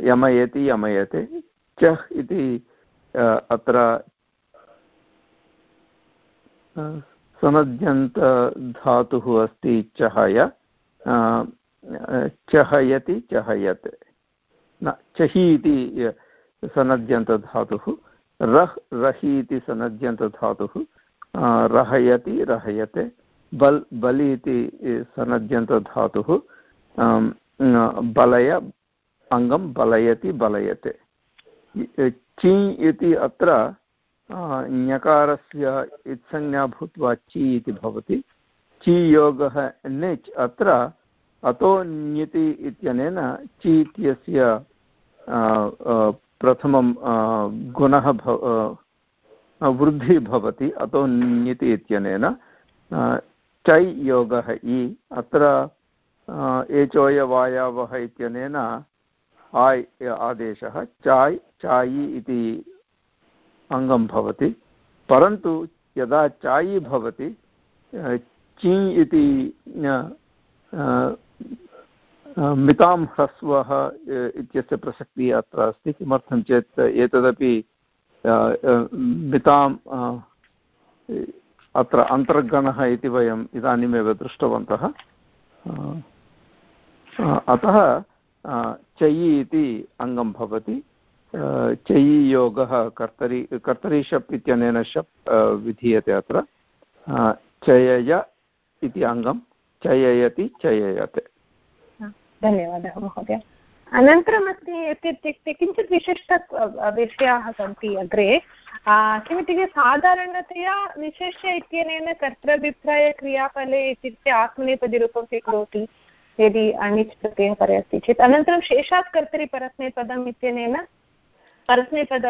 यमयति, यमयते। चः इति अत्र सनद्यन्तधातुः अस्ति चहय। चहयति, चहयते। न, चहि इति, सनद्यन्तधातुः। रह् रहि इति सनद्यन्तधातुः रहयति, रहयते, बल् बलि इति सनद्यन्तधातुः बलय, अङ्गं बलयति, बलयते। चि इति अत्र ञकारस्य इत्संज्ञा भूत्वा चि इति भवति। चि योगः निच् अत्र, अतो ञिति इत्यनेन चि इत्यस्य प्रथमं गुणः वृद्धिः भवति, अतो ञिति इत्यनेन चै योगः इ, अत्र एचोयवायावः इत्यनेन, आय् आदेशः चाय्, चायि इति अङ्गं भवति, परन्तु यदा चायि भवति ची इति मितां ह्रस्वः इत्यस्य प्रसक्तिः अत्र अस्ति, किमर्थं चेत् एतदपि मितां अत्र अन्तर्गणः इति वयम् इदानीमेव दृष्टवन्तः। अतः चयि इति अङ्गं भवति। चयि योगः कर्तरि कर्तरि शप् इत्यनेन शप् विधीयते अत्र। चयय इति अङ्गं, चययति, चययते। धन्यवादः महोदय। अनन्तरम् अस्ति इत्युक्ते किञ्चित् विशिष्ट विषयाः सन्ति अग्रे। किमित्युक्ते साधारणतया विशेष्य इत्यनेन कर्तृभिप्रायक्रियाफले इत्युक्ते आत्मनेपदिरूपं स्वीकरोति, यदि अणिच् प्रत्ययः परे अस्ति चेत्। अनन्तरं शेषात् कर्तरि परस्मैपदम् इत्यनेन परस्मैपद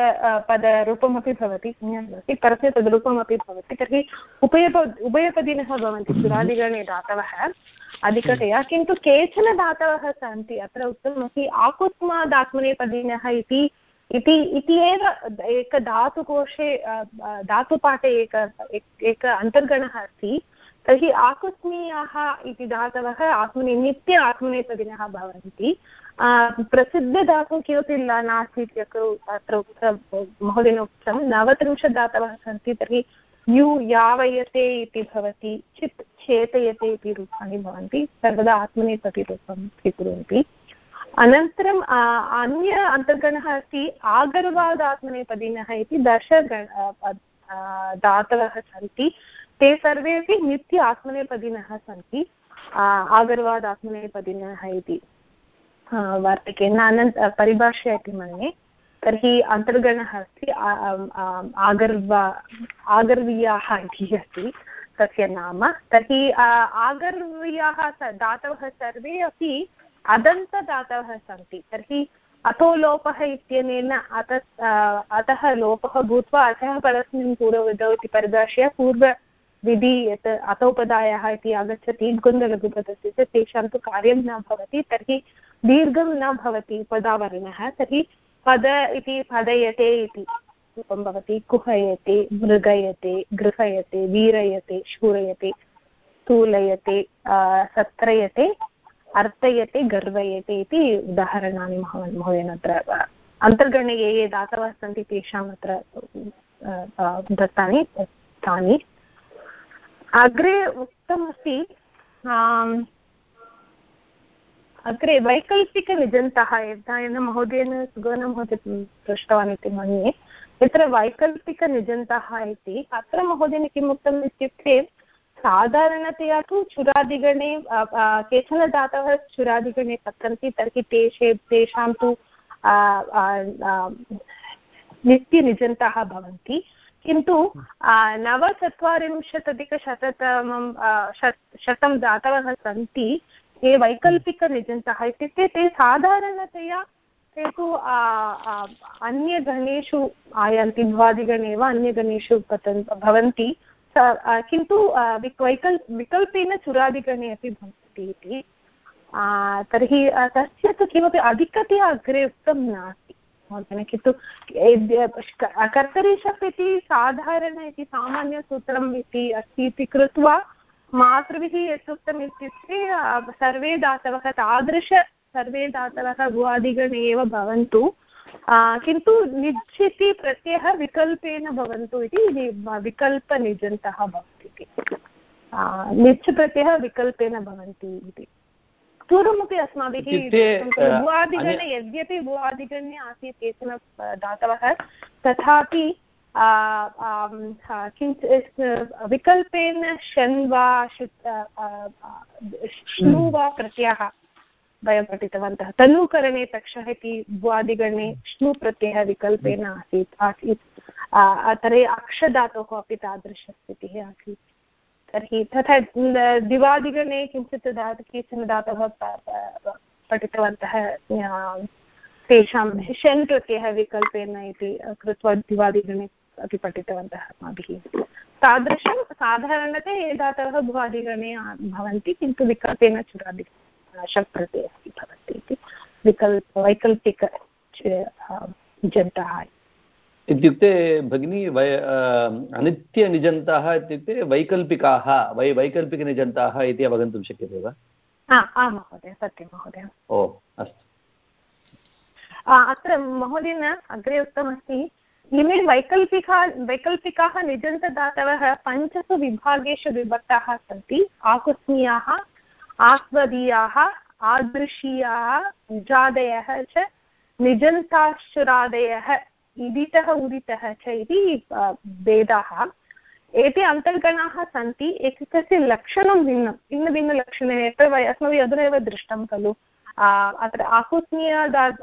पदरूपमपि भवति भवति परस्मैपदरूपमपि भवति। तर्हि उभयप, उभयपदिनः भवन्ति, सुरादिगणे धातवः अधिकतया किन्तु केचन धातवः सन्ति अत्र उक्तमस्ति आकुत्मादात्मनेपदिनः इति इति इति एव एकधातुकोशे धातुपाठे एक एक अन्तर्गणः अस्ति। तर्हि आकुस्मीयाः इति धातवः आत्मनि नित्य आत्मनेपदिनः भवन्ति। प्रसिद्धधातुः किमपि नास्ति अत्र उक्त महोदयेन उक्तं नवत्रिंशत् धातवः सन्ति। तर्हि यु यावयते इति भवति, चित् चेतयते इति रूपाणि भवन्ति, सर्वदा आत्मनेपति रूपं स्वीकुर्वन्ति। अनन्तरम् अन्य अन्तर्गणः अस्ति आगर्वादात्मनेपदिनः इति दशगण धातवः सन्ति। ते सर्वे अपि नित्य आत्मनेपदिनः सन्ति आगर्वाद् आत्मनेपदिनः इति। वार्तिकेन अनन्त परिभाषा इति मन्ये। तर्हि अन्तर्गणः अस्ति आगर्व, आगर्वीयाः इति अस्ति तस्य नाम। तर्हि आगर्वीयाः धातवः सर्वे अपि अदन्तदातवः सन्ति। तर्हि अतो लोपः इत्यनेन अत अतः लोपः भूत्वा अतः परस्मिन् पूर्वविधौ इति परिभाष्य पूर्व विधि यत् अतोपदायः इति आगच्छति गुन्दलघुपदस्य चेत् तेषां तु कार्यं न भवति। तर्हि दीर्घं न भवति पदावर्णः तर्हि पद इति पदयते इति रूपं भवति कुहयते मृगयते गृहयते वीरयते शूरयते स्थूलयते सत्रयते अर्थयते गर्वयते इति उदाहरणानि महोदयेन अत्र अन्तर्गणे ये ये दातवः सन्ति तेषाम् अत्र दत्तानि तानि अग्रे उक्तमस्ति अग्रे वैकल्पिकनिजन्तः यदा महोदयेन सुगवनमहोदय पृष्टवान् इति मन्ये। यत्र वैकल्पिकनिजन्तः इति, अत्र महोदयेन किम् उक्तम् इत्युक्ते, साधारणतया तु चुरादिगणे केचन धातवः चुरादिगणे पतन्ति, तर्हि तेषे, तेषां तु नित्यनिजन्ताः भवन्ति। किन्तु नवचत्वारिंशदधिकशततमं शतं दातवः सन्ति। ये वैकल्पिकनिजन्तः इत्युक्ते ते साधारणतया ते तु अन्यगणेषु आयान्ति द्वादिगणे वा अन्यगणेषु पतन्, भवन्ति किन्तु वैकल्, विकल्पेन चुरादिगणे अपि भवन्ति इति। तर्हि तस्य तु किमपि अधिकतया अग्रे उक्तं नास्ति, महोदय, किन्तु कर्तरिशप् इति साधारण इति सामान्यसूत्रम् इति अस्ति इति कृत्वा मातृभिः यत् उक्तम् इत्युक्ते सर्वे दातवः तादृश सर्वे दातवः भुवादिगणे एव भवन्तु। किन्तु निज् इति प्रत्ययः विकल्पेन भवन्तु इति विकल्पनिजन्तः भवति इति। निच् प्रत्ययः विकल्पेन भवन्ति इति। पूर्वमपि अस्माभिः भुवादिगणे यद्यपि भुवादिगणे आसीत् केचन दातवः तथापि किञ्चित् विकल्पेन षन् वा श्नु वा प्रत्ययः वयं पठितवन्तः। तनुकरणे तक्षः इति भुवादिगणे श्नु प्रत्ययः विकल्पेन आसीत् आसीत्। तर्हि अक्षधातोः अपि तादृशस्थितिः आसीत्। तर्हि तथा दिवादिगणे किञ्चित् दातु केचन धातवः पठितवन्तः तेषां शन् प्रत्ययः विकल्पेन इति कृत्वा दिवादिगणे अपि पठितवन्तः अस्माभिः। तादृशं साधारणतया ये धातवः भुवादिगणे भवन्ति किन्तु विकल्पेन चुरादि शक् प्रत्ययः अपि भवति इति। विकल्प वैकल्पिक जन्तः इत्युक्ते भगिनी वै अनित्यनिजन्ताः इत्युक्ते वैकल्पिकाः वै वैकल्पिकनिजन्ताः इति अवगन्तुं शक्यते वा? आम् महोदय सत्यं महोदय। ओ अस्तु। अत्र महोदयेन अग्रे उक्तमस्ति इमे वैकल्पिका, वैकल्पिकाः निजन्तदातवः पञ्चसु विभागेषु विभक्ताः सन्ति। आकुस्मीयाः, आस्वदीयाः आदृशीयाः निजादयः च निजन्ताश्चुरादयः इदितः, उदितः च इति भेदाः। एते अन्तर्गणाः सन्ति। एकस्य लक्षणं भिन्नं, भिन्नभिन्नलक्षणे, यत्र वयम् अस्माभिः अधुना एव दृष्टं खलु। अत्र आकुस्मीय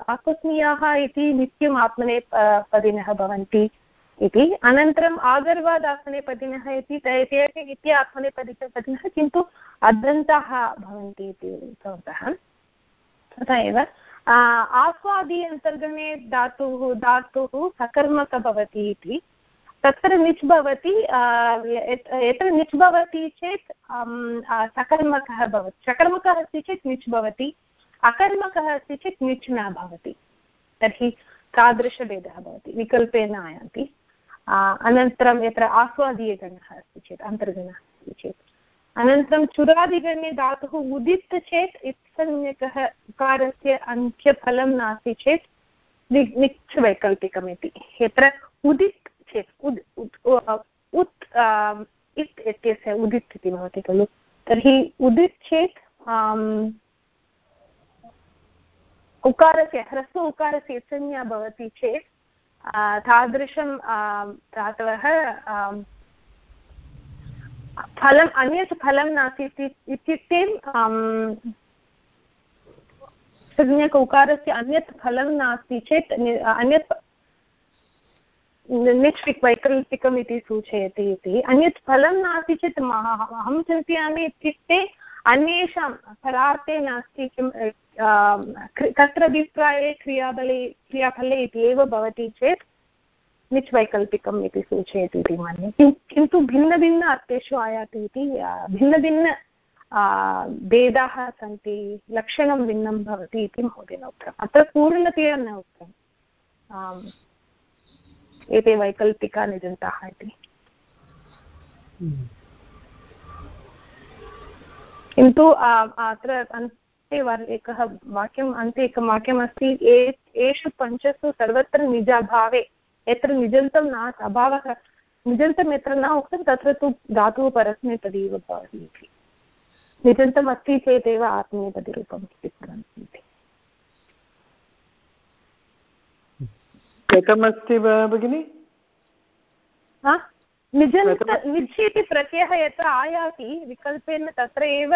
आकुस्मीयाः इति नित्यम् आत्मने पदिनः भवन्ति इति। अनन्तरम् आगर्वादासने पदिनः इति, ते अपि नित्य आत्मने पदित पदिनः, किन्तु अदन्ताः भवन्ति इति उक्तवन्तः तथा एव। आस्वादि अन्तर्गणे धातुः धातुः सकर्मक भवति इति। तत्र निच् भवति यत्र निच् भवति चेत् सकर्मकः भवति। सकर्मकः अस्ति चेत् निच् भवति। अकर्मकः अस्ति चेत् निच् न भवति। तर्हि तादृशभेदः भवति, विकल्पेन आयान्ति। अनन्तरं यत्र आस्वादीयगणः अस्ति चेत्, अन्तर्गणः अस्ति चेत्। अनन्तरं चुरादिगणे धातुः उदित् चेत् इत्संज्ञकः उकारस्य अन्त्यफलं नास्ति चेत् निक् वैकल्पिकम् इति यत्र उदित् चेत्, उद् उत् इत् इत्यस्य उदित् इति भवति खलु। तर्हि उदित् चेत् उकारस्य, ह्रस्व उकारस्य इत्संज्ञा भवति चेत् तादृशं धातवः फलम्, अन्यत् फलं नासीत् इत्युक्ते संज्ञक उकारस्य अन्यत् फलं नास्ति चेत् अन्यत् निच् वैकल्पिकम् इति सूचयति इति। अन्यत् फलं नास्ति चेत् अहं चिन्तयामि इत्युक्ते अन्येषां फलार्थे नास्ति किं तत्र क्रियाबले, क्रियाफले इति एव भवति चेत् निच् वैकल्पिकम् इति सूचयति इति मन्ये। किन्तु भिन्नभिन्न अर्थेषु आयाति इति भिन्नभिन्न भेदाः सन्ति, लक्षणं भिन्नं भवति इति महोदयेन उक्तम्। अत्र पूर्णतया न उक्तम्। एते वैकल्पिका निजन्ताः इति। किन्तु अत्र अन्ते एकः वाक्यम् अन्ते एकं वाक्यमस्ति एषु पञ्चसु सर्वत्र निजाभावे यत्र निजन्तं न अभावः निजन्तं यत्र न उक्तं तत्र तु धातुः परस्मैपदी एव भवति। इति निजन्तम् अस्ति चेदेव आत्मीयपदिरूपं स्वीकुर्वन्ति इति कथमस्ति भगिनि? निजन्त निज् इति प्रत्ययः यत्र आयाति विकल्पेन तत्र एव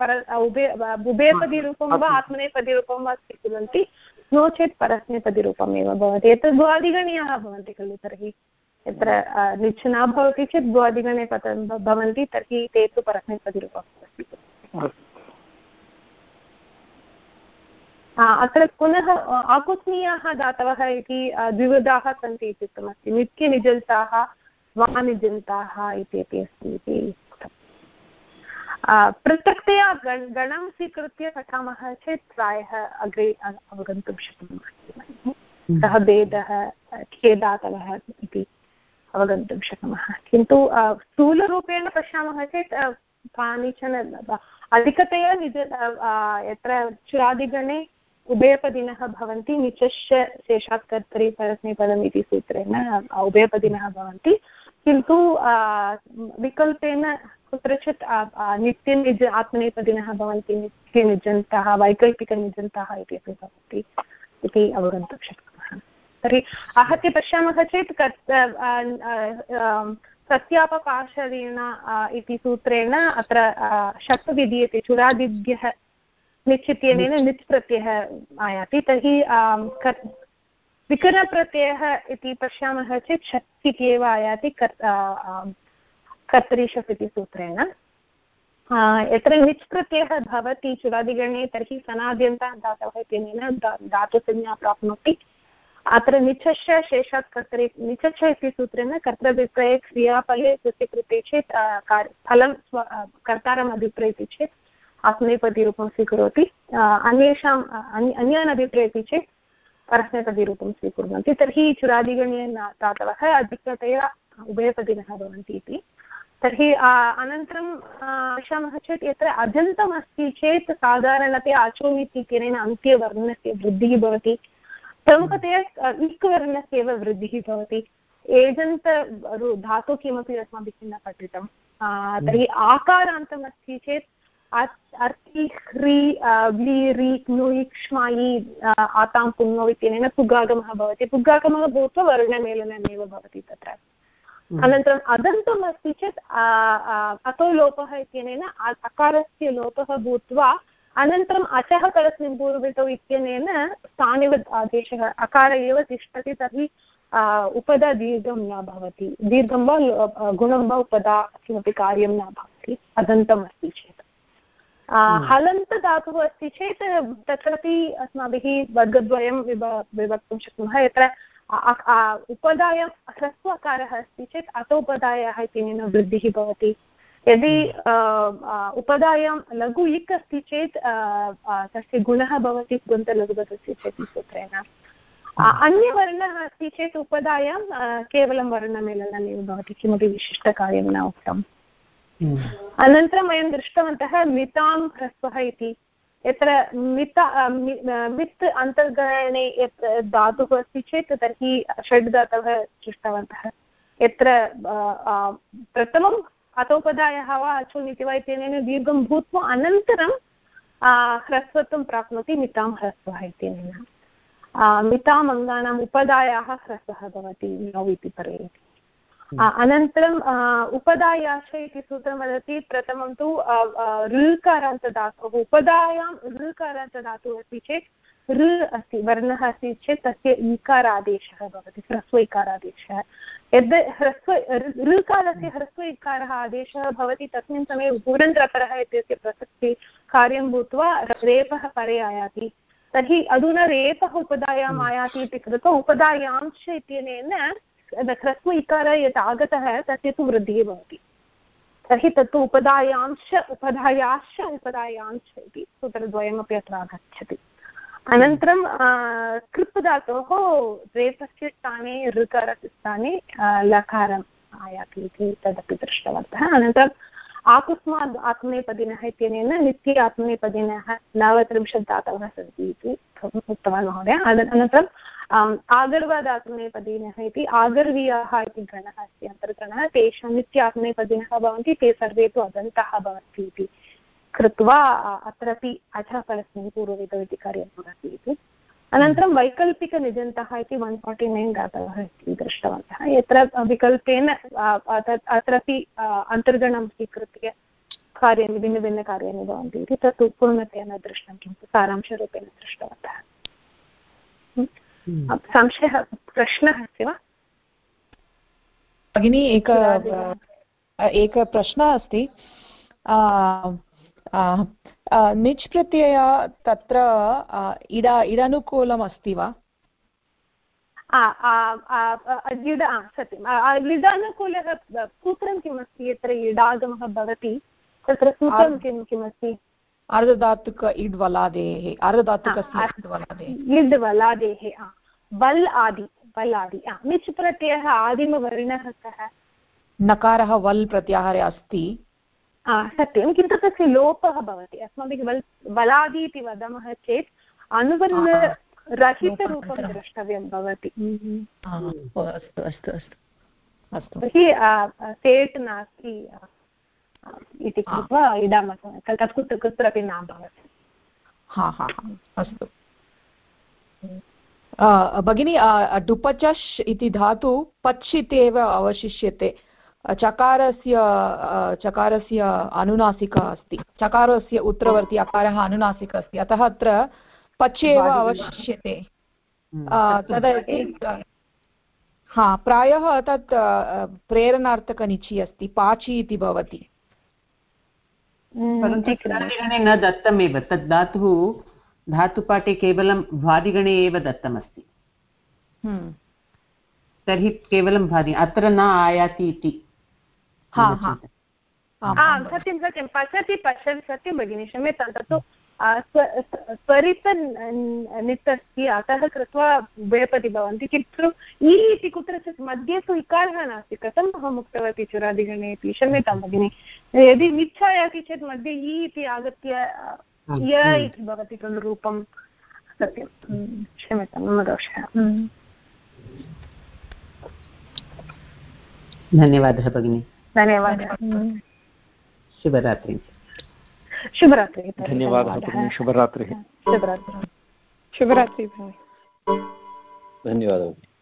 पर उभे उभयपदिरूपं वा आत्मनेपदिरूपं वा स्वीकुर्वन्ति। नो चेत् परस्मैपदिरूपमेव भवति। एतद् द्वादिगणीयाः भवन्ति खलु तर्हि। यत्र निच् न भवति चेत् द्वादिगणे पत भवन्ति तर्हि ते तु परस्मैपदिरूपम् अत्र पुनः आकुत्नीयाः दातवः इति द्विविधाः सन्ति इति उक्तमस्ति नित्यनिजन्ताः वानिजन्ताः इति अपि अस्ति इति पृथक्तया गण, गणं स्वीकृत्य पठामः चेत् प्रायः अग्रे अवगन्तुं शक्नुमः सः भेदः के इति अवगन्तुं शक्नुमः. किन्तु स्थूलरूपेण पश्यामः चेत् कानिचन अधिकतया निज यत्र चुरादिगणे उभयपदिनः भवन्ति, निचश्च शेषात् कर्तरि परस्मैपदम् इति सूत्रेण उभयपदिनः भवन्ति किन्तु विकल्पेन कुत्रचित् नित्यनिज आत्मनेपदिनः भवन्ति नित्यनिजन्ताः वैकल्पिकनिजन्ताः इति अपि भवन्ति इति अवगन्तुं शक्नुमः। तर्हि आहत्य पश्यामः चेत् सत्यापकाशरेण इति सूत्रेण अत्र शप् विधीयते चुरादिभ्यः निच् इत्यनेन निच् प्रत्ययः आयाति। तर्हि विकरणप्रत्ययः इति पश्यामः चेत् शक् इति एव आयाति कर्तरिषप् इति सूत्रेण। यत्र निच् प्रत्ययः भवति चुरादिगणे, तर्हि सनाद्यन्तः धातवः इत्यनेन धातुसंज्ञा प्राप्नोति। अत्र निचश्च शेषात् कर्तरि निचच्छ इति सूत्रेण कर्तृभिप्रये क्रियाफले तस्य कृते चेत् फलं स्व कर्तारम् अभिप्रयति चेत् आत्मनेपदीरूपं स्वीकरोति। अन्येषाम् अन्यान् अभिप्रयति चेत् परस्मैपदीरूपं स्वीकुर्वन्ति। तर्हि चुरादिगणीय धातवः अधिकतया उभयपदिनः भवन्ति इति। तर्हि अनन्तरं पश्यामः चेत् यत्र अजन्तम् अस्ति चेत् साधारणतया अचोमित् इत्यनेन अन्त्यवर्णस्य वृद्धिः भवति। प्रमुखतया इक् वर्णस्य एव वृद्धिः भवति। एजन्त धातु किमपि अस्माभिः न पठितं। तर्हि आकारान्तम् अस्ति चेत् अर्ति ह्री व्लि रि क्नु इक्ष्मायि आतां पुङ्गौ इत्यनेन पुग्गागमः भवति पुग्गागमः भूत्वा वर्णमेलनमेव भवति तत्र। अनन्तरम् अदन्तम् अस्ति चेत् अतो लोपः इत्यनेन अकारस्य लोपः भूत्वा अनन्तरम् अचः परस्मिन् पूर्वतौ इत्यनेन स्थानिवत् आदेशः अकार एव तिष्ठति तर्हि उपदा दीर्घं न भवति दीर्घं वा गुणं वा उपदा किमपि कार्यं न भवति अदन्तम् अस्ति चेत्। हलन्तधातुः अस्ति चेत् तत्रापि अस्माभिः वर्गद्वयं विभ विभक्तुं शक्नुमः। यत्र उपदायं ह्रस्व अकारः अस्ति चेत् अतोपदायः इत्यनेन वृद्धिः भवति। यदि उपदायां लघु इक् अस्ति चेत् तस्य गुणः भवति कुन्तलघुपतस्य चेत् सूत्रेण। अन्यवर्णः अस्ति चेत् उपदायां केवलं वर्णमेलनमेव भवति किमपि विशिष्टकार्यं न उक्तम्। हम्म। अनन्तरं वयं दृष्टवन्तः मितां ह्रस्वः इति। यत्र मित मित् अन्तर्गणे यत् धातुः अस्ति चेत् तर्हि षड् धातवः दृष्टवन्तः। यत्र प्रथमम् अतोपदायः वा अचुन् इति वा इत्यनेन दीर्घं भूत्वा अनन्तरं ह्रस्वत्वं प्राप्नोति मितां ह्रस्वः इत्यनेन। मिताम् अङ्गानाम् उपदायाः ह्रस्वः भवति नौ इति परे इति अनन्तरम् उपदायाश इति सूत्रं वदति प्रथमं तु ऋकारान्तधातुः उपदायां ऋकारान्तधातुः अस्ति चेत् ऋ अस्ति वर्णः अस्ति चेत् तस्य इकारादेशः भवति ह्रस्व इकारादेशः यद् ह्रस्व ऋकालस्य ह्रस्व इकारः आदेशः भवति तस्मिन् समये पूरन्द्रपरः इत्यस्य प्रसक्ति कार्यं भूत्वा रेपः परे आयाति। तर्हि अधुना रेपः उपदायाम् आयाति इति कृत्वा उपदायांश इत्यनेन ह्रस्व इकारः यत् आगतः तस्य तु वृद्धिः भवति। तर्हि तत्तु उपदायांश उपधायाश्च उपदायांश इति सूत्रद्वयमपि अत्र आगच्छति। अनन्तरं कृप् धातोः रेपस्य स्थाने ऋकारस्य स्थाने लकारम् आयाति इति तदपि दृष्टवन्तः। अनन्तरम् आकुस्मात् आत्मनेपदिनः इत्यनेन नित्य आत्मनेपदिनः नवत्रिंशत् धातवः सन्ति इति उक्तवान् महोदय। अनन्तरम् आगर्वाद् आत्मनेपदिनः इति आगर्वीयाः इति गणः अस्ति अन्तर्गणः तेषां नित्य आत्मनेपदिनः भवन्ति, ते सर्वे तु अदन्ताः भवन्ति इति कृत्वा अत्रापि अचः परस्मिन् पूर्वविधौ इति कार्यं भवति इति। अनन्तरं वैकल्पिकनिजन्तः इति वन् फार्टि नैन् दातवः इति दृष्टवन्तः। यत्र विकल्पेन अत्रापि अन्तर्गणं स्वीकृत्य कार्याणि भिन्नभिन्नकार्याणि भवन्ति इति तत् पूर्णतया न दृष्टं किन्तु सारांशरूपेण दृष्टवन्तः। संशयः प्रश्नः अस्ति वा? भगिनी एक एकः प्रश्नः अस्ति। निच् प्रत्यय तत्र इड इडनुकूलम् अस्ति वा? सत्यं लिडानुकूलः सूत्रं किमस्ति? यत्र इडागमः भवति तत्र सूत्रं किं किमस्ति? अर्धधातुक अर्धधातुकस्य वल् आदि वल् आदि निच् प्रत्ययः आदिमवर्णः कः? नकारः वल् प्रत्याहारे अस्ति। सत्यं किन्तु तस्य लोपः भवति। अस्माभिः वल् वलादि इति वदामः चेत् अनुवर्णरहितरूपं द्रष्टव्यं भवति। अस्तु अस्तु अस्तु अस्तु। तर्हि सेट् नास्ति इति कृत्वा इडामः तत् कुत्र कुत्रापि न भवति। हा हा अस्तु। भगिनी डुपचष् इति धातु पच् इत्येव अवशिष्यते। चकारस्य चकारस्य अनुनासिका अस्ति। चकारस्य उत्तरवर्ति अकारः अनुनासिकः अस्ति। अतः अत्र पच् एव अवशिष्यते तद् हा प्रायः तत् प्रेरणार्थकनिचि अस्ति। पाचि इति भवति। न दत्तमेव। तद् धातुः धातुपाठे केवलं भ्वादिगणे एव दत्तमस्ति। हम्म। तर्हि केवलं भ्वादि अत्र न आयाति इति। सत्यं सत्यं पश्यति पश्यति सत्यं भगिनि क्षम्यतां तत्तु स्वरित नित् अस्ति अतः कृत्वा उभयपति भवन्ति किन्तु इ इति कुत्रचित् मध्ये तु इकारः नास्ति। कथम् अहम् उक्तवती चुरादिगणे इति क्षम्यतां भगिनि। यदि निच्छायाति चेत् मध्ये इ इति आगत्य य इति भवति खलु रूपं सत्यं क्षम्यतां मम दोषः। धन्यवादः भगिनि। धन्यवादः। शुभरात्रिः। शुभरात्रिः। धन्यवादः शुभरात्रिः। शुभरात्रिः। शुभरात्रिः। धन्यवादः।